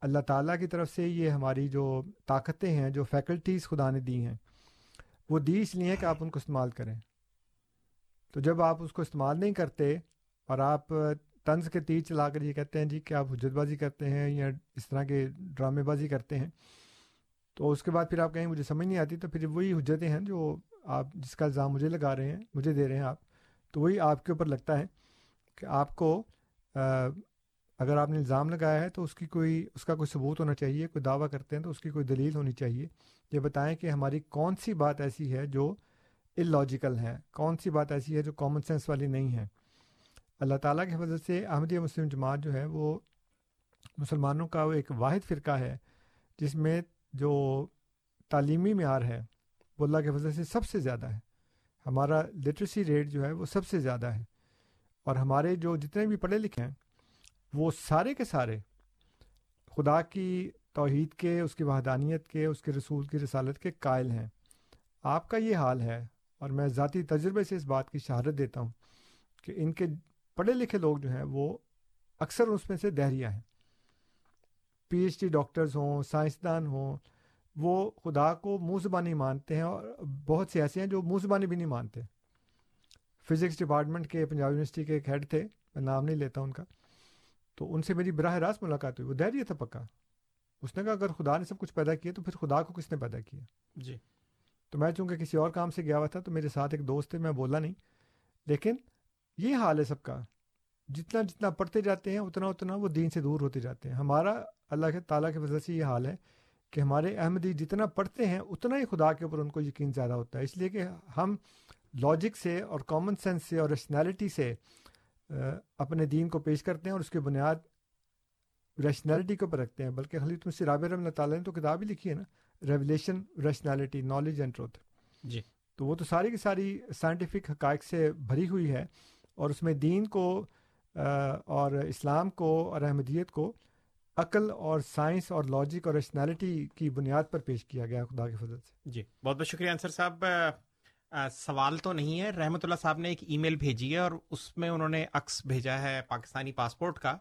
اللہ تعالیٰ کی طرف سے یہ ہماری جو طاقتیں ہیں، جو فیکلٹیز خدا نے دی ہیں، وہ دی اس لیے ہیں کہ آپ ان کو استعمال کریں۔ تو جب آپ اس کو استعمال نہیں کرتے اور آپ طنز کے تیر چلا کر یہ کہتے ہیں جی کہ آپ حجت بازی کرتے ہیں یا اس طرح کے ڈرامے بازی کرتے ہیں، تو اس کے بعد پھر آپ کہیں مجھے سمجھ نہیں آتی، تو پھر وہی حجتیں ہیں جو آپ جس کا الزام مجھے لگا رہے ہیں، مجھے دے رہے ہیں آپ، تو وہی آپ کے اوپر لگتا ہے۔ کہ آپ کو اگر آپ نے الزام لگایا ہے تو اس کی کوئی، اس کا کوئی ثبوت ہونا چاہیے، کوئی دعویٰ کرتے ہیں تو اس کی کوئی دلیل ہونی چاہیے۔ یہ بتائیں کہ ہماری کون سی بات ایسی ہے جو ان لاجیکل ہے؟ کون سی بات ایسی ہے جو کامن سینس والی نہیں ہے؟ اللہ تعالیٰ کی وجہ سے احمدیہ مسلم جماعت جو ہے وہ مسلمانوں کا وہ ایک واحد فرقہ ہے، جس میں جو تعلیمی معیار ہے وہ اللہ کی وجہ سے سب سے زیادہ ہے۔ ہمارا لٹریسی ریٹ جو ہے وہ سب سے زیادہ ہے۔ اور ہمارے جو جتنے بھی پڑھے لکھے ہیں، وہ سارے کے سارے خدا کی توحید کے، اس کی وحدانیت کے، اس کے رسول کی رسالت کے قائل ہیں۔ آپ کا یہ حال ہے اور میں ذاتی تجربے سے اس بات کی شہادت دیتا ہوں کہ ان کے پڑھے لکھے لوگ جو ہیں، وہ اکثر اس میں سے دہریہ ہیں۔ پی ایچ ڈی ڈاکٹرز ہوں، سائنسدان ہوں، وہ خدا کو منہ زبانی مانتے ہیں اور بہت سے ایسے ہیں جو منہ زبانی بھی نہیں مانتے۔ فزکس ڈپارٹمنٹ کے پنجاب یونیورسٹی کے ایک ہیڈ تھے میں نام نہیں لیتا ان کا تو ان سے میری براہ راست ملاقات ہوئی وہ دہریہ تھا پکا۔ اس نے کہا اگر خدا نے سب کچھ پیدا کیا تو پھر خدا کو کس نے پیدا کیا؟ جی۔ تو میں چونکہ کسی اور کام سے گیا ہوا تھا تو میرے ساتھ ایک دوست تھے میں بولا نہیں۔ لیکن یہ حال ہے سب کا جتنا جتنا پڑھتے جاتے ہیں اتنا اتنا وہ دین سے دور ہوتے جاتے ہیں۔ ہمارا اللہ کے تعالیٰ کی وجہ سے یہ حال ہے کہ ہمارے احمدی جتنا پڑھتے ہیں اتنا ہی خدا کے اوپر ان کو یقین زیادہ ہوتا ہے۔ اس لیے کہ ہم لاجک سے اور کامن سینس سے اور ریشنالٹی سے اپنے دین کو پیش کرتے ہیں اور اس کی بنیاد ریشنالٹی کے اوپر رکھتے ہیں۔ بلکہ خلی تم سے رابع رحمۃ تعالیٰ نے تو کتاب ہی لکھی ہے نا revelation rationality knowledge and truth جی۔ تو وہ تو ساری کی ساری سائنٹیفک حقائق سے بھری ہوئی ہے اور اس میں دین کو اور اسلام کو اور احمدیت کو عقل اور سائنس اور لاجک اور ریشنالٹی کی بنیاد پر پیش کیا گیا خدا کے فضل سے۔ جی بہت بہت شکریہ انصر صاحب۔ سوال تو نہیں ہے۔ رحمت اللہ صاحب نے ایک ای میل بھیجی ہے اور اس میں انہوں نے عکس بھیجا ہے پاکستانی پاسپورٹ کا۔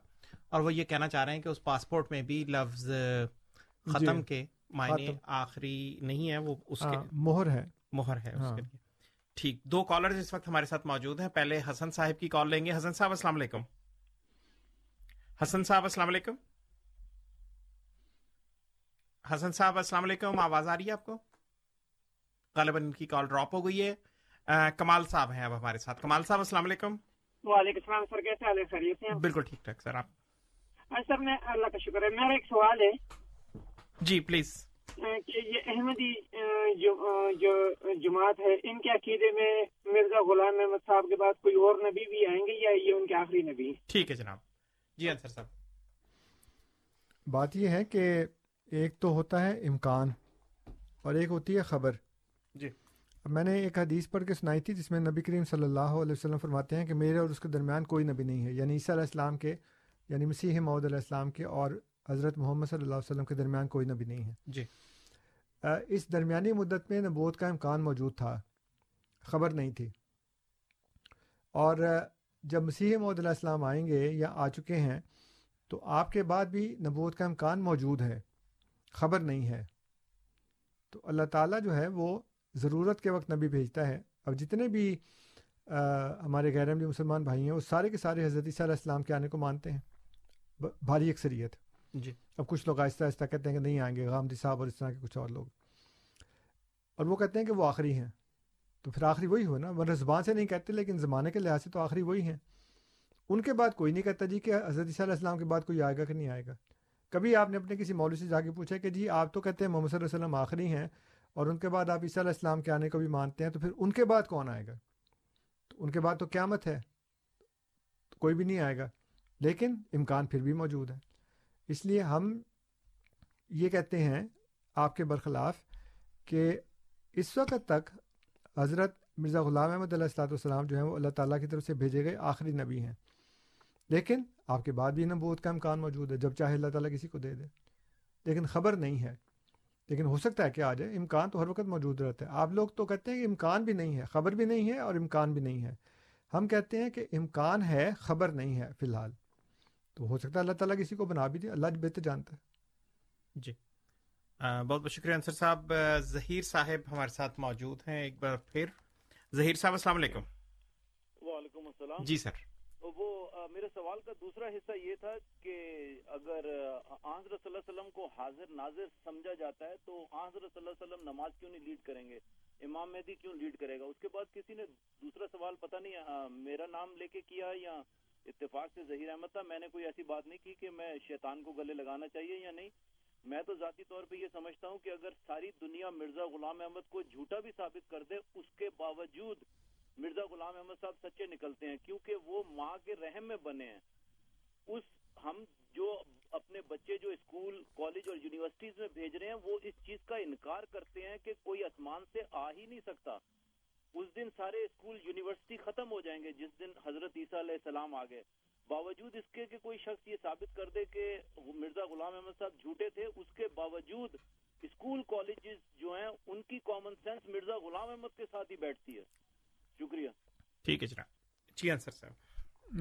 اور وہ یہ کہنا چاہ رہے ہیں کہ اس پاسپورٹ میں بھی لفظ ختم جی۔ کے معنی آخری نہیں ہے وہ اس کے مہر ہے۔ مہر ہے اس کے لیے۔ ٹھیک دو کالر اس وقت ہمارے ساتھ موجود ہیں۔ پہلے حسن صاحب کی کال لیں گے۔ حسن صاحب السلام علیکم۔ حسن صاحب السلام علیکم۔ حسن صاحب السلام علیکم۔ آواز آ رہی ہے آپ کو؟ غالباً ان کی کال ڈراپ ہو گئی ہے۔ کمال صاحب ہیں اب ہمارے ساتھ۔ کمال صاحب السلام علیکم۔ وعلیکم السلام سر کیسے حال ہے؟ خیریت ہیں بالکل ٹھیک ٹھاک سر آپ؟ سر میں اللہ کا شکر ہے۔ میرا ایک سوال ہے۔ جی پلیز۔ کہ یہ احمدی جو جماعت ہے ان کے عقیدے میں مرزا غلام احمد صاحب کے بعد کوئی اور نبی بھی آئیں گے یا یہ ان کے آخری نبی ٹھیک ہے جناب۔ جی انصر صاحب بات یہ ہے کہ ایک تو ہوتا ہے امکان اور ایک ہوتی ہے خبر۔ جی۔ اب میں نے ایک حدیث پڑھ کے سنائی تھی جس میں نبی کریم صلی اللہ علیہ وسلم فرماتے ہیں کہ میرے اور اس کے درمیان کوئی نبی نہیں ہے یعنی عیسیٰ علیہ السلام کے یعنی مسیح محدود علیہ السلام کے اور حضرت محمد صلی اللہ علیہ وسلم کے درمیان کوئی نبی نہیں ہے۔ جی۔ اس درمیانی مدت میں نبوت کا امکان موجود تھا خبر نہیں تھی۔ اور جب مسیح محدود علیہ السلام آئیں گے یا آ چکے ہیں تو آپ کے بعد بھی نبوت کا امکان موجود ہے خبر نہیں ہے۔ تو اللہ تعالیٰ جو ہے وہ ضرورت کے وقت نبی بھیجتا ہے۔ اب جتنے بھی ہمارے غیر عملی مسلمان بھائی ہیں وہ سارے کے سارے حضرت عیسیٰ علیہ السلام کے آنے کو مانتے ہیں۔ بھاری اکثریت۔ جی۔ اب کچھ لوگ آہستہ آہستہ کہتے ہیں کہ نہیں آئیں گے غامدی صاحب اور اس طرح کے کچھ اور لوگ۔ اور وہ کہتے ہیں کہ وہ آخری ہیں۔ تو پھر آخری وہی ہو نا ورنہ زبان سے نہیں کہتے لیکن زمانے کے لحاظ سے تو آخری وہی ہیں۔ ان کے بعد کوئی نہیں کہتا جی کہ حضرت عیسیٰ علیہ السلام کے بعد کوئی آئے گا کہ نہیں آئے گا۔ کبھی آپ نے اپنے کسی مولوی سے جا کے پوچھا کہ جی آپ تو کہتے ہیں محمد صلی اللہ علیہ وسلم آخری ہیں اور ان کے بعد آپ عیسیٰ علیہ السلام کے آنے کو بھی مانتے ہیں، تو پھر ان کے بعد کون آئے گا؟ تو ان کے بعد تو قیامت ہے تو کوئی بھی نہیں آئے گا۔ لیکن امکان پھر بھی موجود ہے۔ اس لیے ہم یہ کہتے ہیں آپ کے برخلاف کہ اس وقت تک حضرت مرزا غلام احمد علیہ السلاۃ والسلام جو ہیں، وہ اللہ تعالیٰ کی طرف سے بھیجے گئے آخری نبی ہیں۔ لیکن آپ کے بعد بھی نبوت کا امکان موجود ہے، جب چاہے اللہ تعالیٰ کسی کو دے دے۔ لیکن خبر نہیں ہے۔ لیکن ہو سکتا ہے کہ آ جائے امکان تو ہر وقت موجود رہتا ہے آپ لوگ تو کہتے ہیں کہ امکان بھی نہیں ہے خبر بھی نہیں ہے اور امکان بھی نہیں ہے۔ ہم کہتے ہیں کہ امکان ہے خبر نہیں ہے فی الحال۔ تو ہو سکتا ہے اللہ تعالیٰ کسی کو بنا بھی دے اللہ بہتر جانتا ہے۔ جی۔ بہت بہت شکریہ انصر صاحب۔ ظہیر صاحب ہمارے ساتھ موجود ہیں۔ ایک بار پھر۔ ظہیر صاحب السلام علیکم۔ وعلیکم السلام۔ جی سر۔ وہ میرے سوال کا دوسرا حصہ یہ تھا کہ اگر حضرت صلی اللہ علیہ وسلم کو حاضر ناظر سمجھا جاتا ہے تو حضرت صلی اللہ علیہ وسلم نماز کیوں نہیں لیڈ کریں گے؟ امام مہدی کیوں لیڈ کرے گا؟ اس کے بعد کسی نے دوسرا سوال پتہ نہیں میرا نام لے کے کیا یا اتفاق سے ظہیر احمد تھا؟ میں نے کوئی ایسی بات نہیں کی کہ میں شیطان کو گلے لگانا چاہیے یا نہیں۔ میں تو ذاتی طور پہ یہ سمجھتا ہوں کہ اگر ساری دنیا مرزا غلام احمد کو جھوٹا بھی ثابت کر دے، اس کے باوجود مرزا غلام احمد صاحب سچے نکلتے ہیں، کیونکہ وہ ماں کے رحم میں بنے ہیں۔ اس ہم جو اپنے بچے جو اسکول، کالج اور یونیورسٹیز میں بھیج رہے ہیں، وہ اس چیز کا انکار کرتے ہیں کہ کوئی آسمان سے آ ہی نہیں سکتا۔ اس دن سارے اسکول، یونیورسٹی ختم ہو جائیں گے، جس دن حضرت عیسیٰ علیہ السلام آ گئے۔ باوجود اس کے کہ کوئی شخص یہ ثابت کر دے کہ مرزا غلام احمد صاحب جھوٹے تھے، اس کے باوجود اسکول، کالجز جو ہیں، ان کی کامن سینس مرزا غلام احمد کے ساتھ ہی بیٹھتی ہے۔ شکریہ۔ ٹھیک ہے جناب۔ جی انصر صاحب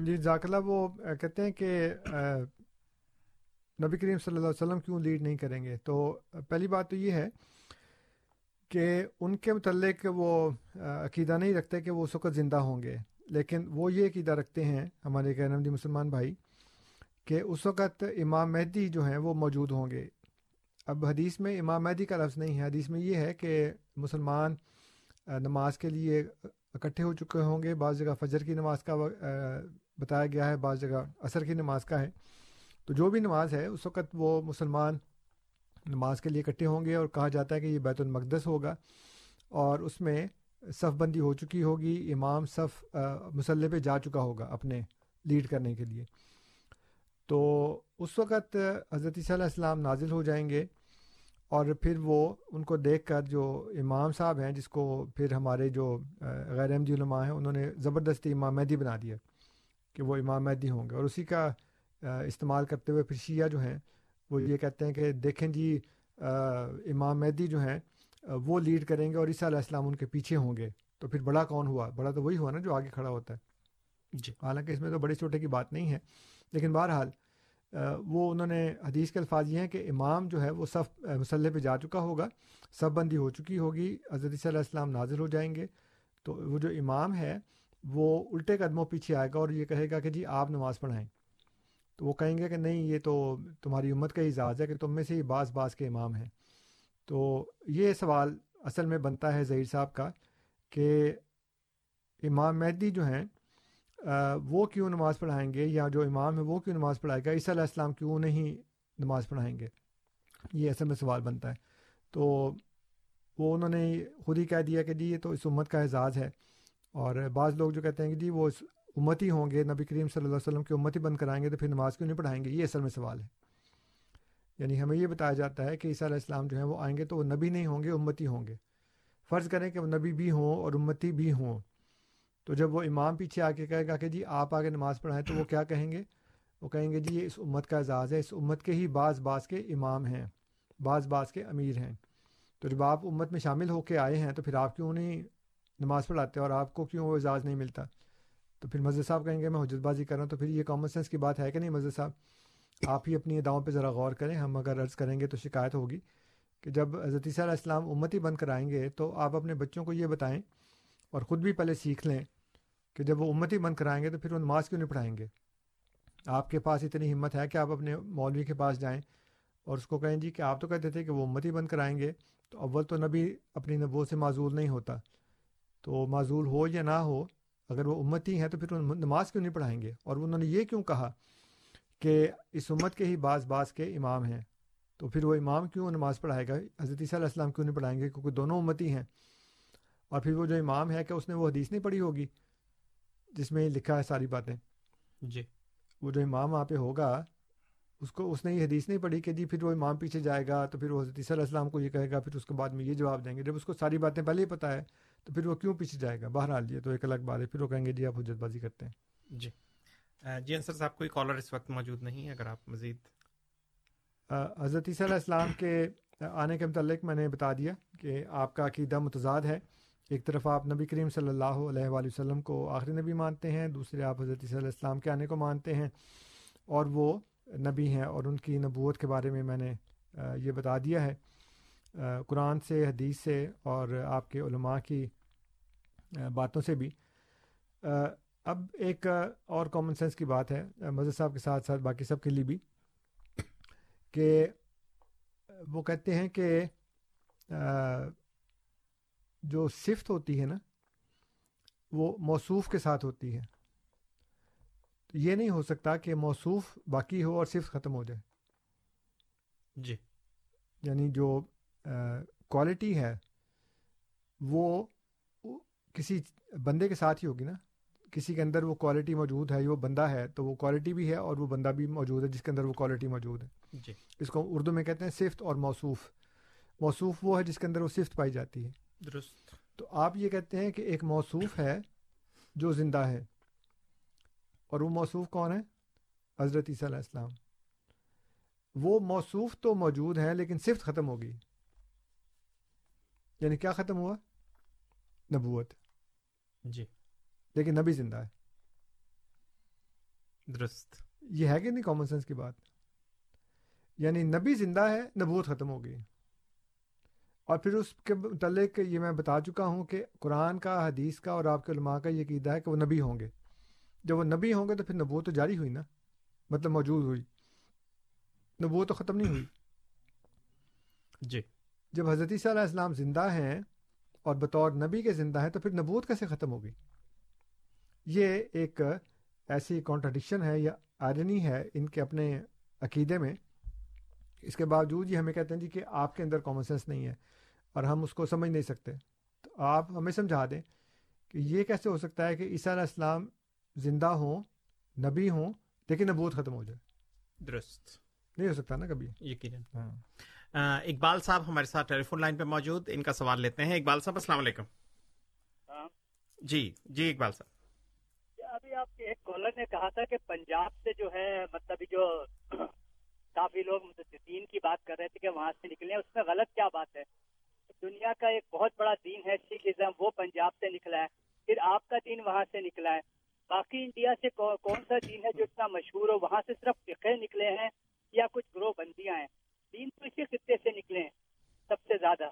جی ذاکلہ وہ کہتے ہیں کہ نبی کریم صلی اللہ علیہ وسلم کیوں لیڈ نہیں کریں گے؟ تو پہلی بات تو یہ ہے کہ ان کے متعلق وہ عقیدہ نہیں رکھتے کہ وہ اس وقت زندہ ہوں گے۔ لیکن وہ یہ عقیدہ رکھتے ہیں ہمارے غیر مسلمان بھائی کہ اس وقت امام مہدی جو ہیں وہ موجود ہوں گے۔ اب حدیث میں امام مہدی کا لفظ نہیں ہے۔ حدیث میں یہ ہے کہ مسلمان نماز کے لیے اکٹھے ہو چکے ہوں گے۔ بعض جگہ فجر کی نماز کا بتایا گیا ہے، بعض جگہ عصر کی نماز کا ہے۔ تو جو بھی نماز ہے، اس وقت وہ مسلمان نماز کے لیے اکٹھے ہوں گے اور کہا جاتا ہے کہ یہ بیت المقدس ہوگا اور اس میں صف بندی ہو چکی ہوگی، امام صف مسلح پہ جا چکا ہوگا اپنے لیڈ کرنے کے لیے۔ تو اس وقت حضرت صلی علیہ السلام نازل ہو جائیں گے۔ اور پھر وہ ان کو دیکھ کر جو امام صاحب ہیں جس کو پھر ہمارے جو غیر احمدی علماء ہیں انہوں نے زبردستی امام مہدی بنا دیا کہ وہ امام مہدی ہوں گے۔ اور اسی کا استعمال کرتے ہوئے پھر شیعہ جو ہیں وہ یہ کہتے ہیں کہ دیکھیں جی امام مہدی جو ہیں وہ لیڈ کریں گے اور عیسیٰ علیہ السلام ان کے پیچھے ہوں گے۔ تو پھر بڑا کون ہوا؟ بڑا تو وہی ہوا نا جو آگے کھڑا ہوتا ہے۔ جی۔ حالانکہ اس میں تو بڑے چھوٹے کی بات نہیں ہے لیکن بہرحال وہ انہوں نے حدیث کے الفاظ یہ ہیں کہ امام جو ہے وہ صف مسلح پہ جا چکا ہوگا، سب بندی ہو چکی ہوگی، حضرت صلی اللہ علیہ السلام نازل ہو جائیں گے۔ تو وہ جو امام ہے، وہ الٹے قدموں پیچھے آئے گا اور یہ کہے گا کہ جی آپ نماز پڑھائیں۔ تو وہ کہیں گے کہ نہیں، یہ تو تمہاری امت کا اعزاز ہے کہ تم میں سے ہی بعض بعض کے امام ہیں۔ تو یہ سوال اصل میں بنتا ہے ظہیر صاحب کا کہ امام مہدی جو ہیں وہ کیوں نماز پڑھائیں گے یا جو امام ہے وہ کیوں نماز پڑھائے گا؟ عیسیٰ علیہ السلام کیوں نہیں نماز پڑھائیں گے؟ یہ اصل میں سوال بنتا ہے۔ تو وہ انہوں نے خود ہی کہہ دیا کہ جی یہ تو اس امت کا اعزاز ہے۔ اور بعض لوگ جو کہتے ہیں کہ جی وہ اس امتی ہوں گے، نبی کریم صلی اللہ علیہ وسلم کی امتی بند کرائیں گے تو پھر نماز کیوں نہیں پڑھائیں گے؟ یہ اصل میں سوال ہے۔ یعنی ہمیں یہ بتایا جاتا ہے کہ عیسیٰ علیہ السلام جو ہیں وہ آئیں گے تو وہ نبی نہیں ہوں گے، امتی ہوں گے۔ فرض کریں کہ وہ نبی بھی ہوں اور امتی بھی ہوں۔ تو جب وہ امام پیچھے آ کے کہے گا کہ جی آپ آگے نماز پڑھائیں تو وہ کیا کہیں گے؟ وہ کہیں گے جی یہ اس امت کا اعزاز ہے، اس امت کے ہی بعض بعض کے امام ہیں بعض بعض کے امیر ہیں۔ تو جب آپ امت میں شامل ہو کے آئے ہیں تو پھر آپ کیوں نہیں نماز پڑھاتے اور آپ کو کیوں وہ اعزاز نہیں ملتا؟ تو پھر مسجد صاحب کہیں گے میں حجت بازی کر رہا ہوں، تو پھر یہ کامن سینس کی بات ہے کہ نہیں مسجد صاحب؟ آپ ہی اپنی اداؤں پہ ذرا غور کریں، ہم اگر عرض کریں گے تو شکایت ہوگی کہ جب حضرت علیہ السلام امتی بند کرائیں گے تو آپ اپنے بچوں کو یہ بتائیں اور خود بھی پہلے سیکھ لیں کہ جب وہ امتی بند کرائیں گے تو پھر وہ نماز کیوں نہیں پڑھائیں گے؟ آپ کے پاس اتنی ہمت ہے کہ آپ اپنے مولوی کے پاس جائیں اور اس کو کہیں جی کہ آپ تو کہتے تھے کہ وہ امتی بند کرائیں گے تو اول تو نبی اپنی نبو سے معذول نہیں ہوتا۔ تو معذول ہو یا نہ ہو، اگر وہ امتی ہیں تو پھر نماز کیوں نہیں پڑھائیں گے؟ اور انہوں نے یہ کیوں کہا کہ اس امت کے ہی بعض بعض کے امام ہیں؟ تو پھر وہ امام کیوں نماز پڑھائے گا؟ حضرت علیہ السلام کیوں نہیں پڑھائیں گے؟ کیونکہ دونوں امتی ہیں۔ اور پھر وہ جو امام ہے کہ اس نے وہ حدیث نہیں پڑھی ہوگی جس میں لکھا ہے ساری باتیں۔ جی۔ وہ جو امام وہاں پہ ہوگا اس کو اس نے یہ حدیث نہیں پڑھی کہ جی پھر وہ امام پیچھے جائے گا تو پھر وہ حضرت علیہ السلام کو یہ کہے گا پھر اس کے بعد میں یہ جواب دیں گے۔ جب اس کو ساری باتیں پہلے ہی پتہ ہے تو پھر وہ کیوں پیچھے جائے گا؟ بہرحال یہ تو ایک الگ بات ہے۔ پھر وہ کہیں گے جی آپ حجت بازی کرتے ہیں۔ جی۔ جی انصر صاحب کوئی کالر اس وقت موجود نہیں ہے اگر آپ مزید؟ حضرت علیہ السلام کے آنے کے متعلق میں نے بتا دیا کہ آپ کا عقیدہ متضاد ہے۔ ایک طرف آپ نبی کریم صلی اللہ علیہ وآلہ وسلم کو آخری نبی مانتے ہیں، دوسرے آپ حضرت صلی اللہ علیہ السلام کے آنے کو مانتے ہیں، اور وہ نبی ہیں اور ان کی نبوت کے بارے میں میں نے یہ بتا دیا ہے۔ قرآن سے، حدیث سے اور آپ کے علماء کی باتوں سے بھی۔ اب ایک اور کامن سینس کی بات ہے مذہب صاحب کے ساتھ ساتھ باقی سب کے لیے بھی، کہ وہ کہتے ہیں کہ جو صفت ہوتی ہے نا وہ موصوف کے ساتھ ہوتی ہے۔ یہ نہیں ہو سکتا کہ موصوف باقی ہو اور صرف ختم ہو جائے۔ جی۔ یعنی جو کوالٹی ہے وہ کسی بندے کے ساتھ ہی ہوگی نا۔ کسی کے اندر وہ کوالٹی موجود ہے وہ بندہ ہے تو وہ کوالٹی بھی ہے اور وہ بندہ بھی موجود ہے جس کے اندر وہ کوالٹی موجود ہے۔ جی۔ اس کو اردو میں کہتے ہیں صفت اور موصوف۔ موصوف وہ ہے جس کے اندر وہ صفت پائی جاتی ہے۔ درست۔ تو آپ یہ کہتے ہیں کہ ایک موصوف ہے جو زندہ ہے۔ اور وہ موصوف کون ہے؟ حضرت عیسیٰ علیہ السلام۔ وہ موصوف تو موجود ہیں لیکن صفت ختم ہو گئی۔ یعنی کیا ختم ہوا؟ نبوت۔ جی۔ لیکن نبی زندہ ہے۔ درست۔ یہ ہے کہ نہیں؟ کامن سینس کی بات۔ یعنی نبی زندہ ہے نبوت ختم ہو گئی۔ اور پھر اس کے متعلق یہ میں بتا چکا ہوں کہ قرآن کا حدیث کا اور آپ کے علماء کا یہ عقیدہ ہے کہ وہ نبی ہوں گے۔ جب وہ نبی ہوں گے تو پھر نبوت تو جاری ہوئی نا؟ مطلب موجود ہوئی۔ نبوت تو ختم نہیں ہوئی۔ جی۔ جب حضرت عیسیٰ علیہ السلام زندہ ہیں اور بطور نبی کے زندہ ہیں تو پھر نبوت کیسے ختم ہوگی؟ یہ ایک ایسی کانٹرڈکشن ہے یا آئرنی ہے ان کے اپنے عقیدے میں۔ اس کے باوجود یہ ہمیں کہتے ہیں جی کہ آپ کے اندر کامن سینس نہیں ہے اور ہم اس کو سمجھ نہیں سکتے۔ تو آپ ہمیں سمجھا دیں کہ یہ کیسے ہو سکتا ہے کہ عیسیٰ علیہ السلام زندہ ہوں نبی ہوں لیکن نبوت ختم ہو جائے۔ درست۔ نہیں ہو سکتا نا کبھی۔ یقیناً۔ ہاں۔ اقبال صاحب ہمارے ساتھ ٹیلی فون لائن پہ موجود ان کا سوال لیتے ہیں۔ اقبال صاحب السلام علیکم۔ ہاں۔ جی جی اقبال صاحب۔ ابھی آپ کے ایک کالر نے کہا تھا کہ پنجاب سے جو ہے مطلب جو کافی لوگ دین کی بات کر رہے تھے کہ وہاں سے نکلے اس میں غلط کیا بات ہے؟ دنیا کا ایک بہت بڑا دین ہے سکھ ازم وہ پنجاب سے نکلا ہے پھر آپ کا دین وہاں سے نکلا ہے۔ باقی انڈیا سے کون سا دین ہے جو اتنا مشہور ہو؟ وہاں سے صرف فقے نکلے ہیں یا کچھ گروہ بندیاں ہیں؟ دین تو اسی خطے سے نکلے ہیں سب سے زیادہ۔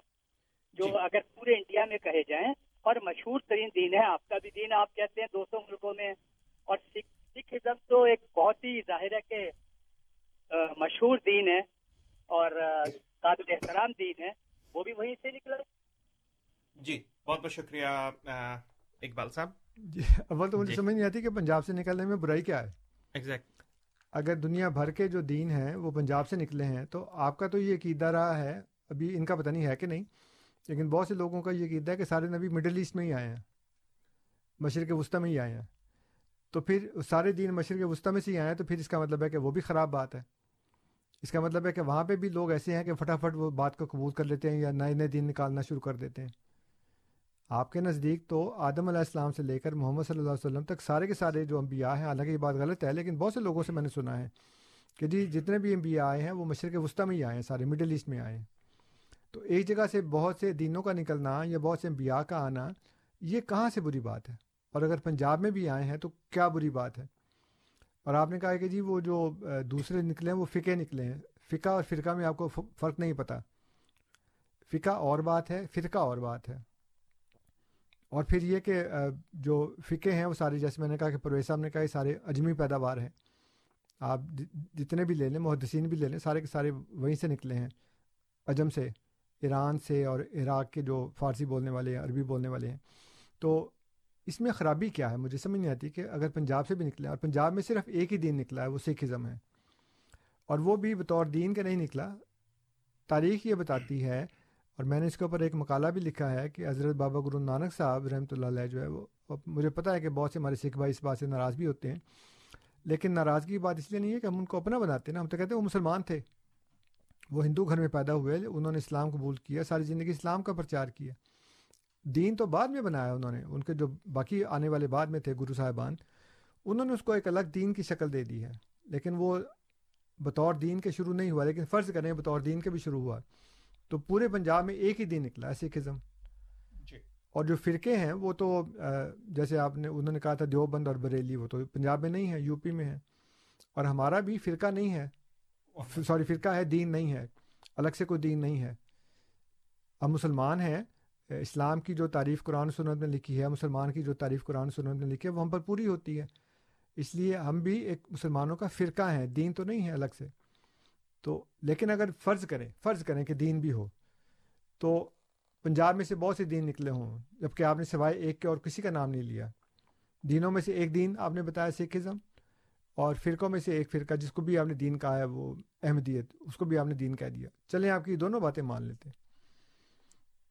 جو جی۔ اگر پورے انڈیا میں کہے جائیں اور مشہور ترین دین ہے آپ کا بھی دین آپ کہتے ہیں دو سو ملکوں میں اور سکھ سکھ ازم تو ایک بہت ہی ظاہر ہے کہ مشہور دین ہے اور قابل احترام دین ہے وہ بھی وہیں سے نکلا۔ جی بہت بہت شکریہ اقبال صاحب۔ جی اول تو مجھے جی۔ سمجھ نہیں آتی کہ پنجاب سے نکلنے میں برائی کیا ہے۔ ایگزیکٹ اگر دنیا بھر کے جو دین ہیں وہ پنجاب سے نکلے ہیں تو آپ کا تو یہ عقیدہ رہا ہے ابھی ان کا پتہ نہیں ہے کہ نہیں لیکن بہت سے لوگوں کا یہ عقیدہ ہے کہ سارے نبی مڈل ایسٹ میں ہی آئے ہیں مشرق وسطی میں ہی آئے ہیں۔ تو پھر سارے دین مشرق وسطی میں سے ہی آئے ہیں تو پھر اس کا مطلب ہے کہ وہ بھی خراب بات ہے۔ اس کا مطلب ہے کہ وہاں پہ بھی لوگ ایسے ہیں کہ فٹافٹ وہ بات کو قبول کر لیتے ہیں یا نئے نئے دین نکالنا شروع کر دیتے ہیں۔ آپ کے نزدیک تو آدم علیہ السلام سے لے کر محمد صلی اللہ علیہ وسلم تک سارے کے سارے جو انبیاء ہیں، حالانکہ یہ بات غلط ہے، لیکن بہت سے لوگوں سے میں نے سنا ہے کہ جی جتنے بھی انبیاء آئے ہیں، وہ مشرق وسطی میں ہی آئے ہیں، سارے مڈل ایسٹ میں آئے ہیں۔ تو ایک جگہ سے بہت سے دینوں کا نکلنا یا بہت سے انبیاء کا آنا، یہ کہاں سے بری بات ہے؟ اور اگر پنجاب میں بھی آئے ہیں تو کیا بری بات ہے؟ اور آپ نے کہا کہ جی وہ جو دوسرے نکلے ہیں، وہ فقے نکلے ہیں۔ فقہ اور فرقہ میں آپ کو فرق نہیں پتہ فقہ اور بات ہے، فرقہ اور بات ہے۔ اور پھر یہ کہ جو فقے ہیں، وہ سارے جیسے میں نے کہا کہ پرویز صاحب نے کہا، یہ سارے اجمی پیداوار ہیں۔ آپ جتنے بھی لے لیں، محدثین بھی لے لیں، سارے کے سارے وہیں سے نکلے ہیں۔ اجم سے، ایران سے اور عراق کے جو فارسی بولنے والے ہیں، عربی بولنے والے ہیں۔ تو اس میں خرابی کیا ہے؟ مجھے سمجھ نہیں آتی کہ اگر پنجاب سے بھی نکلے اور پنجاب میں صرف ایک ہی دین نکلا ہے، وہ سکھ ازم ہے۔ اور وہ بھی بطور دین کے نہیں نکلا۔ تاریخ یہ بتاتی ہے، اور میں نے اس کے اوپر ایک مقالہ بھی لکھا ہے کہ حضرت بابا گرو نانک صاحب رحمۃ اللہ علیہ جو ہے وہ مجھے پتہ ہے کہ بہت سے ہمارے سکھ بھائی اس بات سے ناراض بھی ہوتے ہیں۔ لیکن ناراضگی کی بات اس لیے نہیں ہے کہ ہم ان کو اپنا بناتے ہیں نا، ہم تو کہتے ہیں وہ مسلمان تھے۔ وہ ہندو گھر میں پیدا ہوئے، انہوں نے اسلام قبول کیا، ساری زندگی اسلام کا پرچار کیا۔ دین تو بعد میں بنایا انہوں نے ان کے جو باقی آنے والے بعد میں تھے گرو صاحبان انہوں نے اس کو ایک الگ دین کی شکل دے دی ہے۔ لیکن وہ بطور دین کے شروع نہیں ہوا لیکن فرض کریں بطور دین کے بھی شروع ہوا۔ تو پورے پنجاب میں ایک ہی دین نکلا ہے سکھ ازم جی۔ اور جو فرقے ہیں وہ تو جیسے آپ نے انہوں نے کہا تھا دیوبند اور بریلی وہ تو پنجاب میں نہیں ہے یو پی میں ہے۔ اور ہمارا بھی فرقہ نہیں ہے۔ سوری فرقہ ہے دین نہیں ہے۔ الگ سے کوئی دین نہیں ہے۔ ہم مسلمان ہیں اسلام کی جو تعریف قرآن سنت میں لکھی ہے، مسلمان کی جو تعریف قرآن سنت میں لکھی ہے، وہ ہم پر پوری ہوتی ہے۔ اس لیے ہم بھی ایک مسلمانوں کا فرقہ ہیں، دین تو نہیں ہے الگ سے۔ تو لیکن اگر فرض کریں فرض کریں کہ دین بھی ہو، تو پنجاب میں سے بہت سے دین نکلے ہوں جبکہ آپ نے سوائے ایک کے اور کسی کا نام نہیں لیا۔ دینوں میں سے ایک دین آپ نے بتایا، سکھ ازم اور فرقوں میں سے ایک فرقہ جس کو بھی آپ نے دین کہا ہے، وہ احمدیت، اس کو بھی آپ نے دین کہہ دیا۔ چلیں، آپ کی دونوں باتیں مان لیتے ہیں۔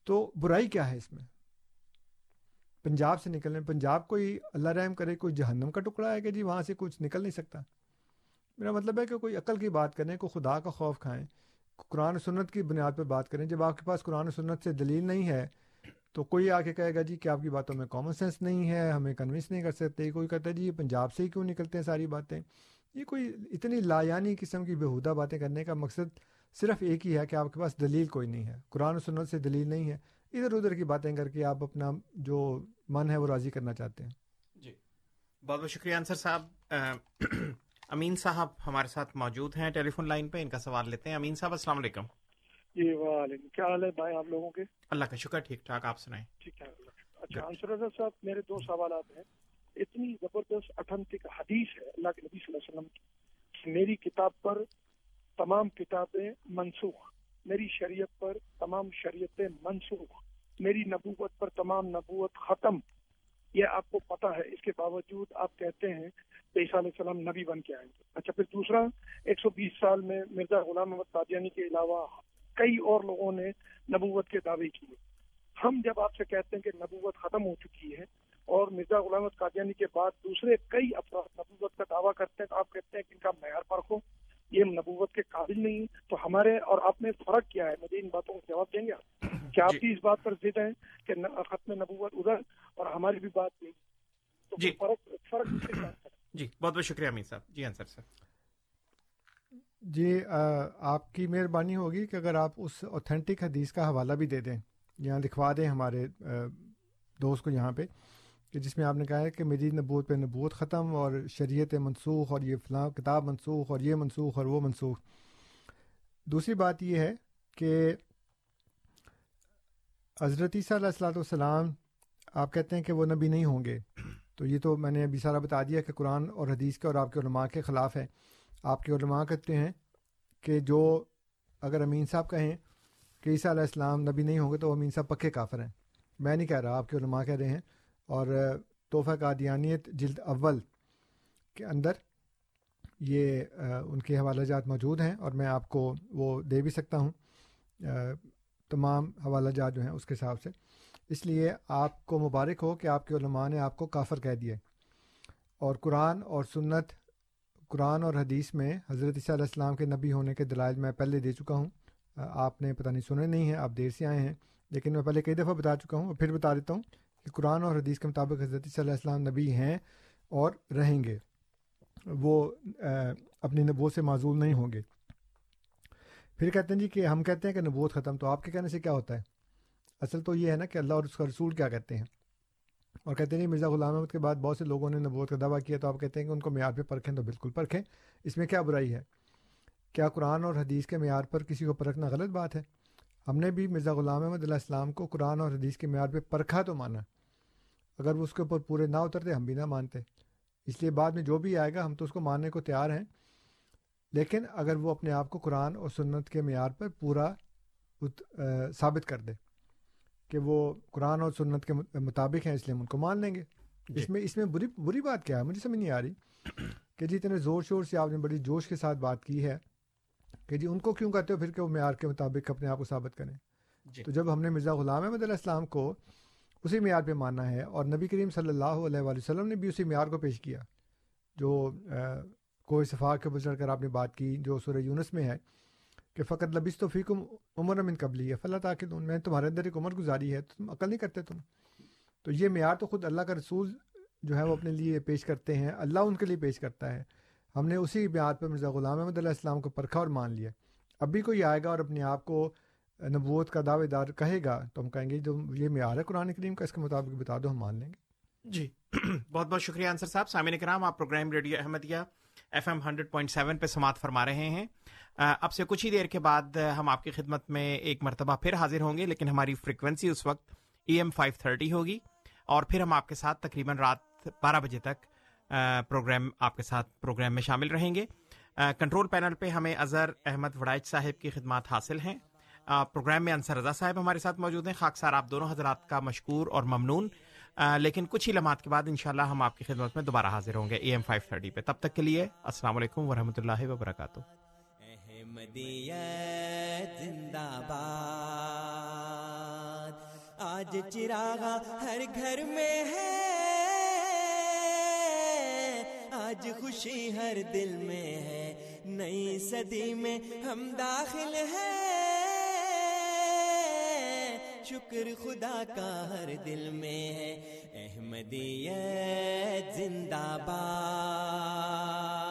تو برائی کیا ہے اس میں؟ پنجاب سے نکلنے، پنجاب کوئی اللہ رحم کرے، کوئی جہنم کا ٹکڑا ہے کہ جی وہاں سے کچھ نکل نہیں سکتا؟ میرا مطلب ہے کہ کوئی عقل کی بات کریں، کوئی خدا کا خوف کھائیں، قرآن و سنت کی بنیاد پر بات کریں، جب آپ کے پاس قرآن و سنت سے دلیل نہیں ہے، تو کوئی آ کے کہے گا جی کہ آپ کی باتوں میں کامن سینس نہیں ہے، ہمیں کنوینس نہیں کر سکتے، کوئی کہتا ہے جی یہ پنجاب سے ہی کیوں نکلتے ہیں ساری باتیں؟ یہ کوئی اتنی لایانی قسم کی بےحودہ باتیں کرنے کا مقصد صرف ایک ہی ہے کہ آپ کے پاس دلیل کوئی نہیں ہے۔ قرآن و سنت سے دلیل نہیں ہے۔ ادھر ادھر کی باتیں کر کے آپ اپنا جو من ہے وہ راضی کرنا چاہتے ہیں۔ جی۔ بہت بہت شکریہ انصر صاحب۔ امین صاحب ہمارے ساتھ موجود ہیں ٹیلی فون لائن پہ ان کا سوال لیتے ہیں۔ امین صاحب السلام علیکم۔ جی وعلیکم۔ کیا حال ہے بھائی آپ لوگوں کے؟ اللہ کا شکر ٹھیک ٹھاک آپ سنائیں۔ ٹھیک ٹھاک اچھا انصر رضا صاحب میرے دو سوالات ہیں۔ اتنی زبردست اٹھنٹک حدیث ہے اللہ کے نبی صلی اللہ علیہ وسلم کی۔ میری کتاب پر تمام کتابیں منسوخ۔ میری شریعت پر تمام شریعتیں منسوخ۔ میری نبوت پر تمام نبوت ختم۔ یہ آپ کو پتا ہے۔ اس کے باوجود آپ کہتے ہیں کہ عیسیٰ علیہ السلام نبی بن کے آئیں گے اچھا پھر دوسرا، ایک سو بیس سال میں مرزا غلام محمد قادیانی کے علاوہ کئی اور لوگوں نے نبوت کے دعوے کیے۔ ہم جب آپ سے کہتے ہیں کہ نبوت ختم ہو چکی ہے اور مرزا غلام محمد قادیانی کے بعد دوسرے کئی افراد نبوت کا دعویٰ کرتے ہیں تو آپ کہتے ہیں کہ ان کا معیار فرق ہو یہ نبوت کے قابل نہیں تو ہمارے اور آپ میں فرق کیا ہے مجھے ان باتوں کا جواب دیں گے آپ کیا آپ جی۔ بھی اس بات پر ضد ہیں کہ ختم نبوت ادھر اور ہماری بھی بات نہیں تو جی۔ فرق فرق؟ جی بہت بہت شکریہ امین صاحب جی انصر صاحب جی آپ کی مہربانی ہوگی کہ اگر آپ اس اوتھینٹک حدیث کا حوالہ بھی دے دیں یہاں لکھوا دیں ہمارے دوست کو یہاں پہ کہ جس میں آپ نے کہا ہے کہ میری نبوت پہ نبوت ختم اور شریعت منسوخ اور یہ فلاں کتاب منسوخ اور یہ منسوخ اور وہ منسوخ۔ دوسری بات یہ ہے کہ حضرت عیسیٰ علیہ السلاۃ والسلام، آپ کہتے ہیں کہ وہ نبی نہیں ہوں گے۔ تو یہ تو میں نے ابھی سارا بتا دیا کہ قرآن اور حدیث کے اور آپ کے علماء کے خلاف ہے آپ کے علماء کہتے ہیں کہ جو اگر امین صاحب کہیں کہ عیسیٰ علیہ السلام نبی نہیں ہوں گے تو امین صاحب پکے کافر ہیں۔ میں نہیں کہہ رہا، آپ کے علماء کہہ رہے ہیں۔ اور تحفہ قادیانیت جلد اول کے اندر یہ ان کے حوالہ جات موجود ہیں اور میں آپ کو وہ دے بھی سکتا ہوں تمام حوالہ جات جو ہیں اس کے حساب سے۔ اس لیے آپ کو مبارک ہو کہ آپ کے علماء نے آپ کو کافر کہہ دیا اور قرآن اور سنت، قرآن اور حدیث میں حضرت عیسیٰ علیہ السلام کے نبی ہونے کے دلائل میں پہلے دے چکا ہوں۔ آپ نے پتہ نہیں سنے نہیں ہیں، آپ دیر سے آئے ہیں، لیکن میں پہلے کئی دفعہ بتا چکا ہوں اور پھر بتا دیتا ہوں۔ کہ قرآن اور حدیث کے مطابق حضرت صلی اللہ علیہ وسلم نبی ہیں اور رہیں گے۔ وہ اپنی نبوت سے معذول نہیں ہوں گے۔ پھر کہتے ہیں جی کہ ہم کہتے ہیں کہ نبوت ختم، تو آپ کے کہنے سے کیا ہوتا ہے؟ اصل تو یہ ہے نا کہ اللہ اور اس کا رسول کیا کہتے ہیں؟ اور کہتے ہیں جی مرزا غلام احمد کے بعد بہت سے لوگوں نے نبوت کا دعویٰ کیا، تو آپ کہتے ہیں کہ ان کو معیار پہ پرکھیں تو بالکل پرکھیں۔ اس میں کیا برائی ہے؟ کیا قرآن اور حدیث کے معیار پر کسی کو پرکھنا غلط بات ہے؟ ہم نے بھی مرزا غلام احمد علیہ السلام کو قرآن اور حدیث کے معیار پہ پرکھا تو مانا۔ اگر وہ اس کے اوپر پورے نہ اترتے ہم بھی نہ مانتے۔ اس لیے بعد میں جو بھی آئے گا ہم تو اس کو ماننے کو تیار ہیں۔ لیکن اگر وہ اپنے آپ کو قرآن اور سنت کے معیار پر پورا ثابت کر دے کہ وہ قرآن اور سنت کے مط- مطابق ہیں اس لیے ہم ان کو مان لیں گے۔ جی۔ اس میں اس میں بری بری بات کیا ہے؟ مجھے سمجھ نہیں آ رہی کہ جی اتنے زور شور سے آپ نے بڑی جوش کے ساتھ بات کی ہے۔ کہ جی ان کو کیوں کہتے ہو؟ پھر کہ وہ معیار کے مطابق اپنے آپ کو ثابت کریں۔ جی۔ تو جب ہم نے مرزا غلام احمد علیہ السلام کو اسی معیار پہ ماننا ہے اور نبی کریم صلی اللہ علیہ وآلہ وسلم نے بھی اسی معیار کو پیش کیا جو کوئی صفا کے چڑھ کر آپ نے بات کی جو سورہ یونس میں ہے کہ فقط لبیس تو فیکم عمر من قبلی ہے فلاں تاکہ میں تمہارے اندر ایک عمر گزاری ہے تو تم عقل نہیں کرتے تم۔ تو یہ معیار تو خود اللہ کا رسول جو ہے وہ اپنے لیے پیش کرتے ہیں اللہ ان کے لیے پیش کرتا ہے۔ ہم نے اسی معیار پر مرزا غلام احمد علیہ السلام کو پرکھا اور مان لیا۔ اب بھی کوئی آئے گا اور اپنے آپ کو نبوت کا دعوے دار کہے گا تو ہم کہیں گے جو یہ معیار ہے قرآن کریم کا، اس کے مطابق بتا دو، ہم مان لیں گے۔ جی بہت بہت شکریہ انصر صاحب۔ سامعین کرام، آپ programme radio Ahmadiyya F M hundred point seven پہ سماعت فرما رہے ہیں۔ اب سے کچھ ہی دیر کے بعد ہم آپ کی خدمت میں ایک مرتبہ پھر حاضر ہوں گے، لیکن ہماری فریکوینسی اس وقت ای ایم فائیو تھرٹی ہوگی اور پھر ہم آپ کے ساتھ تقریباً رات بارہ بجے تک پروگرام آپ کے ساتھ پروگرام میں شامل رہیں گے۔ کنٹرول پینل پہ ہمیں اظہر احمد وڑائچ صاحب کی خدمات حاصل ہیں۔ پروگرام میں انصر رضا صاحب ہمارے ساتھ موجود ہیں۔ خاک سار آپ دونوں حضرات کا مشکور اور ممنون۔ لیکن کچھ ہی لمحات کے بعد انشاءاللہ ہم آپ کی خدمت میں دوبارہ حاضر ہوں گے۔ اے ایم فائیو تھرٹی پہ۔ تب تک کے لیے السلام علیکم ورحمۃ اللہ وبرکاتہ۔ احمدیت زندہ باد، آج چراغا ہر گھر میں ہے۔ آج خوشی ہر دل میں ہے، نئی صدی میں ہم داخل ہیں۔ شکر خدا کا ہر دل میں ہے، احمدیت زندہ باد۔